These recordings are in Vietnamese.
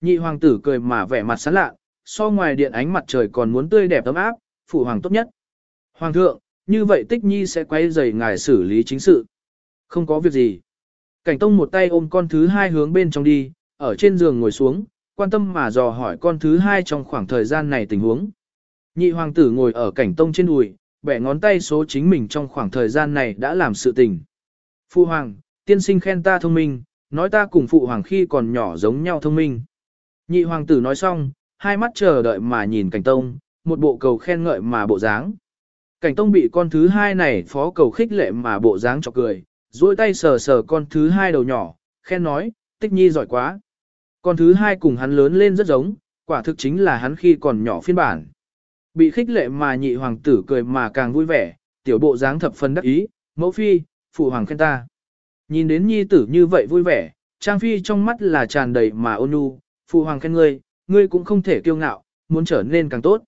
Nhị hoàng tử cười mà vẻ mặt sán lạ, so ngoài điện ánh mặt trời còn muốn tươi đẹp ấm áp, phụ hoàng tốt nhất. Hoàng thượng, như vậy tích nhi sẽ quay dày ngài xử lý chính sự. Không có việc gì. Cảnh tông một tay ôm con thứ hai hướng bên trong đi, ở trên giường ngồi xuống, quan tâm mà dò hỏi con thứ hai trong khoảng thời gian này tình huống. Nhị hoàng tử ngồi ở cảnh tông trên đùi, bẻ ngón tay số chính mình trong khoảng thời gian này đã làm sự tình. Phụ hoàng, tiên sinh khen ta thông minh, nói ta cùng phụ hoàng khi còn nhỏ giống nhau thông minh. Nhị hoàng tử nói xong, hai mắt chờ đợi mà nhìn cảnh tông, một bộ cầu khen ngợi mà bộ dáng. Cảnh tông bị con thứ hai này phó cầu khích lệ mà bộ dáng cho cười, duỗi tay sờ sờ con thứ hai đầu nhỏ, khen nói, tích nhi giỏi quá. Con thứ hai cùng hắn lớn lên rất giống, quả thực chính là hắn khi còn nhỏ phiên bản. Bị khích lệ mà nhị hoàng tử cười mà càng vui vẻ, tiểu bộ dáng thập phân đắc ý, mẫu phi, phụ hoàng khen ta. Nhìn đến nhi tử như vậy vui vẻ, trang phi trong mắt là tràn đầy mà ôn nhu, phụ hoàng khen ngươi, ngươi cũng không thể kiêu ngạo, muốn trở nên càng tốt.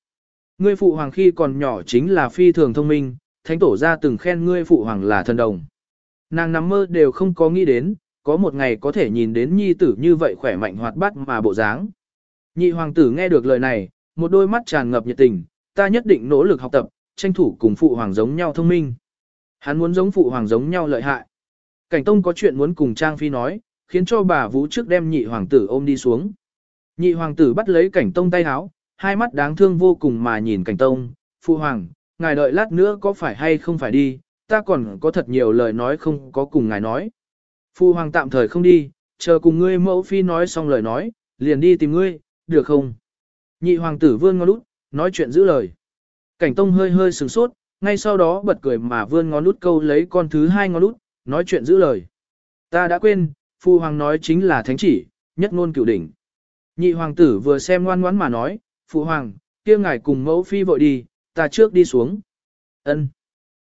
Ngươi phụ hoàng khi còn nhỏ chính là phi thường thông minh, thánh tổ ra từng khen ngươi phụ hoàng là thần đồng. Nàng nằm mơ đều không có nghĩ đến, có một ngày có thể nhìn đến nhi tử như vậy khỏe mạnh hoạt bát mà bộ dáng. Nhị hoàng tử nghe được lời này, một đôi mắt tràn ngập nhiệt tình, ta nhất định nỗ lực học tập, tranh thủ cùng phụ hoàng giống nhau thông minh. Hắn muốn giống phụ hoàng giống nhau lợi hại. Cảnh Tông có chuyện muốn cùng Trang Phi nói, khiến cho bà Vũ trước đem nhị hoàng tử ôm đi xuống. Nhị hoàng tử bắt lấy Cảnh Tông tay háo, hai mắt đáng thương vô cùng mà nhìn Cảnh Tông, phụ hoàng, ngài đợi lát nữa có phải hay không phải đi, ta còn có thật nhiều lời nói không có cùng ngài nói. Phụ hoàng tạm thời không đi, chờ cùng ngươi mẫu phi nói xong lời nói, liền đi tìm ngươi, được không? Nhị hoàng tử vươn ngón út, nói chuyện giữ lời. Cảnh tông hơi hơi sừng sốt, ngay sau đó bật cười mà vươn ngón út câu lấy con thứ hai ngón út, nói chuyện giữ lời. Ta đã quên, phụ hoàng nói chính là thánh chỉ, nhất ngôn cửu đỉnh. Nhị hoàng tử vừa xem ngoan ngoãn mà nói, phụ hoàng, kia ngài cùng mẫu phi vội đi, ta trước đi xuống. Ân.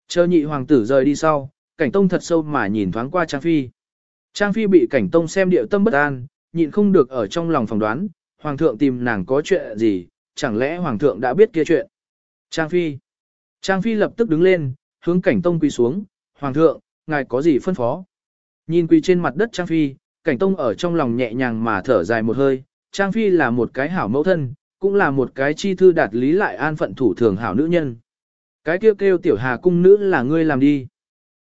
Chờ nhị hoàng tử rời đi sau, cảnh tông thật sâu mà nhìn thoáng qua Trang Phi. Trang Phi bị cảnh tông xem điệu tâm bất an, nhịn không được ở trong lòng phỏng đoán, hoàng thượng tìm nàng có chuyện gì, chẳng lẽ hoàng thượng đã biết kia chuyện. Trang Phi. Trang Phi lập tức đứng lên, hướng cảnh tông quỳ xuống, hoàng thượng, ngài có gì phân phó. Nhìn quỳ trên mặt đất Trang Phi, cảnh tông ở trong lòng nhẹ nhàng mà thở dài một hơi, Trang Phi là một cái hảo mẫu thân, cũng là một cái chi thư đạt lý lại an phận thủ thường hảo nữ nhân. Cái kêu kêu tiểu hà cung nữ là ngươi làm đi.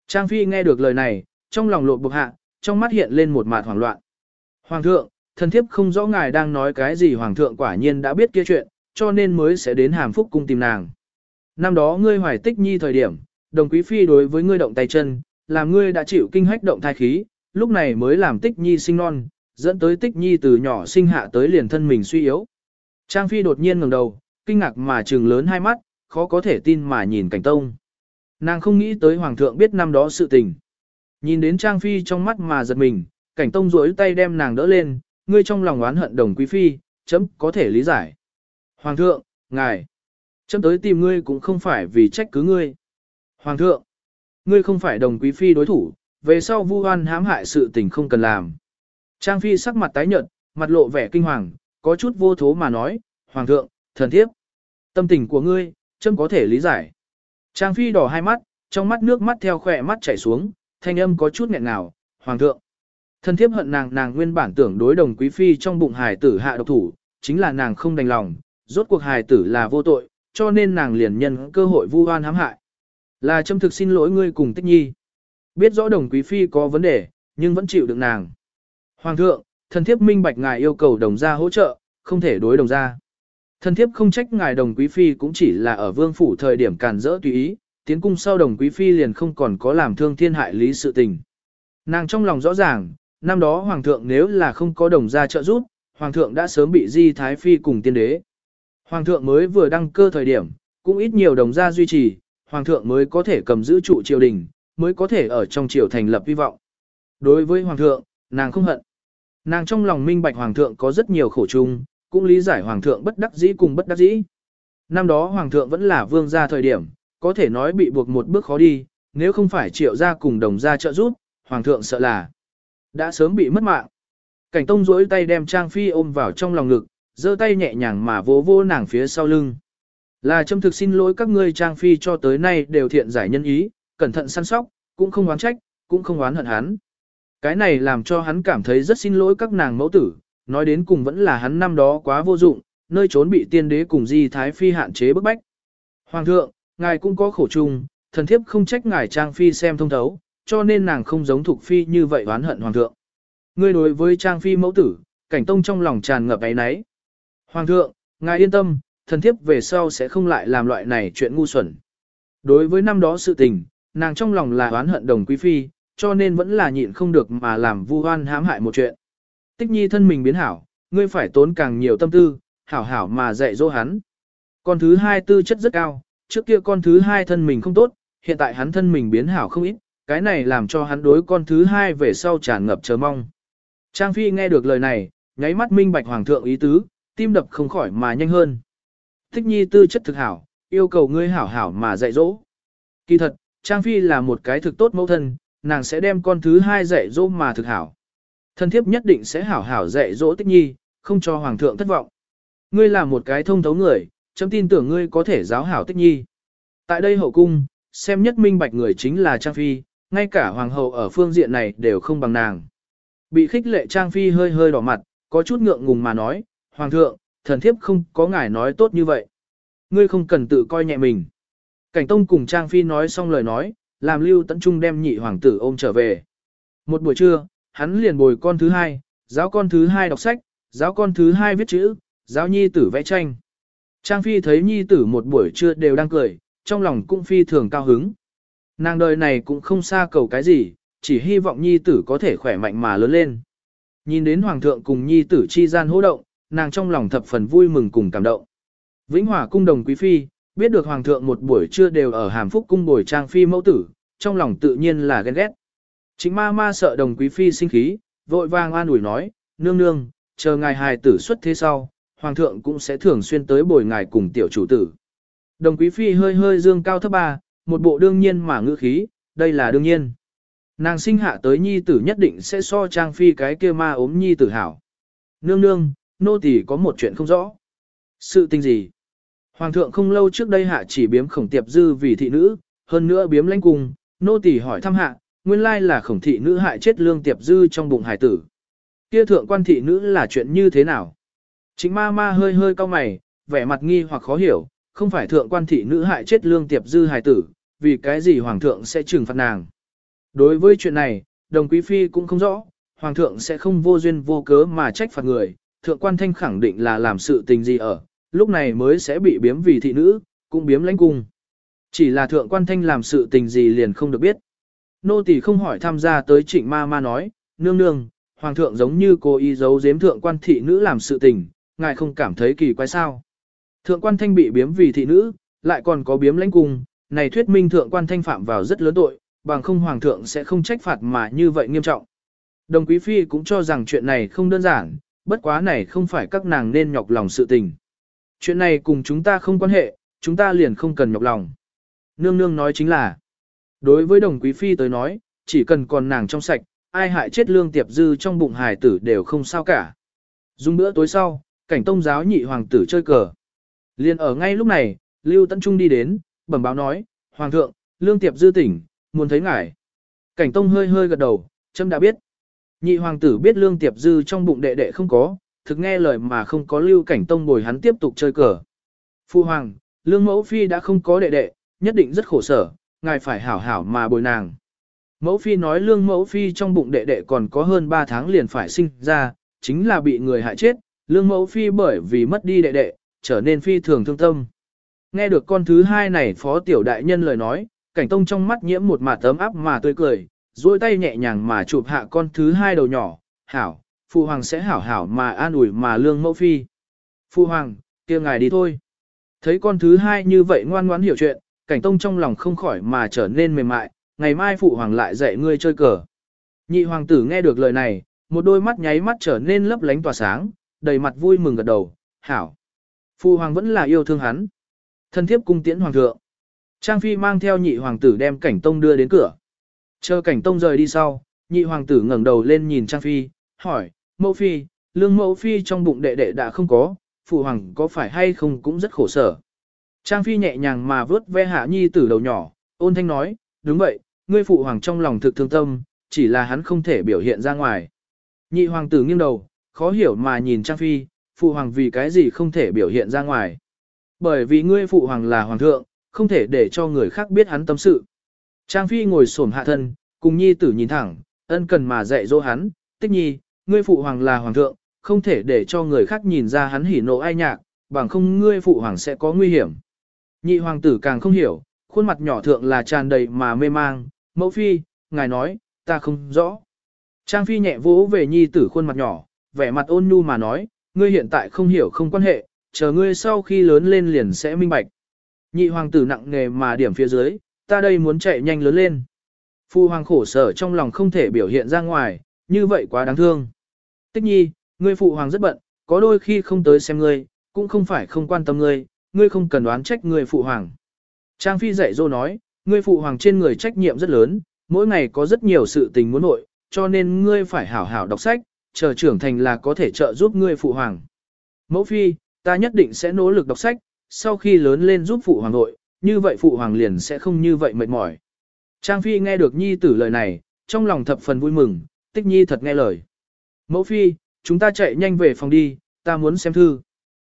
Trang Phi nghe được lời này, trong lòng lộn bực hạ, trong mắt hiện lên một mạt hoảng loạn. Hoàng thượng, thần thiếp không rõ ngài đang nói cái gì hoàng thượng quả nhiên đã biết kia chuyện, cho nên mới sẽ đến hàm phúc cung tìm nàng. Năm đó ngươi hoài tích nhi thời điểm, đồng quý phi đối với ngươi động tay chân, làm ngươi đã chịu kinh hách động thai khí, lúc này mới làm tích nhi sinh non, dẫn tới tích nhi từ nhỏ sinh hạ tới liền thân mình suy yếu. Trang phi đột nhiên ngẩng đầu, kinh ngạc mà trừng lớn hai mắt, khó có thể tin mà nhìn cảnh tông. Nàng không nghĩ tới hoàng thượng biết năm đó sự tình. Nhìn đến Trang Phi trong mắt mà giật mình, cảnh tông rối tay đem nàng đỡ lên, ngươi trong lòng oán hận đồng quý phi, chấm có thể lý giải. Hoàng thượng, ngài, chấm tới tìm ngươi cũng không phải vì trách cứ ngươi. Hoàng thượng, ngươi không phải đồng quý phi đối thủ, về sau vu oan hãm hại sự tình không cần làm. Trang Phi sắc mặt tái nhợt, mặt lộ vẻ kinh hoàng, có chút vô thố mà nói, Hoàng thượng, thần thiếp. Tâm tình của ngươi, chấm có thể lý giải. Trang Phi đỏ hai mắt, trong mắt nước mắt theo khỏe mắt chảy xuống, thanh âm có chút nghẹn ngào, hoàng thượng. thần thiếp hận nàng nàng nguyên bản tưởng đối đồng quý phi trong bụng hài tử hạ độc thủ, chính là nàng không đành lòng, rốt cuộc hài tử là vô tội, cho nên nàng liền nhân cơ hội vu oan hãm hại. Là châm thực xin lỗi ngươi cùng tích nhi. Biết rõ đồng quý phi có vấn đề, nhưng vẫn chịu được nàng. Hoàng thượng, thân thiếp minh bạch ngài yêu cầu đồng gia hỗ trợ, không thể đối đồng gia. Thân thiếp không trách ngài đồng quý phi cũng chỉ là ở vương phủ thời điểm càn rỡ tùy ý, tiến cung sau đồng quý phi liền không còn có làm thương thiên hại lý sự tình. Nàng trong lòng rõ ràng, năm đó hoàng thượng nếu là không có đồng gia trợ giúp, hoàng thượng đã sớm bị di thái phi cùng tiên đế. Hoàng thượng mới vừa đăng cơ thời điểm, cũng ít nhiều đồng gia duy trì, hoàng thượng mới có thể cầm giữ trụ triều đình, mới có thể ở trong triều thành lập hy vọng. Đối với hoàng thượng, nàng không hận. Nàng trong lòng minh bạch hoàng thượng có rất nhiều khổ chung, cũng lý giải hoàng thượng bất đắc dĩ cùng bất đắc dĩ. Năm đó hoàng thượng vẫn là vương gia thời điểm, có thể nói bị buộc một bước khó đi, nếu không phải triệu gia cùng đồng gia trợ giúp, hoàng thượng sợ là đã sớm bị mất mạng. Cảnh tông duỗi tay đem Trang Phi ôm vào trong lòng ngực, giơ tay nhẹ nhàng mà vỗ vỗ nàng phía sau lưng. Là châm thực xin lỗi các ngươi Trang Phi cho tới nay đều thiện giải nhân ý, cẩn thận săn sóc, cũng không oán trách, cũng không oán hận hắn. Cái này làm cho hắn cảm thấy rất xin lỗi các nàng mẫu tử, nói đến cùng vẫn là hắn năm đó quá vô dụng, nơi trốn bị tiên đế cùng di thái phi hạn chế bức bách. Hoàng thượng, ngài cũng có khổ chung, thần thiếp không trách ngài trang phi xem thông thấu, cho nên nàng không giống thuộc phi như vậy oán hận hoàng thượng. Ngươi đối với trang phi mẫu tử, cảnh tông trong lòng tràn ngập ấy náy. Hoàng thượng, ngài yên tâm, thần thiếp về sau sẽ không lại làm loại này chuyện ngu xuẩn. Đối với năm đó sự tình, nàng trong lòng là oán hận đồng quý phi, cho nên vẫn là nhịn không được mà làm vu oan hãm hại một chuyện. Tích nhi thân mình biến hảo, ngươi phải tốn càng nhiều tâm tư, hảo hảo mà dạy dỗ hắn. Con thứ hai tư chất rất cao, trước kia con thứ hai thân mình không tốt, hiện tại hắn thân mình biến hảo không ít, cái này làm cho hắn đối con thứ hai về sau tràn ngập chờ mong. Trang Phi nghe được lời này, nháy mắt minh bạch hoàng thượng ý tứ, tim đập không khỏi mà nhanh hơn. Thích nhi tư chất thực hảo, yêu cầu ngươi hảo hảo mà dạy dỗ. Kỳ thật, Trang Phi là một cái thực tốt mẫu thân, nàng sẽ đem con thứ hai dạy dỗ mà thực hảo. thần thiếp nhất định sẽ hảo hảo dạy dỗ tích nhi, không cho hoàng thượng thất vọng. Ngươi là một cái thông thấu người, chấm tin tưởng ngươi có thể giáo hảo tích nhi. Tại đây hậu cung, xem nhất minh bạch người chính là Trang Phi, ngay cả hoàng hậu ở phương diện này đều không bằng nàng. Bị khích lệ Trang Phi hơi hơi đỏ mặt, có chút ngượng ngùng mà nói, Hoàng thượng, thần thiếp không có ngài nói tốt như vậy. Ngươi không cần tự coi nhẹ mình. Cảnh Tông cùng Trang Phi nói xong lời nói, làm Lưu Tấn Trung đem nhị hoàng tử ôm trở về. Một buổi trưa, hắn liền bồi con thứ hai, giáo con thứ hai đọc sách, giáo con thứ hai viết chữ, giáo nhi tử vẽ tranh. Trang Phi thấy nhi tử một buổi trưa đều đang cười, trong lòng cũng phi thường cao hứng. Nàng đời này cũng không xa cầu cái gì, chỉ hy vọng nhi tử có thể khỏe mạnh mà lớn lên. Nhìn đến hoàng thượng cùng nhi tử chi gian hô động, nàng trong lòng thập phần vui mừng cùng cảm động. Vĩnh Hòa cung đồng quý phi, biết được hoàng thượng một buổi trưa đều ở hàm phúc cung bồi trang phi mẫu tử, trong lòng tự nhiên là ghen ghét. Chính ma ma sợ đồng quý phi sinh khí, vội vàng an ủi nói, nương nương, chờ ngài hài tử xuất thế sau, hoàng thượng cũng sẽ thường xuyên tới bồi ngài cùng tiểu chủ tử. Đồng quý phi hơi hơi dương cao thấp ba, một bộ đương nhiên mà ngữ khí, đây là đương nhiên. Nàng sinh hạ tới nhi tử nhất định sẽ so trang phi cái kia ma ốm nhi tử hảo. Nương nương, nô tỳ có một chuyện không rõ. Sự tình gì? Hoàng thượng không lâu trước đây hạ chỉ biếm khổng tiệp dư vì thị nữ, hơn nữa biếm lãnh cung, nô tỳ hỏi thăm hạ, nguyên lai là khổng thị nữ hại chết lương tiệp dư trong bụng hải tử. Kia thượng quan thị nữ là chuyện như thế nào? Chính ma ma hơi hơi cau mày, vẻ mặt nghi hoặc khó hiểu, không phải thượng quan thị nữ hại chết lương tiệp dư hải tử, vì cái gì hoàng thượng sẽ trừng phạt nàng. Đối với chuyện này, đồng quý phi cũng không rõ, hoàng thượng sẽ không vô duyên vô cớ mà trách phạt người, thượng quan thanh khẳng định là làm sự tình gì ở, lúc này mới sẽ bị biếm vì thị nữ, cũng biếm lãnh cung. Chỉ là thượng quan thanh làm sự tình gì liền không được biết. Nô tỳ không hỏi tham gia tới trịnh ma ma nói, nương nương, hoàng thượng giống như cô y giấu giếm thượng quan thị nữ làm sự tình, ngài không cảm thấy kỳ quái sao. Thượng quan thanh bị biếm vì thị nữ, lại còn có biếm lãnh cung, này thuyết minh thượng quan thanh phạm vào rất lớn tội, bằng không hoàng thượng sẽ không trách phạt mà như vậy nghiêm trọng. Đồng quý phi cũng cho rằng chuyện này không đơn giản, bất quá này không phải các nàng nên nhọc lòng sự tình. Chuyện này cùng chúng ta không quan hệ, chúng ta liền không cần nhọc lòng. Nương nương nói chính là, đối với đồng quý phi tới nói, chỉ cần còn nàng trong sạch, ai hại chết lương tiệp dư trong bụng hài tử đều không sao cả. Dùng bữa tối sau, cảnh tông giáo nhị hoàng tử chơi cờ. Liên ở ngay lúc này, Lưu Tấn Trung đi đến, bẩm báo nói, Hoàng thượng, lương tiệp dư tỉnh, muốn thấy ngài. Cảnh tông hơi hơi gật đầu, châm đã biết. Nhị hoàng tử biết lương tiệp dư trong bụng đệ đệ không có, thực nghe lời mà không có lưu cảnh tông bồi hắn tiếp tục chơi cờ. Phu hoàng, lương mẫu phi đã không có đệ đệ, nhất định rất khổ sở, ngài phải hảo hảo mà bồi nàng. Mẫu phi nói lương mẫu phi trong bụng đệ đệ còn có hơn 3 tháng liền phải sinh ra, chính là bị người hại chết, lương mẫu phi bởi vì mất đi đệ đệ, trở nên phi thường thương tâm. Nghe được con thứ hai này phó tiểu đại nhân lời nói, cảnh tông trong mắt nhiễm một mạt tấm áp mà tươi cười, duỗi tay nhẹ nhàng mà chụp hạ con thứ hai đầu nhỏ, hảo, phụ hoàng sẽ hảo hảo mà an ủi mà lương mẫu phi. Phụ hoàng, kia ngài đi thôi. Thấy con thứ hai như vậy ngoan ngoãn hiểu chuyện, cảnh tông trong lòng không khỏi mà trở nên mềm mại, ngày mai phụ hoàng lại dạy ngươi chơi cờ. Nhị hoàng tử nghe được lời này, một đôi mắt nháy mắt trở nên lấp lánh tỏa sáng, đầy mặt vui mừng gật đầu, hảo. Phụ hoàng vẫn là yêu thương hắn. Thân thiếp cung tiễn hoàng thượng. Trang Phi mang theo nhị hoàng tử đem cảnh tông đưa đến cửa. Chờ cảnh tông rời đi sau, nhị hoàng tử ngẩng đầu lên nhìn Trang Phi, hỏi, mẫu phi, lương mẫu phi trong bụng đệ đệ đã không có, phụ hoàng có phải hay không cũng rất khổ sở. Trang Phi nhẹ nhàng mà vớt ve hạ nhi tử đầu nhỏ, ôn thanh nói, đúng vậy, ngươi phụ hoàng trong lòng thực thương tâm, chỉ là hắn không thể biểu hiện ra ngoài. Nhị hoàng tử nghiêng đầu, khó hiểu mà nhìn Trang Phi, phụ hoàng vì cái gì không thể biểu hiện ra ngoài. Bởi vì ngươi phụ hoàng là hoàng thượng, không thể để cho người khác biết hắn tâm sự. Trang Phi ngồi xổm hạ thân, cùng nhi tử nhìn thẳng, ân cần mà dạy dỗ hắn, tích nhi, ngươi phụ hoàng là hoàng thượng, không thể để cho người khác nhìn ra hắn hỉ nộ ai nhạc, bằng không ngươi phụ hoàng sẽ có nguy hiểm. Nhị hoàng tử càng không hiểu, khuôn mặt nhỏ thượng là tràn đầy mà mê mang, mẫu phi, ngài nói, ta không rõ. Trang phi nhẹ vỗ về nhi tử khuôn mặt nhỏ, vẻ mặt ôn nhu mà nói, ngươi hiện tại không hiểu không quan hệ, chờ ngươi sau khi lớn lên liền sẽ minh bạch. Nhị hoàng tử nặng nghề mà điểm phía dưới, ta đây muốn chạy nhanh lớn lên. Phu hoàng khổ sở trong lòng không thể biểu hiện ra ngoài, như vậy quá đáng thương. Tích nhi, ngươi phụ hoàng rất bận, có đôi khi không tới xem ngươi, cũng không phải không quan tâm ngươi, ngươi không cần đoán trách ngươi phụ hoàng. Trang Phi dạy dỗ nói, ngươi phụ hoàng trên người trách nhiệm rất lớn, mỗi ngày có rất nhiều sự tình muốn nội, cho nên ngươi phải hảo hảo đọc sách, chờ trưởng thành là có thể trợ giúp ngươi phụ hoàng. Mẫu Phi, ta nhất định sẽ nỗ lực đọc sách, sau khi lớn lên giúp phụ hoàng nội, như vậy phụ hoàng liền sẽ không như vậy mệt mỏi. Trang Phi nghe được nhi tử lời này, trong lòng thập phần vui mừng, tích nhi thật nghe lời. Mẫu Phi, chúng ta chạy nhanh về phòng đi, ta muốn xem thư.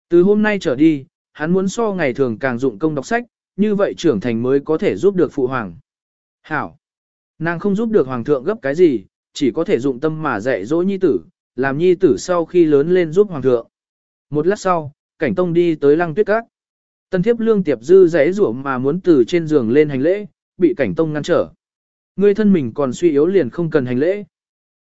Từ hôm nay trở đi, hắn muốn so ngày thường càng dụng công đọc sách, như vậy trưởng thành mới có thể giúp được phụ hoàng. Hảo! Nàng không giúp được hoàng thượng gấp cái gì, chỉ có thể dụng tâm mà dạy dỗ nhi tử, làm nhi tử sau khi lớn lên giúp hoàng thượng. Một lát sau, cảnh tông đi tới lăng tuyết các. Tân thiếp lương tiệp dư rẽ rủa mà muốn từ trên giường lên hành lễ, bị cảnh tông ngăn trở. Người thân mình còn suy yếu liền không cần hành lễ.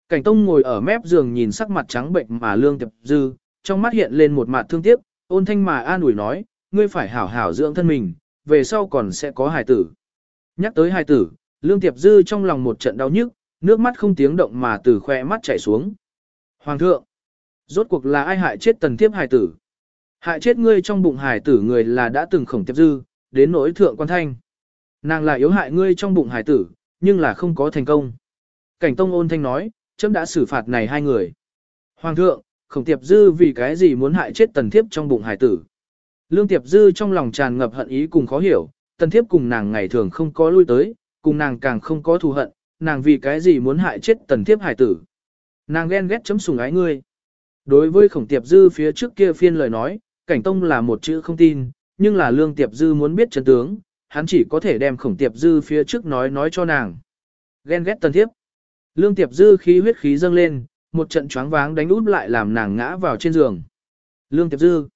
Cảnh tông ngồi ở mép giường nhìn sắc mặt trắng bệnh mà lương tiệp dư, trong mắt hiện lên một mặt thương tiếc, ôn thanh mà an ủi nói, ngươi phải hảo hảo dưỡng thân mình, về sau còn sẽ có hài tử. Nhắc tới hài tử, lương tiệp dư trong lòng một trận đau nhức, nước mắt không tiếng động mà từ khoe mắt chảy xuống. Hoàng thượng, rốt cuộc là ai hại chết tần thiếp hài tử? Hại chết ngươi trong bụng hài tử người là đã từng khổng tiệp dư, đến nỗi thượng quan thanh. Nàng là yếu hại ngươi trong bụng hài tử, nhưng là không có thành công. Cảnh tông ôn thanh nói, chấm đã xử phạt này hai người. Hoàng thượng, khổng tiệp dư vì cái gì muốn hại chết tần thiếp trong bụng hải tử? Lương tiệp dư trong lòng tràn ngập hận ý cùng khó hiểu, tần thiếp cùng nàng ngày thường không có lui tới, cùng nàng càng không có thù hận, nàng vì cái gì muốn hại chết tần thiếp hải tử. Nàng ghen ghét chấm sùng ái ngươi. Đối với khổng tiệp dư phía trước kia phiên lời nói, cảnh tông là một chữ không tin, nhưng là lương tiệp dư muốn biết chân tướng, hắn chỉ có thể đem khổng tiệp dư phía trước nói nói cho nàng. Ghen ghét tần thiếp. Lương tiệp dư khí huyết khí dâng lên, một trận choáng váng đánh út lại làm nàng ngã vào trên giường. Lương tiệp dư.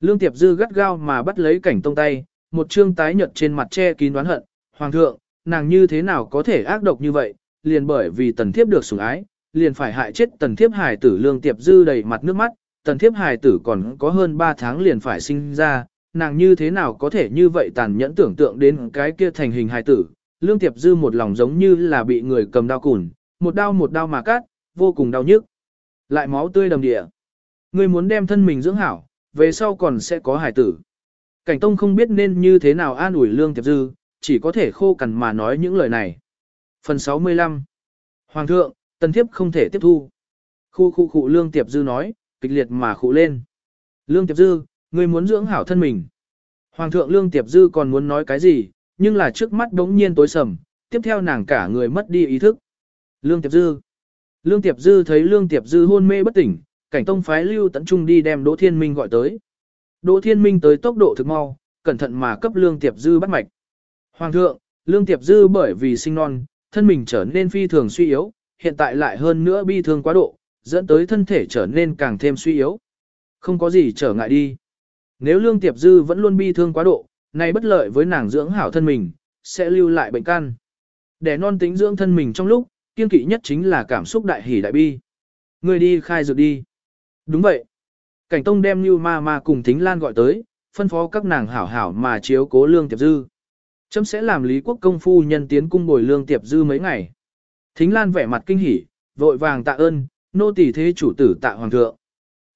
Lương tiệp dư gắt gao mà bắt lấy cảnh tông tay, một trương tái nhợt trên mặt che kín đoán hận. Hoàng thượng, nàng như thế nào có thể ác độc như vậy, liền bởi vì tần thiếp được sủng ái, liền phải hại chết tần thiếp hài tử lương tiệp dư đầy mặt nước mắt, tần thiếp hài tử còn có hơn 3 tháng liền phải sinh ra, nàng như thế nào có thể như vậy tàn nhẫn tưởng tượng đến cái kia thành hình hài tử, lương tiệp dư một lòng giống như là bị người cầm đao cùn, một đao một đao mà cắt, vô cùng đau nhức. Lại máu tươi đầm địa. Ngươi muốn đem thân mình dưỡng hảo, về sau còn sẽ có hải tử. Cảnh Tông không biết nên như thế nào an ủi Lương Tiệp Dư, chỉ có thể khô cằn mà nói những lời này. Phần 65 Hoàng thượng, tần thiếp không thể tiếp thu. Khu khu khu Lương Tiệp Dư nói, kịch liệt mà khụ lên. Lương Tiệp Dư, ngươi muốn dưỡng hảo thân mình. Hoàng thượng Lương Tiệp Dư còn muốn nói cái gì, nhưng là trước mắt đống nhiên tối sầm, tiếp theo nàng cả người mất đi ý thức. Lương Tiệp Dư. Lương Tiệp Dư thấy Lương Tiệp Dư hôn mê bất tỉnh, cảnh tông phái lưu Tấn trung đi đem Đỗ Thiên Minh gọi tới. Đỗ Thiên Minh tới tốc độ thực mau, cẩn thận mà cấp Lương Tiệp Dư bắt mạch. Hoàng thượng, Lương Tiệp Dư bởi vì sinh non, thân mình trở nên phi thường suy yếu, hiện tại lại hơn nữa bi thương quá độ, dẫn tới thân thể trở nên càng thêm suy yếu. Không có gì trở ngại đi. Nếu Lương Tiệp Dư vẫn luôn bi thương quá độ, này bất lợi với nàng dưỡng hảo thân mình, sẽ lưu lại bệnh căn. Để non tính dưỡng thân mình trong lúc, kiên kỵ nhất chính là cảm xúc đại hỉ đại bi. Người đi khai dược đi. Đúng vậy. Cảnh Tông đem Như Ma Ma cùng Thính Lan gọi tới, phân phó các nàng hảo hảo mà chiếu cố Lương Tiệp Dư. Chấm sẽ làm Lý Quốc công phu nhân tiến cung bồi Lương Tiệp Dư mấy ngày. Thính Lan vẻ mặt kinh hỉ, vội vàng tạ ơn, nô tỳ thế chủ tử tạ hoàng thượng.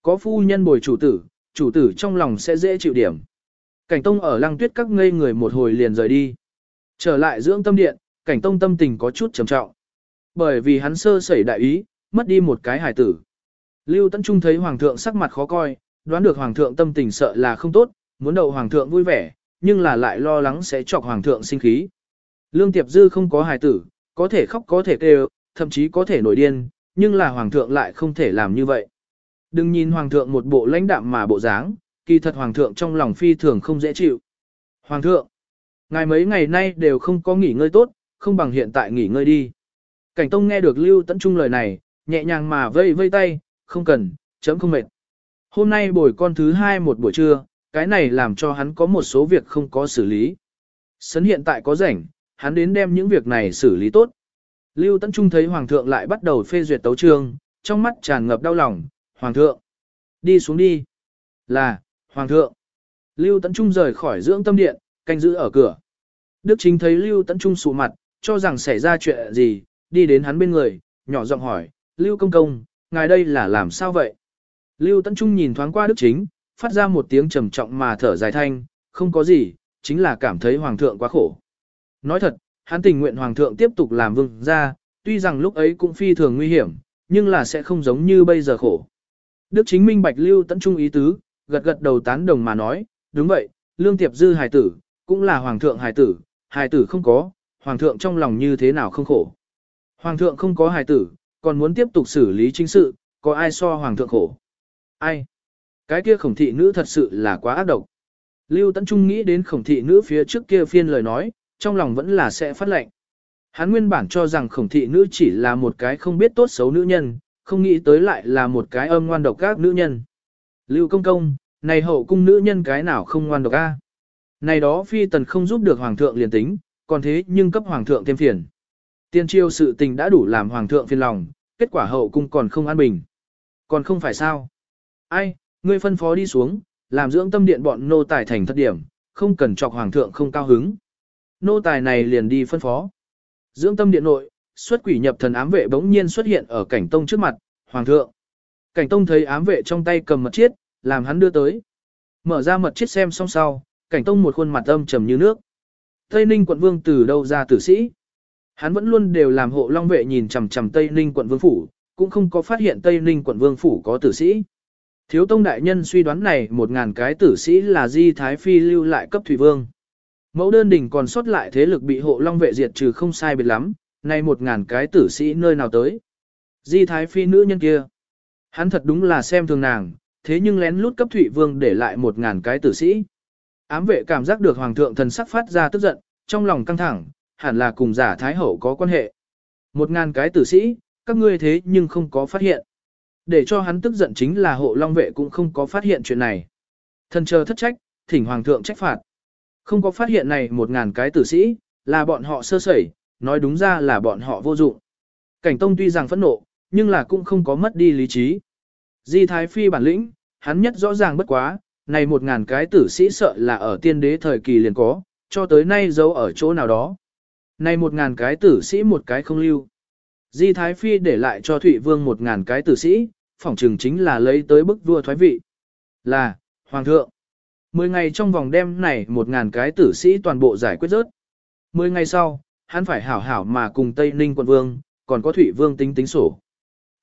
Có phu nhân bồi chủ tử, chủ tử trong lòng sẽ dễ chịu điểm. Cảnh Tông ở lăng tuyết các ngây người một hồi liền rời đi. Trở lại dưỡng tâm điện, Cảnh Tông tâm tình có chút trầm trọng. Bởi vì hắn sơ sẩy đại ý, mất đi một cái hải tử. Lưu Tấn Trung thấy Hoàng thượng sắc mặt khó coi, đoán được Hoàng thượng tâm tình sợ là không tốt, muốn đậu Hoàng thượng vui vẻ, nhưng là lại lo lắng sẽ chọc Hoàng thượng sinh khí. Lương Tiệp Dư không có hài tử, có thể khóc có thể kêu, thậm chí có thể nổi điên, nhưng là Hoàng thượng lại không thể làm như vậy. Đừng nhìn hoàng thượng một bộ lãnh đạm mà bộ dáng, kỳ thật hoàng thượng trong lòng phi thường không dễ chịu. Hoàng thượng, ngài mấy ngày nay đều không có nghỉ ngơi tốt, không bằng hiện tại nghỉ ngơi đi. Cảnh Tông nghe được Lưu Tấn Trung lời này, nhẹ nhàng mà vây vây tay, không cần, chấm không mệt. Hôm nay buổi con thứ hai một buổi trưa, cái này làm cho hắn có một số việc không có xử lý. Sấn hiện tại có rảnh, hắn đến đem những việc này xử lý tốt. Lưu Tấn Trung thấy Hoàng thượng lại bắt đầu phê duyệt tấu trương, trong mắt tràn ngập đau lòng, Hoàng thượng, đi xuống đi. Là, Hoàng thượng. Lưu Tấn Trung rời khỏi dưỡng tâm điện, canh giữ ở cửa. Đức Chính thấy Lưu Tấn Trung sụ mặt, cho rằng xảy ra chuyện gì, đi đến hắn bên người, nhỏ giọng hỏi, Lưu Công Công, ngài đây là làm sao vậy? Lưu Tấn Trung nhìn thoáng qua Đức Chính, phát ra một tiếng trầm trọng mà thở dài thanh, không có gì, chính là cảm thấy Hoàng thượng quá khổ. Nói thật, hắn tình nguyện Hoàng thượng tiếp tục làm vương gia, tuy rằng lúc ấy cũng phi thường nguy hiểm, nhưng là sẽ không giống như bây giờ khổ. Đức Chính minh bạch Lưu Tấn Trung ý tứ, gật gật đầu tán đồng mà nói, đúng vậy, Lương Tiệp Dư hài tử, cũng là Hoàng thượng hài tử, hài tử không có, Hoàng thượng trong lòng như thế nào không khổ. Hoàng thượng không có hài tử, còn muốn tiếp tục xử lý chính sự, có ai so Hoàng thượng khổ. Ai? Cái kia khổng thị nữ thật sự là quá ác độc. Lưu Tấn Trung nghĩ đến khổng thị nữ phía trước kia phiên lời nói, trong lòng vẫn là sẽ phát lệnh. Hắn nguyên bản cho rằng khổng thị nữ chỉ là một cái không biết tốt xấu nữ nhân, không nghĩ tới lại là một cái âm ngoan độc các nữ nhân. Lưu công công, này hậu cung nữ nhân cái nào không ngoan độc a? Này đó phi tần không giúp được hoàng thượng liền tính, còn thế nhưng cấp hoàng thượng thêm phiền. Tiên triều sự tình đã đủ làm hoàng thượng phiền lòng, kết quả hậu cung còn không an bình. Còn không phải sao? Ai, ngươi phân phó đi xuống, làm dưỡng tâm điện bọn nô tài thành thất điểm, không cần chọc hoàng thượng không cao hứng. Nô tài này liền đi phân phó. Dưỡng tâm điện nội, xuất quỷ nhập thần ám vệ bỗng nhiên xuất hiện ở cảnh tông trước mặt, hoàng thượng. Cảnh tông thấy ám vệ trong tay cầm mật chiết, làm hắn đưa tới. Mở ra mật chiết xem xong sau, cảnh tông một khuôn mặt âm trầm như nước. Tây Ninh quận vương từ đâu ra tử sĩ? Hắn vẫn luôn đều làm hộ long vệ nhìn chằm chằm Tây Ninh quận vương phủ, cũng không có phát hiện Tây Ninh quận vương phủ có tử sĩ. Thiếu tông đại nhân suy đoán này một ngàn cái tử sĩ là di thái phi lưu lại cấp thủy vương. Mẫu đơn đỉnh còn sót lại thế lực bị hộ long vệ diệt trừ không sai biệt lắm, nay một ngàn cái tử sĩ nơi nào tới. Di thái phi nữ nhân kia. Hắn thật đúng là xem thường nàng, thế nhưng lén lút cấp thủy vương để lại một ngàn cái tử sĩ. Ám vệ cảm giác được hoàng thượng thần sắc phát ra tức giận, trong lòng căng thẳng, hẳn là cùng giả thái hậu có quan hệ. Một ngàn cái tử sĩ, các ngươi thế nhưng không có phát hiện. Để cho hắn tức giận chính là hộ long vệ cũng không có phát hiện chuyện này. Thần chờ thất trách, thỉnh hoàng thượng trách phạt. Không có phát hiện này một ngàn cái tử sĩ, là bọn họ sơ sẩy, nói đúng ra là bọn họ vô dụng. Cảnh Tông tuy rằng phẫn nộ, nhưng là cũng không có mất đi lý trí. Di Thái Phi bản lĩnh, hắn nhất rõ ràng bất quá, này một ngàn cái tử sĩ sợ là ở tiên đế thời kỳ liền có, cho tới nay giấu ở chỗ nào đó. Này một ngàn cái tử sĩ một cái không lưu. Di Thái Phi để lại cho Thụy Vương một ngàn cái tử sĩ, phỏng trừng chính là lấy tới bức vua thoái vị. Là, Hoàng thượng. Mười ngày trong vòng đêm này một ngàn cái tử sĩ toàn bộ giải quyết rớt. Mười ngày sau, hắn phải hảo hảo mà cùng Tây Ninh quận vương, còn có Thụy Vương tính tính sổ.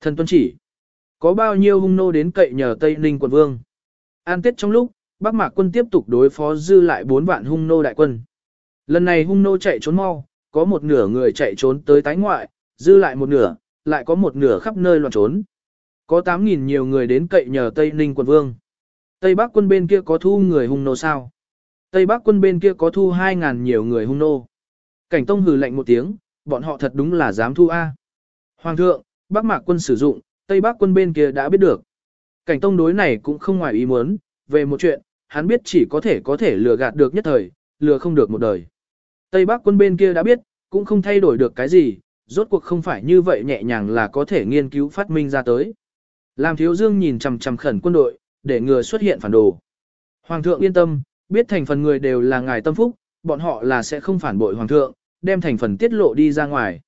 Thần tuân chỉ. Có bao nhiêu hung nô đến cậy nhờ Tây Ninh quận vương. An tiết trong lúc, Bắc Mạc quân tiếp tục đối phó dư lại 4 vạn hung nô đại quân. Lần này hung nô chạy trốn mau, có một nửa người chạy trốn tới tái ngoại, dư lại một nửa, lại có một nửa khắp nơi loạn trốn. Có 8.000 nhiều người đến cậy nhờ Tây Ninh quận vương. Tây Bắc quân bên kia có thu người hung nô sao? Tây Bắc quân bên kia có thu 2.000 nhiều người hung nô. Cảnh Tông hừ lạnh một tiếng, bọn họ thật đúng là dám thu A. Hoàng thượng, Bắc Mạc quân sử dụng, Tây Bắc quân bên kia đã biết được. Cảnh Tông đối này cũng không ngoài ý muốn, về một chuyện, hắn biết chỉ có thể có thể lừa gạt được nhất thời, lừa không được một đời. Tây Bắc quân bên kia đã biết, cũng không thay đổi được cái gì, rốt cuộc không phải như vậy nhẹ nhàng là có thể nghiên cứu phát minh ra tới. Làm thiếu dương nhìn chằm chằm khẩn quân đội, để ngừa xuất hiện phản đồ. Hoàng thượng yên tâm, biết thành phần người đều là ngài tâm phúc, bọn họ là sẽ không phản bội hoàng thượng, đem thành phần tiết lộ đi ra ngoài.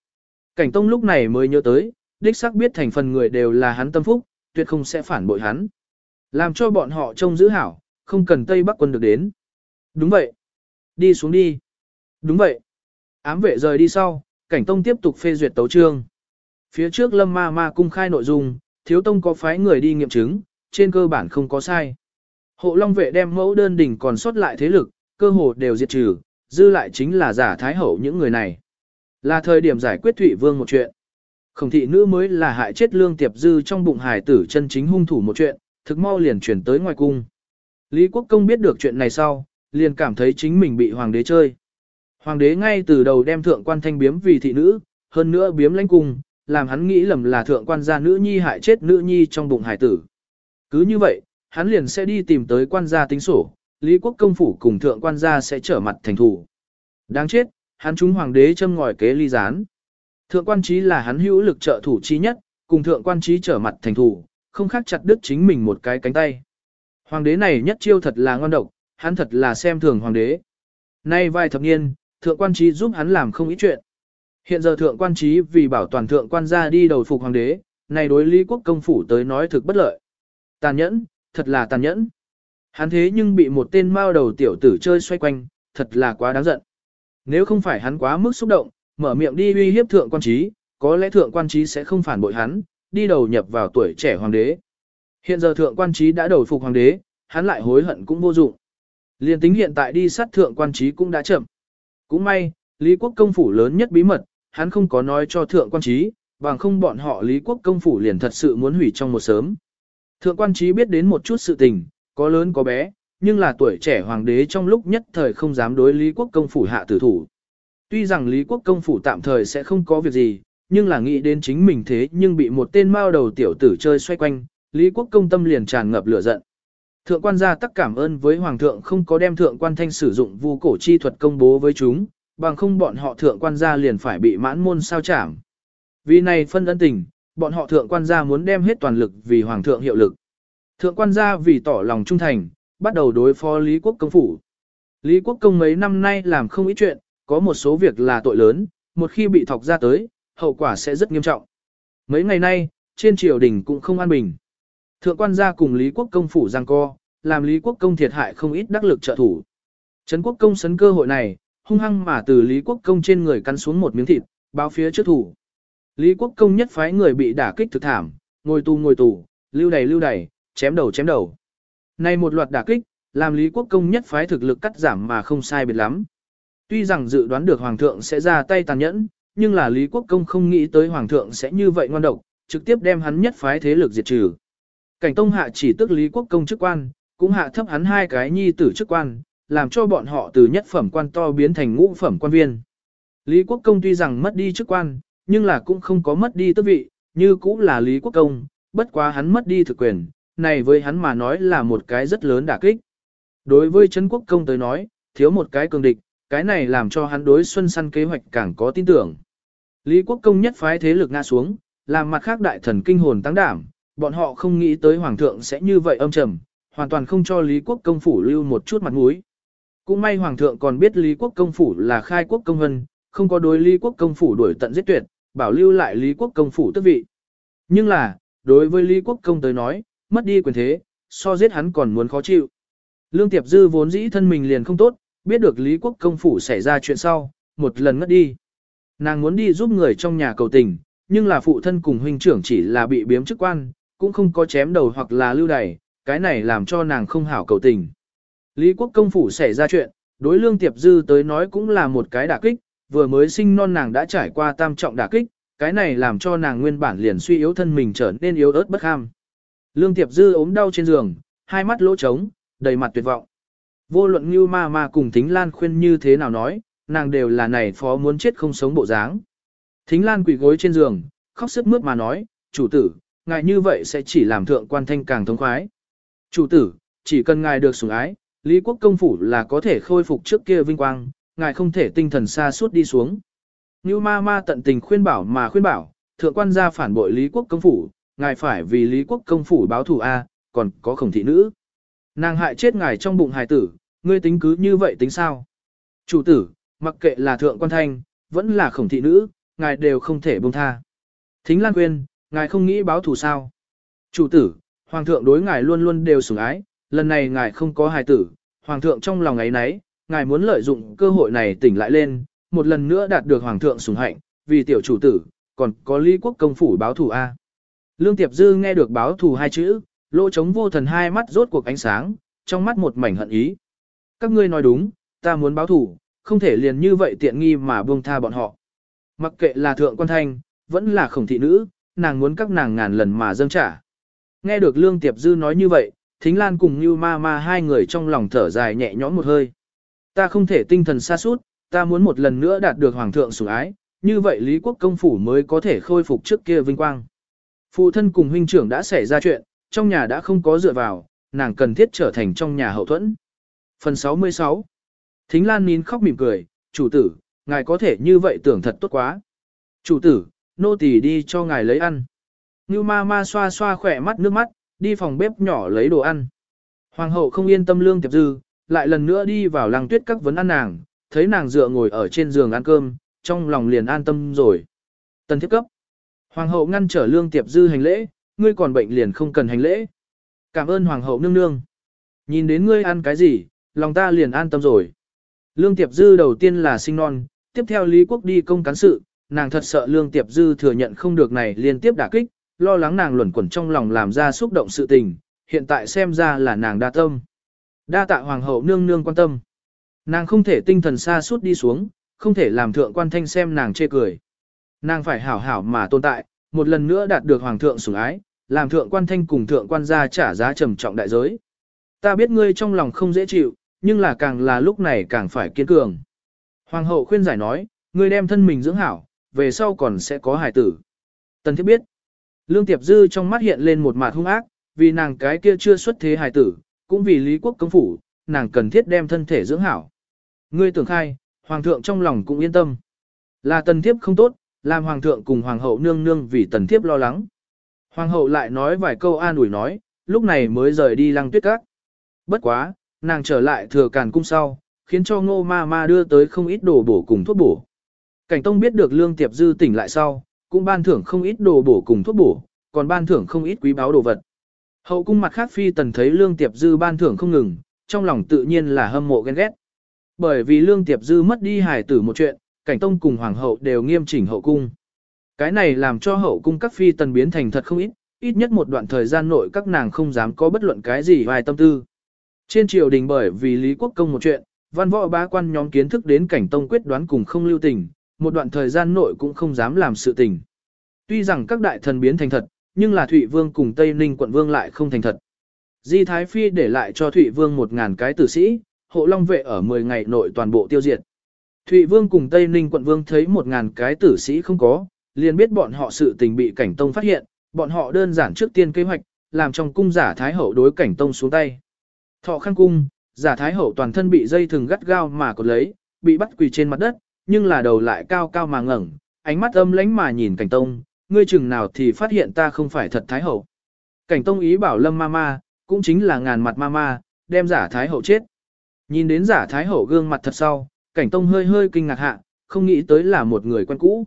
Cảnh Tông lúc này mới nhớ tới, đích xác biết thành phần người đều là hắn tâm phúc, tuyệt không sẽ phản bội hắn. Làm cho bọn họ trông giữ hảo, không cần Tây Bắc quân được đến. Đúng vậy. Đi xuống đi. Đúng vậy. Ám vệ rời đi sau, Cảnh Tông tiếp tục phê duyệt tấu trương. Phía trước Lâm Ma Ma cung khai nội dung, Thiếu Tông có phái người đi nghiệm chứng, trên cơ bản không có sai. Hộ Long vệ đem mẫu đơn đỉnh còn sót lại thế lực, cơ hồ đều diệt trừ, dư lại chính là giả thái hậu những người này. Là thời điểm giải quyết Thụy Vương một chuyện. Khổng thị nữ mới là hại chết lương tiệp dư trong bụng hải tử chân chính hung thủ một chuyện, thực mau liền chuyển tới ngoài cung. Lý Quốc Công biết được chuyện này sau, liền cảm thấy chính mình bị hoàng đế chơi. Hoàng đế ngay từ đầu đem thượng quan thanh biếm vì thị nữ, hơn nữa biếm lãnh cung, làm hắn nghĩ lầm là thượng quan gia nữ nhi hại chết nữ nhi trong bụng hải tử. Cứ như vậy, hắn liền sẽ đi tìm tới quan gia tính sổ, Lý Quốc công phủ cùng thượng quan gia sẽ trở mặt thành thủ. Đáng chết, hắn chúng hoàng đế châm ngòi kế ly gián. Thượng quan trí là hắn hữu lực trợ thủ chi nhất, cùng thượng quan trí trở mặt thành thủ, không khác chặt đứt chính mình một cái cánh tay. Hoàng đế này nhất chiêu thật là ngon độc, hắn thật là xem thường hoàng đế. Nay vài thập niên, thượng quan trí giúp hắn làm không ít chuyện. Hiện giờ thượng quan trí vì bảo toàn thượng quan gia đi đầu phục hoàng đế, này đối lý quốc công phủ tới nói thực bất lợi. Tàn nhẫn, thật là tàn nhẫn. Hắn thế nhưng bị một tên mao đầu tiểu tử chơi xoay quanh, thật là quá đáng giận. Nếu không phải hắn quá mức xúc động, mở miệng đi uy hiếp thượng quan trí, có lẽ thượng quan trí sẽ không phản bội hắn, đi đầu nhập vào tuổi trẻ hoàng đế. Hiện giờ thượng quan trí đã đầu phục hoàng đế, hắn lại hối hận cũng vô dụng. Liên tính hiện tại đi sát thượng quan trí cũng đã chậm. Cũng may, Lý Quốc công phủ lớn nhất bí mật, hắn không có nói cho thượng quan trí, bằng không bọn họ Lý Quốc công phủ liền thật sự muốn hủy trong một sớm. Thượng quan trí biết đến một chút sự tình, có lớn có bé, nhưng là tuổi trẻ hoàng đế trong lúc nhất thời không dám đối Lý Quốc công phủ hạ tử thủ. Tuy rằng Lý Quốc công phủ tạm thời sẽ không có việc gì, nhưng là nghĩ đến chính mình thế nhưng bị một tên mao đầu tiểu tử chơi xoay quanh, Lý Quốc công tâm liền tràn ngập lửa giận. Thượng quan gia tất cảm ơn với hoàng thượng không có đem thượng quan thanh sử dụng vu cổ chi thuật công bố với chúng, bằng không bọn họ thượng quan gia liền phải bị mãn môn sao chảm. Vì này phân ân tình, bọn họ thượng quan gia muốn đem hết toàn lực vì hoàng thượng hiệu lực. Thượng quan gia vì tỏ lòng trung thành, bắt đầu đối phó Lý Quốc công phủ. Lý Quốc công mấy năm nay làm không ít chuyện, có một số việc là tội lớn, một khi bị thọc ra tới, hậu quả sẽ rất nghiêm trọng. Mấy ngày nay, trên triều đình cũng không an bình. Thượng quan gia cùng Lý Quốc công phủ giang co, làm Lý Quốc công thiệt hại không ít đắc lực trợ thủ. Trấn Quốc công sấn cơ hội này, hung hăng mà từ Lý Quốc công trên người cắn xuống một miếng thịt, báo phía trước thủ. Lý Quốc công nhất phái người bị đả kích thực thảm, ngồi tù ngồi tù, lưu đầy lưu đầy, chém đầu chém đầu. Nay một loạt đả kích, làm Lý Quốc công nhất phái thực lực cắt giảm mà không sai biệt lắm. Tuy rằng dự đoán được Hoàng thượng sẽ ra tay tàn nhẫn, nhưng là Lý Quốc công không nghĩ tới Hoàng thượng sẽ như vậy ngoan độc, trực tiếp đem hắn nhất phái thế lực diệt trừ. Cảnh Tông hạ chỉ tức Lý Quốc công chức quan, cũng hạ thấp hắn hai cái nhi tử chức quan, làm cho bọn họ từ nhất phẩm quan to biến thành ngũ phẩm quan viên. Lý Quốc công tuy rằng mất đi chức quan, nhưng là cũng không có mất đi tước vị, như cũng là Lý Quốc công, bất quá hắn mất đi thực quyền, này với hắn mà nói là một cái rất lớn đả kích. Đối với Trấn Quốc công tới nói, thiếu một cái cường địch, cái này làm cho hắn đối xuân săn kế hoạch càng có tin tưởng. Lý Quốc công nhất phái thế lực ngã xuống, làm mặt khác đại thần kinh hồn tăng đảm, bọn họ không nghĩ tới hoàng thượng sẽ như vậy âm trầm, hoàn toàn không cho Lý Quốc công phủ lưu một chút mặt mũi. Cũng may hoàng thượng còn biết Lý Quốc công phủ là khai quốc công hân, không có đối Lý Quốc công phủ đuổi tận giết tuyệt, bảo lưu lại Lý Quốc công phủ tước vị. Nhưng là, đối với Lý Quốc công tới nói, mất đi quyền thế, so giết hắn còn muốn khó chịu. Lương Tiệp Dư vốn dĩ thân mình liền không tốt, biết được Lý Quốc công phủ xảy ra chuyện sau, một lần ngất đi. Nàng muốn đi giúp người trong nhà cầu tình, nhưng là phụ thân cùng huynh trưởng chỉ là bị biếm chức quan, cũng không có chém đầu hoặc là lưu đày, cái này làm cho nàng không hảo cầu tình. Lý quốc công phủ xảy ra chuyện, đối lương tiệp dư tới nói cũng là một cái đả kích, vừa mới sinh non nàng đã trải qua tam trọng đả kích, cái này làm cho nàng nguyên bản liền suy yếu thân mình trở nên yếu ớt bất ham. Lương tiệp dư ốm đau trên giường, hai mắt lỗ trống, đầy mặt tuyệt vọng. Vô luận như ma ma cùng Thính Lan khuyên như thế nào nói, nàng đều là này phó muốn chết không sống bộ dáng. Thính Lan quỳ gối trên giường, khóc sức mướt mà nói, chủ tử, ngài như vậy sẽ chỉ làm thượng quan thanh càng thống khoái. Chủ tử, chỉ cần ngài được sủng ái, Lý quốc công phủ là có thể khôi phục trước kia vinh quang, ngài không thể tinh thần xa suốt đi xuống. Như ma ma tận tình khuyên bảo mà khuyên bảo, thượng quan gia phản bội Lý quốc công phủ, ngài phải vì Lý quốc công phủ báo thù A, còn có khổng thị nữ. Nàng hại chết ngài trong bụng hài tử, ngươi tính cứ như vậy tính sao? Chủ tử, mặc kệ là thượng quan thanh, vẫn là khổng thị nữ, ngài đều không thể buông tha. Thính Lan Quyên, ngài không nghĩ báo thù sao? Chủ tử, hoàng thượng đối ngài luôn luôn đều sủng ái, lần này ngài không có hài tử, hoàng thượng trong lòng ấy nấy, ngài muốn lợi dụng cơ hội này tỉnh lại lên, một lần nữa đạt được hoàng thượng sủng hạnh, vì tiểu chủ tử, còn có lý quốc công phủ báo thù A. Lương Tiệp Dư nghe được báo thù hai chữ, lỗ trống vô thần hai mắt rốt cuộc ánh sáng, trong mắt một mảnh hận ý. Các ngươi nói đúng, ta muốn báo thù, không thể liền như vậy tiện nghi mà buông tha bọn họ. Mặc kệ là thượng quan thanh, vẫn là khổng thị nữ, nàng muốn các nàng ngàn lần mà dâng trả. Nghe được Lương Tiệp Dư nói như vậy, Thính Lan cùng Như Ma Ma hai người trong lòng thở dài nhẹ nhõm một hơi. Ta không thể tinh thần xa suốt, ta muốn một lần nữa đạt được Hoàng thượng sủng ái, như vậy Lý Quốc công phủ mới có thể khôi phục trước kia vinh quang. Phụ thân cùng huynh trưởng đã xảy ra chuyện, trong nhà đã không có dựa vào, nàng cần thiết trở thành trong nhà hậu thuẫn. Phần 66 Thính Lan nín khóc mỉm cười, chủ tử, ngài có thể như vậy tưởng thật tốt quá. Chủ tử, nô tỳ đi cho ngài lấy ăn. Ngưu ma ma xoa xoa khỏe mắt nước mắt, đi phòng bếp nhỏ lấy đồ ăn. Hoàng hậu không yên tâm lương tiệp dư, lại lần nữa đi vào làng tuyết các vấn ăn nàng, thấy nàng dựa ngồi ở trên giường ăn cơm, trong lòng liền an tâm rồi. Tần thiếp cấp. Hoàng hậu ngăn trở lương tiệp dư hành lễ, ngươi còn bệnh liền không cần hành lễ. Cảm ơn hoàng hậu nương nương. Nhìn đến ngươi ăn cái gì, lòng ta liền an tâm rồi. Lương tiệp dư đầu tiên là sinh non, tiếp theo Lý Quốc đi công cán sự, nàng thật sợ lương tiệp dư thừa nhận không được này liên tiếp đả kích, lo lắng nàng luẩn quẩn trong lòng làm ra xúc động sự tình, hiện tại xem ra là nàng đa tâm. Đa tạ hoàng hậu nương nương quan tâm. Nàng không thể tinh thần xa suốt đi xuống, không thể làm thượng quan thanh xem nàng chê cười. Nàng phải hảo hảo mà tồn tại, một lần nữa đạt được hoàng thượng sủng ái, làm thượng quan thanh cùng thượng quan gia trả giá trầm trọng đại giới. Ta biết ngươi trong lòng không dễ chịu, nhưng là càng là lúc này càng phải kiên cường. Hoàng hậu khuyên giải nói, ngươi đem thân mình dưỡng hảo, về sau còn sẽ có hài tử. Tần thiết biết, Lương Tiệp Dư trong mắt hiện lên một mặt hung ác, vì nàng cái kia chưa xuất thế hài tử, cũng vì Lý Quốc công phủ, nàng cần thiết đem thân thể dưỡng hảo. Ngươi tưởng khai, Hoàng thượng trong lòng cũng yên tâm. Là tần thiếp không tốt, làm Hoàng thượng cùng Hoàng hậu nương nương vì tần thiếp lo lắng. Hoàng hậu lại nói vài câu an ủi nói, lúc này mới rời đi lăng tuyết các. Bất quá, nàng trở lại thừa càn cung sau, khiến cho ngô ma ma đưa tới không ít đồ bổ cùng thuốc bổ. Cảnh Tông biết được Lương Tiệp Dư tỉnh lại sau, cũng ban thưởng không ít đồ bổ cùng thuốc bổ, còn ban thưởng không ít quý báu đồ vật. Hậu cung mặt khác phi tần thấy Lương Tiệp Dư ban thưởng không ngừng, trong lòng tự nhiên là hâm mộ ghen ghét. Bởi vì Lương Tiệp Dư mất đi hài tử một chuyện, Cảnh Tông cùng Hoàng hậu đều nghiêm chỉnh hậu cung. Cái này làm cho hậu cung các phi tần biến thành thật không ít, ít nhất một đoạn thời gian nội các nàng không dám có bất luận cái gì vài tâm tư. Trên triều đình bởi vì Lý Quốc Công một chuyện, văn võ bá quan nhóm kiến thức đến cảnh tông quyết đoán cùng không lưu tình, một đoạn thời gian nội cũng không dám làm sự tình. Tuy rằng các đại thần biến thành thật, nhưng là Thụy Vương cùng Tây Ninh quận Vương lại không thành thật. Di Thái Phi để lại cho Thụy Vương một ngàn cái tử sĩ, hộ long vệ ở 10 ngày nội toàn bộ tiêu diệt. Thụy Vương cùng Tây Ninh quận Vương thấy một ngàn cái tử sĩ không có, liền biết bọn họ sự tình bị cảnh tông phát hiện, bọn họ đơn giản trước tiên kế hoạch, làm trong cung giả Thái Hậu đối cảnh tông xuống tay. Thọ khăn cung, giả Thái Hậu toàn thân bị dây thừng gắt gao mà cột lấy, bị bắt quỳ trên mặt đất, nhưng là đầu lại cao cao mà ngẩng, ánh mắt âm lánh mà nhìn cảnh tông, ngươi chừng nào thì phát hiện ta không phải thật Thái Hậu. Cảnh tông ý bảo lâm ma ma, cũng chính là ngàn mặt ma ma, đem giả Thái Hậu chết. Nhìn đến giả Thái Hậu gương mặt thật sau, cảnh tông hơi hơi kinh ngạc hạ, không nghĩ tới là một người quen cũ.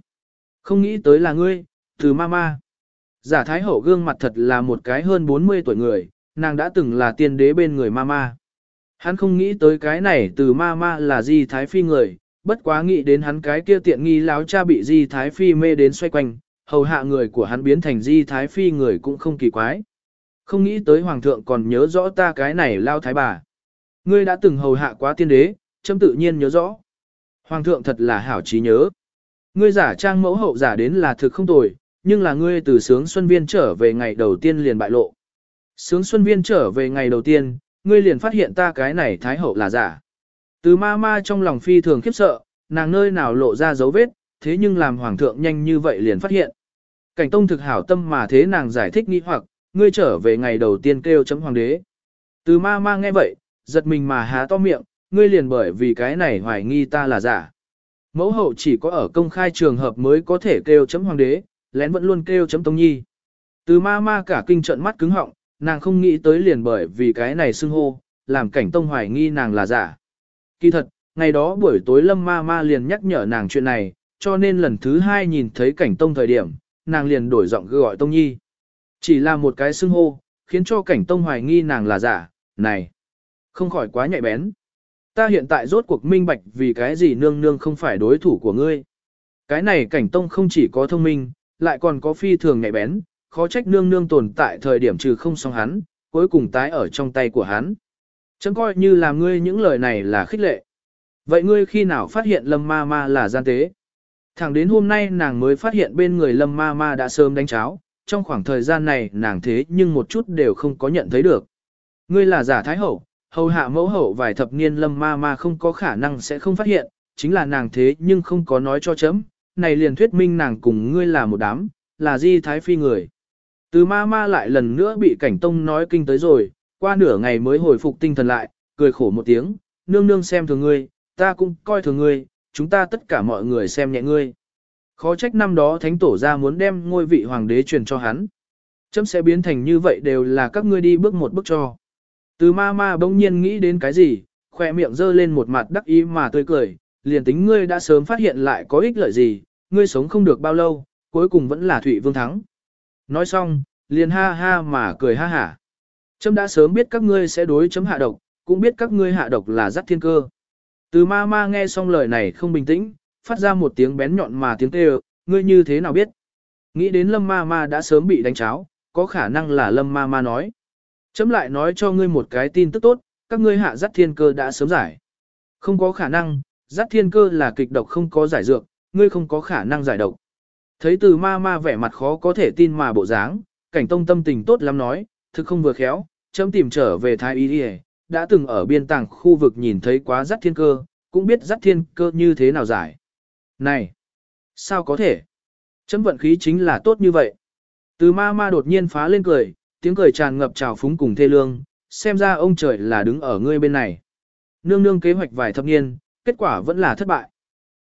Không nghĩ tới là ngươi, từ ma ma. Giả Thái Hậu gương mặt thật là một cái hơn 40 tuổi người, nàng đã từng là tiên đế bên người ma ma. Hắn không nghĩ tới cái này từ ma ma là di thái phi người, bất quá nghĩ đến hắn cái kia tiện nghi láo cha bị di thái phi mê đến xoay quanh, hầu hạ người của hắn biến thành di thái phi người cũng không kỳ quái. Không nghĩ tới hoàng thượng còn nhớ rõ ta cái này lao thái bà. Ngươi đã từng hầu hạ quá tiên đế, châm tự nhiên nhớ rõ. Hoàng thượng thật là hảo trí nhớ. Ngươi giả trang mẫu hậu giả đến là thực không tồi, nhưng là ngươi từ sướng xuân viên trở về ngày đầu tiên liền bại lộ. Sướng xuân viên trở về ngày đầu tiên, ngươi liền phát hiện ta cái này thái hậu là giả. Từ ma ma trong lòng phi thường khiếp sợ, nàng nơi nào lộ ra dấu vết, thế nhưng làm hoàng thượng nhanh như vậy liền phát hiện. Cảnh tông thực hảo tâm mà thế nàng giải thích nghi hoặc, ngươi trở về ngày đầu tiên kêu chấm hoàng đế. Từ ma ma nghe vậy, giật mình mà há to miệng, ngươi liền bởi vì cái này hoài nghi ta là giả. Mẫu hậu chỉ có ở công khai trường hợp mới có thể kêu chấm hoàng đế, lén vẫn luôn kêu chấm tông nhi. Từ ma ma cả kinh trận mắt cứng họng, nàng không nghĩ tới liền bởi vì cái này xưng hô, làm cảnh tông hoài nghi nàng là giả. Kỳ thật, ngày đó buổi tối lâm ma ma liền nhắc nhở nàng chuyện này, cho nên lần thứ hai nhìn thấy cảnh tông thời điểm, nàng liền đổi giọng gọi tông nhi. Chỉ là một cái xưng hô, khiến cho cảnh tông hoài nghi nàng là giả, này, không khỏi quá nhạy bén. Ta hiện tại rốt cuộc minh bạch vì cái gì nương nương không phải đối thủ của ngươi. Cái này cảnh tông không chỉ có thông minh, lại còn có phi thường nhạy bén, khó trách nương nương tồn tại thời điểm trừ không xong hắn, cuối cùng tái ở trong tay của hắn. Chẳng coi như là ngươi những lời này là khích lệ. Vậy ngươi khi nào phát hiện lâm ma ma là gian tế? Thẳng đến hôm nay nàng mới phát hiện bên người lâm ma ma đã sớm đánh cháo, trong khoảng thời gian này nàng thế nhưng một chút đều không có nhận thấy được. Ngươi là giả thái hậu, hầu hạ mẫu hậu vài thập niên lâm ma ma không có khả năng sẽ không phát hiện, chính là nàng thế nhưng không có nói cho chấm, này liền thuyết minh nàng cùng ngươi là một đám, là di thái phi người. Từ ma ma lại lần nữa bị cảnh tông nói kinh tới rồi, qua nửa ngày mới hồi phục tinh thần lại, cười khổ một tiếng, nương nương xem thường ngươi, ta cũng coi thường ngươi, chúng ta tất cả mọi người xem nhẹ ngươi. Khó trách năm đó thánh tổ ra muốn đem ngôi vị hoàng đế truyền cho hắn. Chấm sẽ biến thành như vậy đều là các ngươi đi bước một bước cho. Từ ma ma bỗng nhiên nghĩ đến cái gì, khoe miệng dơ lên một mặt đắc ý mà tươi cười, liền tính ngươi đã sớm phát hiện lại có ích lợi gì, ngươi sống không được bao lâu, cuối cùng vẫn là Thụy Vương thắng. Nói xong, liền ha ha mà cười ha hả. Chấm đã sớm biết các ngươi sẽ đối chấm hạ độc, cũng biết các ngươi hạ độc là dắt thiên cơ. Từ ma ma nghe xong lời này không bình tĩnh, phát ra một tiếng bén nhọn mà tiếng kêu, ngươi như thế nào biết? Nghĩ đến lâm ma ma đã sớm bị đánh cháo, có khả năng là lâm ma ma nói. Chấm lại nói cho ngươi một cái tin tức tốt, các ngươi hạ dắt thiên cơ đã sớm giải. Không có khả năng, dắt thiên cơ là kịch độc không có giải dược, ngươi không có khả năng giải độc. Thấy từ ma ma vẻ mặt khó có thể tin mà bộ dáng, cảnh tông tâm tình tốt lắm nói, thực không vừa khéo, chấm tìm trở về thái y Điề, đã từng ở biên tàng khu vực nhìn thấy quá dắt thiên cơ, cũng biết dắt thiên cơ như thế nào giải. Này, sao có thể? Chấm vận khí chính là tốt như vậy. Từ ma ma đột nhiên phá lên cười, tiếng cười tràn ngập trào phúng cùng thê lương, xem ra ông trời là đứng ở ngươi bên này. Nương nương kế hoạch vài thập niên, kết quả vẫn là thất bại.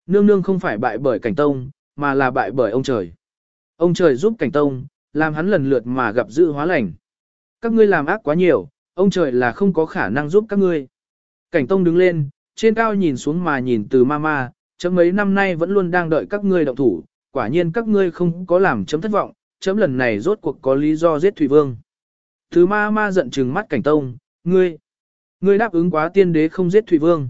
Nương nương không phải bại bởi cảnh tông, mà là bại bởi ông trời. Ông trời giúp cảnh tông, làm hắn lần lượt mà gặp dự hóa lành. Các ngươi làm ác quá nhiều, ông trời là không có khả năng giúp các ngươi. Cảnh tông đứng lên, trên cao nhìn xuống mà nhìn từ mama, chấm mấy năm nay vẫn luôn đang đợi các ngươi động thủ, quả nhiên các ngươi không có làm chấm thất vọng, chấm lần này rốt cuộc có lý do giết Thủy Vương. Từ ma ma giận trừng mắt cảnh tông, ngươi, ngươi đáp ứng quá tiên đế không giết Thủy Vương.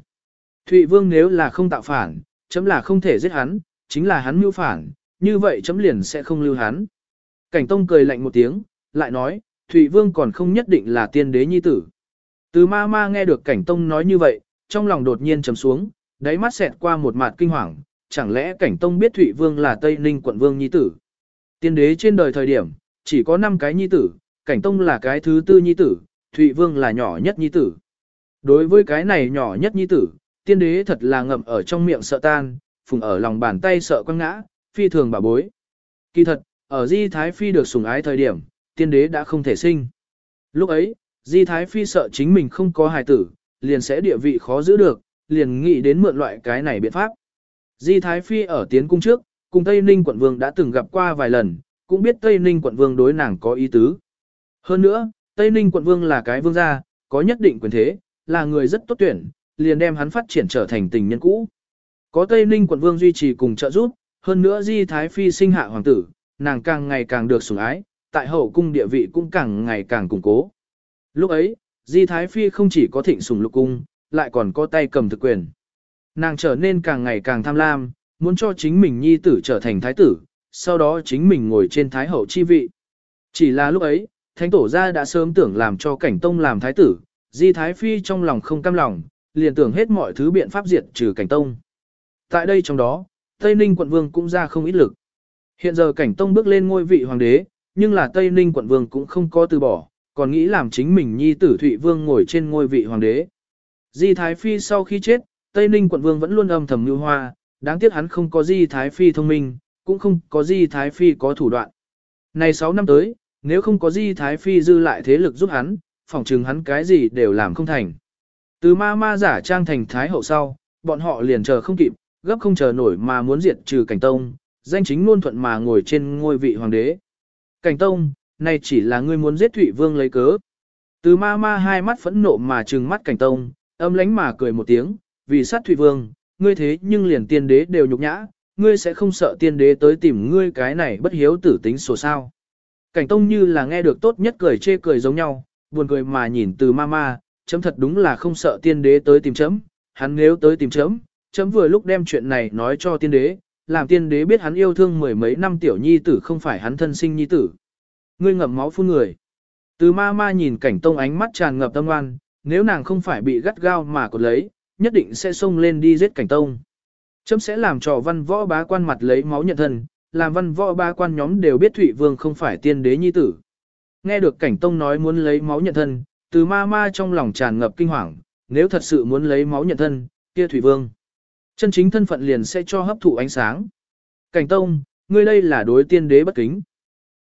thủy Vương nếu là không tạo phản, chấm là không thể giết hắn, chính là hắn mưu phản, như vậy chấm liền sẽ không lưu hắn. Cảnh Tông cười lạnh một tiếng, lại nói, Thụy Vương còn không nhất định là tiên đế nhi tử. Từ ma ma nghe được Cảnh Tông nói như vậy, trong lòng đột nhiên trầm xuống, đáy mắt xẹt qua một mặt kinh hoàng, chẳng lẽ Cảnh Tông biết Thụy Vương là Tây Ninh quận vương nhi tử. Tiên đế trên đời thời điểm, chỉ có 5 cái nhi tử, Cảnh Tông là cái thứ tư nhi tử, Thụy Vương là nhỏ nhất nhi tử. Đối với cái này nhỏ nhất nhi tử, tiên đế thật là ngậm ở trong miệng sợ tan, phùng ở lòng bàn tay sợ quăng ngã, phi thường bà bối. Kỳ thật, ở Di Thái Phi được sủng ái thời điểm, tiên đế đã không thể sinh. Lúc ấy, Di Thái Phi sợ chính mình không có hài tử, liền sẽ địa vị khó giữ được, liền nghĩ đến mượn loại cái này biện pháp. Di Thái Phi ở tiến cung trước, cùng Tây Ninh quận vương đã từng gặp qua vài lần, cũng biết Tây Ninh quận vương đối nàng có ý tứ. Hơn nữa, Tây Ninh quận vương là cái vương gia, có nhất định quyền thế, là người rất tốt tuyển, liền đem hắn phát triển trở thành tình nhân cũ. Có Tây Ninh quận vương duy trì cùng trợ giúp, hơn nữa Di Thái Phi sinh hạ hoàng tử, nàng càng ngày càng được sủng ái, tại hậu cung địa vị cũng càng ngày càng củng cố. Lúc ấy, Di Thái Phi không chỉ có thịnh sủng lục cung, lại còn có tay cầm thực quyền. Nàng trở nên càng ngày càng tham lam, muốn cho chính mình nhi tử trở thành thái tử, sau đó chính mình ngồi trên thái hậu chi vị. Chỉ là lúc ấy, thánh tổ gia đã sớm tưởng làm cho cảnh tông làm thái tử, Di Thái Phi trong lòng không cam lòng, liền tưởng hết mọi thứ biện pháp diệt trừ cảnh tông. Tại đây trong đó, Tây Ninh quận vương cũng ra không ít lực. Hiện giờ cảnh tông bước lên ngôi vị hoàng đế, nhưng là Tây Ninh quận vương cũng không có từ bỏ, còn nghĩ làm chính mình nhi tử Thụy Vương ngồi trên ngôi vị hoàng đế. Di Thái Phi sau khi chết, Tây Ninh quận vương vẫn luôn âm thầm lưu hoa, đáng tiếc hắn không có Di Thái Phi thông minh, cũng không có Di Thái Phi có thủ đoạn. Này 6 năm tới, nếu không có Di Thái Phi dư lại thế lực giúp hắn, phỏng chừng hắn cái gì đều làm không thành. Từ ma ma giả trang thành thái hậu sau, bọn họ liền chờ không kịp, gấp không chờ nổi mà muốn diệt trừ cảnh tông, danh chính luôn thuận mà ngồi trên ngôi vị hoàng đế. Cảnh tông, này chỉ là ngươi muốn giết Thụy Vương lấy cớ. Từ ma ma hai mắt phẫn nộ mà trừng mắt cảnh tông, âm lánh mà cười một tiếng, vì sát Thụy Vương, ngươi thế nhưng liền tiên đế đều nhục nhã, ngươi sẽ không sợ tiên đế tới tìm ngươi cái này bất hiếu tử tính sổ sao. Cảnh tông như là nghe được tốt nhất cười chê cười giống nhau, buồn cười mà nhìn từ ma ma, chấm thật đúng là không sợ tiên đế tới tìm chấm, hắn nếu tới tìm chấm, chấm vừa lúc đem chuyện này nói cho tiên đế, làm tiên đế biết hắn yêu thương mười mấy năm tiểu nhi tử không phải hắn thân sinh nhi tử. Ngươi ngậm máu phun người. Từ ma ma nhìn cảnh tông ánh mắt tràn ngập tâm oan, nếu nàng không phải bị gắt gao mà còn lấy, nhất định sẽ xông lên đi giết cảnh tông. Chấm sẽ làm cho văn võ bá quan mặt lấy máu nhận thân, làm văn võ bá quan nhóm đều biết Thụy Vương không phải tiên đế nhi tử. Nghe được cảnh tông nói muốn lấy máu nhận thân, từ ma ma trong lòng tràn ngập kinh hoàng, nếu thật sự muốn lấy máu nhận thân, kia thủy Vương. Chân chính thân phận liền sẽ cho hấp thụ ánh sáng. Cảnh tông, ngươi đây là đối tiên đế bất kính.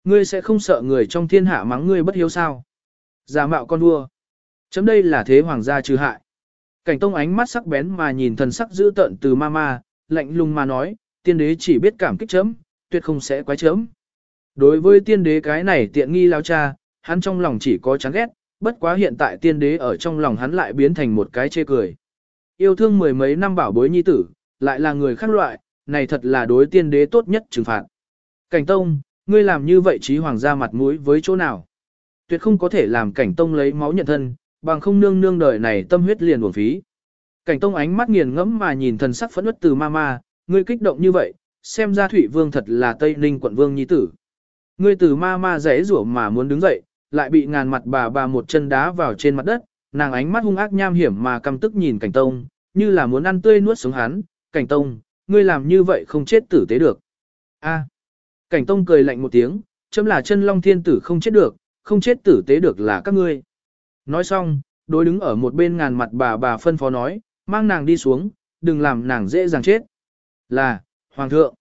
Ngươi sẽ không sợ người trong thiên hạ mắng ngươi bất hiếu sao. Giả mạo con vua. Chấm đây là thế hoàng gia trừ hại. Cảnh tông ánh mắt sắc bén mà nhìn thần sắc dữ tợn từ ma ma, lạnh lùng mà nói, tiên đế chỉ biết cảm kích chấm, tuyệt không sẽ quái chấm. Đối với tiên đế cái này tiện nghi lao cha, hắn trong lòng chỉ có chán ghét, bất quá hiện tại tiên đế ở trong lòng hắn lại biến thành một cái chê cười. Yêu thương mười mấy năm bảo bối nhi tử, lại là người khác loại, này thật là đối tiên đế tốt nhất trừng phạt. Cảnh tông, ngươi làm như vậy trí hoàng gia mặt mũi với chỗ nào? Tuyệt không có thể làm cảnh tông lấy máu nhận thân, bằng không nương nương đời này tâm huyết liền uổng phí. Cảnh tông ánh mắt nghiền ngẫm mà nhìn thần sắc phẫn uất từ ma ma, ngươi kích động như vậy, xem ra Thụy Vương thật là Tây Ninh quận vương nhi tử. Ngươi từ ma ma rẽ rủa mà muốn đứng dậy, lại bị ngàn mặt bà bà một chân đá vào trên mặt đất, nàng ánh mắt hung ác nham hiểm mà căm tức nhìn cảnh tông, như là muốn ăn tươi nuốt sống hắn, cảnh tông, ngươi làm như vậy không chết tử tế được. A. Cảnh tông cười lạnh một tiếng, chấm là chân long thiên tử không chết được, không chết tử tế được là các ngươi. Nói xong, đối đứng ở một bên ngàn mặt bà bà phân phó nói, mang nàng đi xuống, đừng làm nàng dễ dàng chết. Là, Hoàng thượng.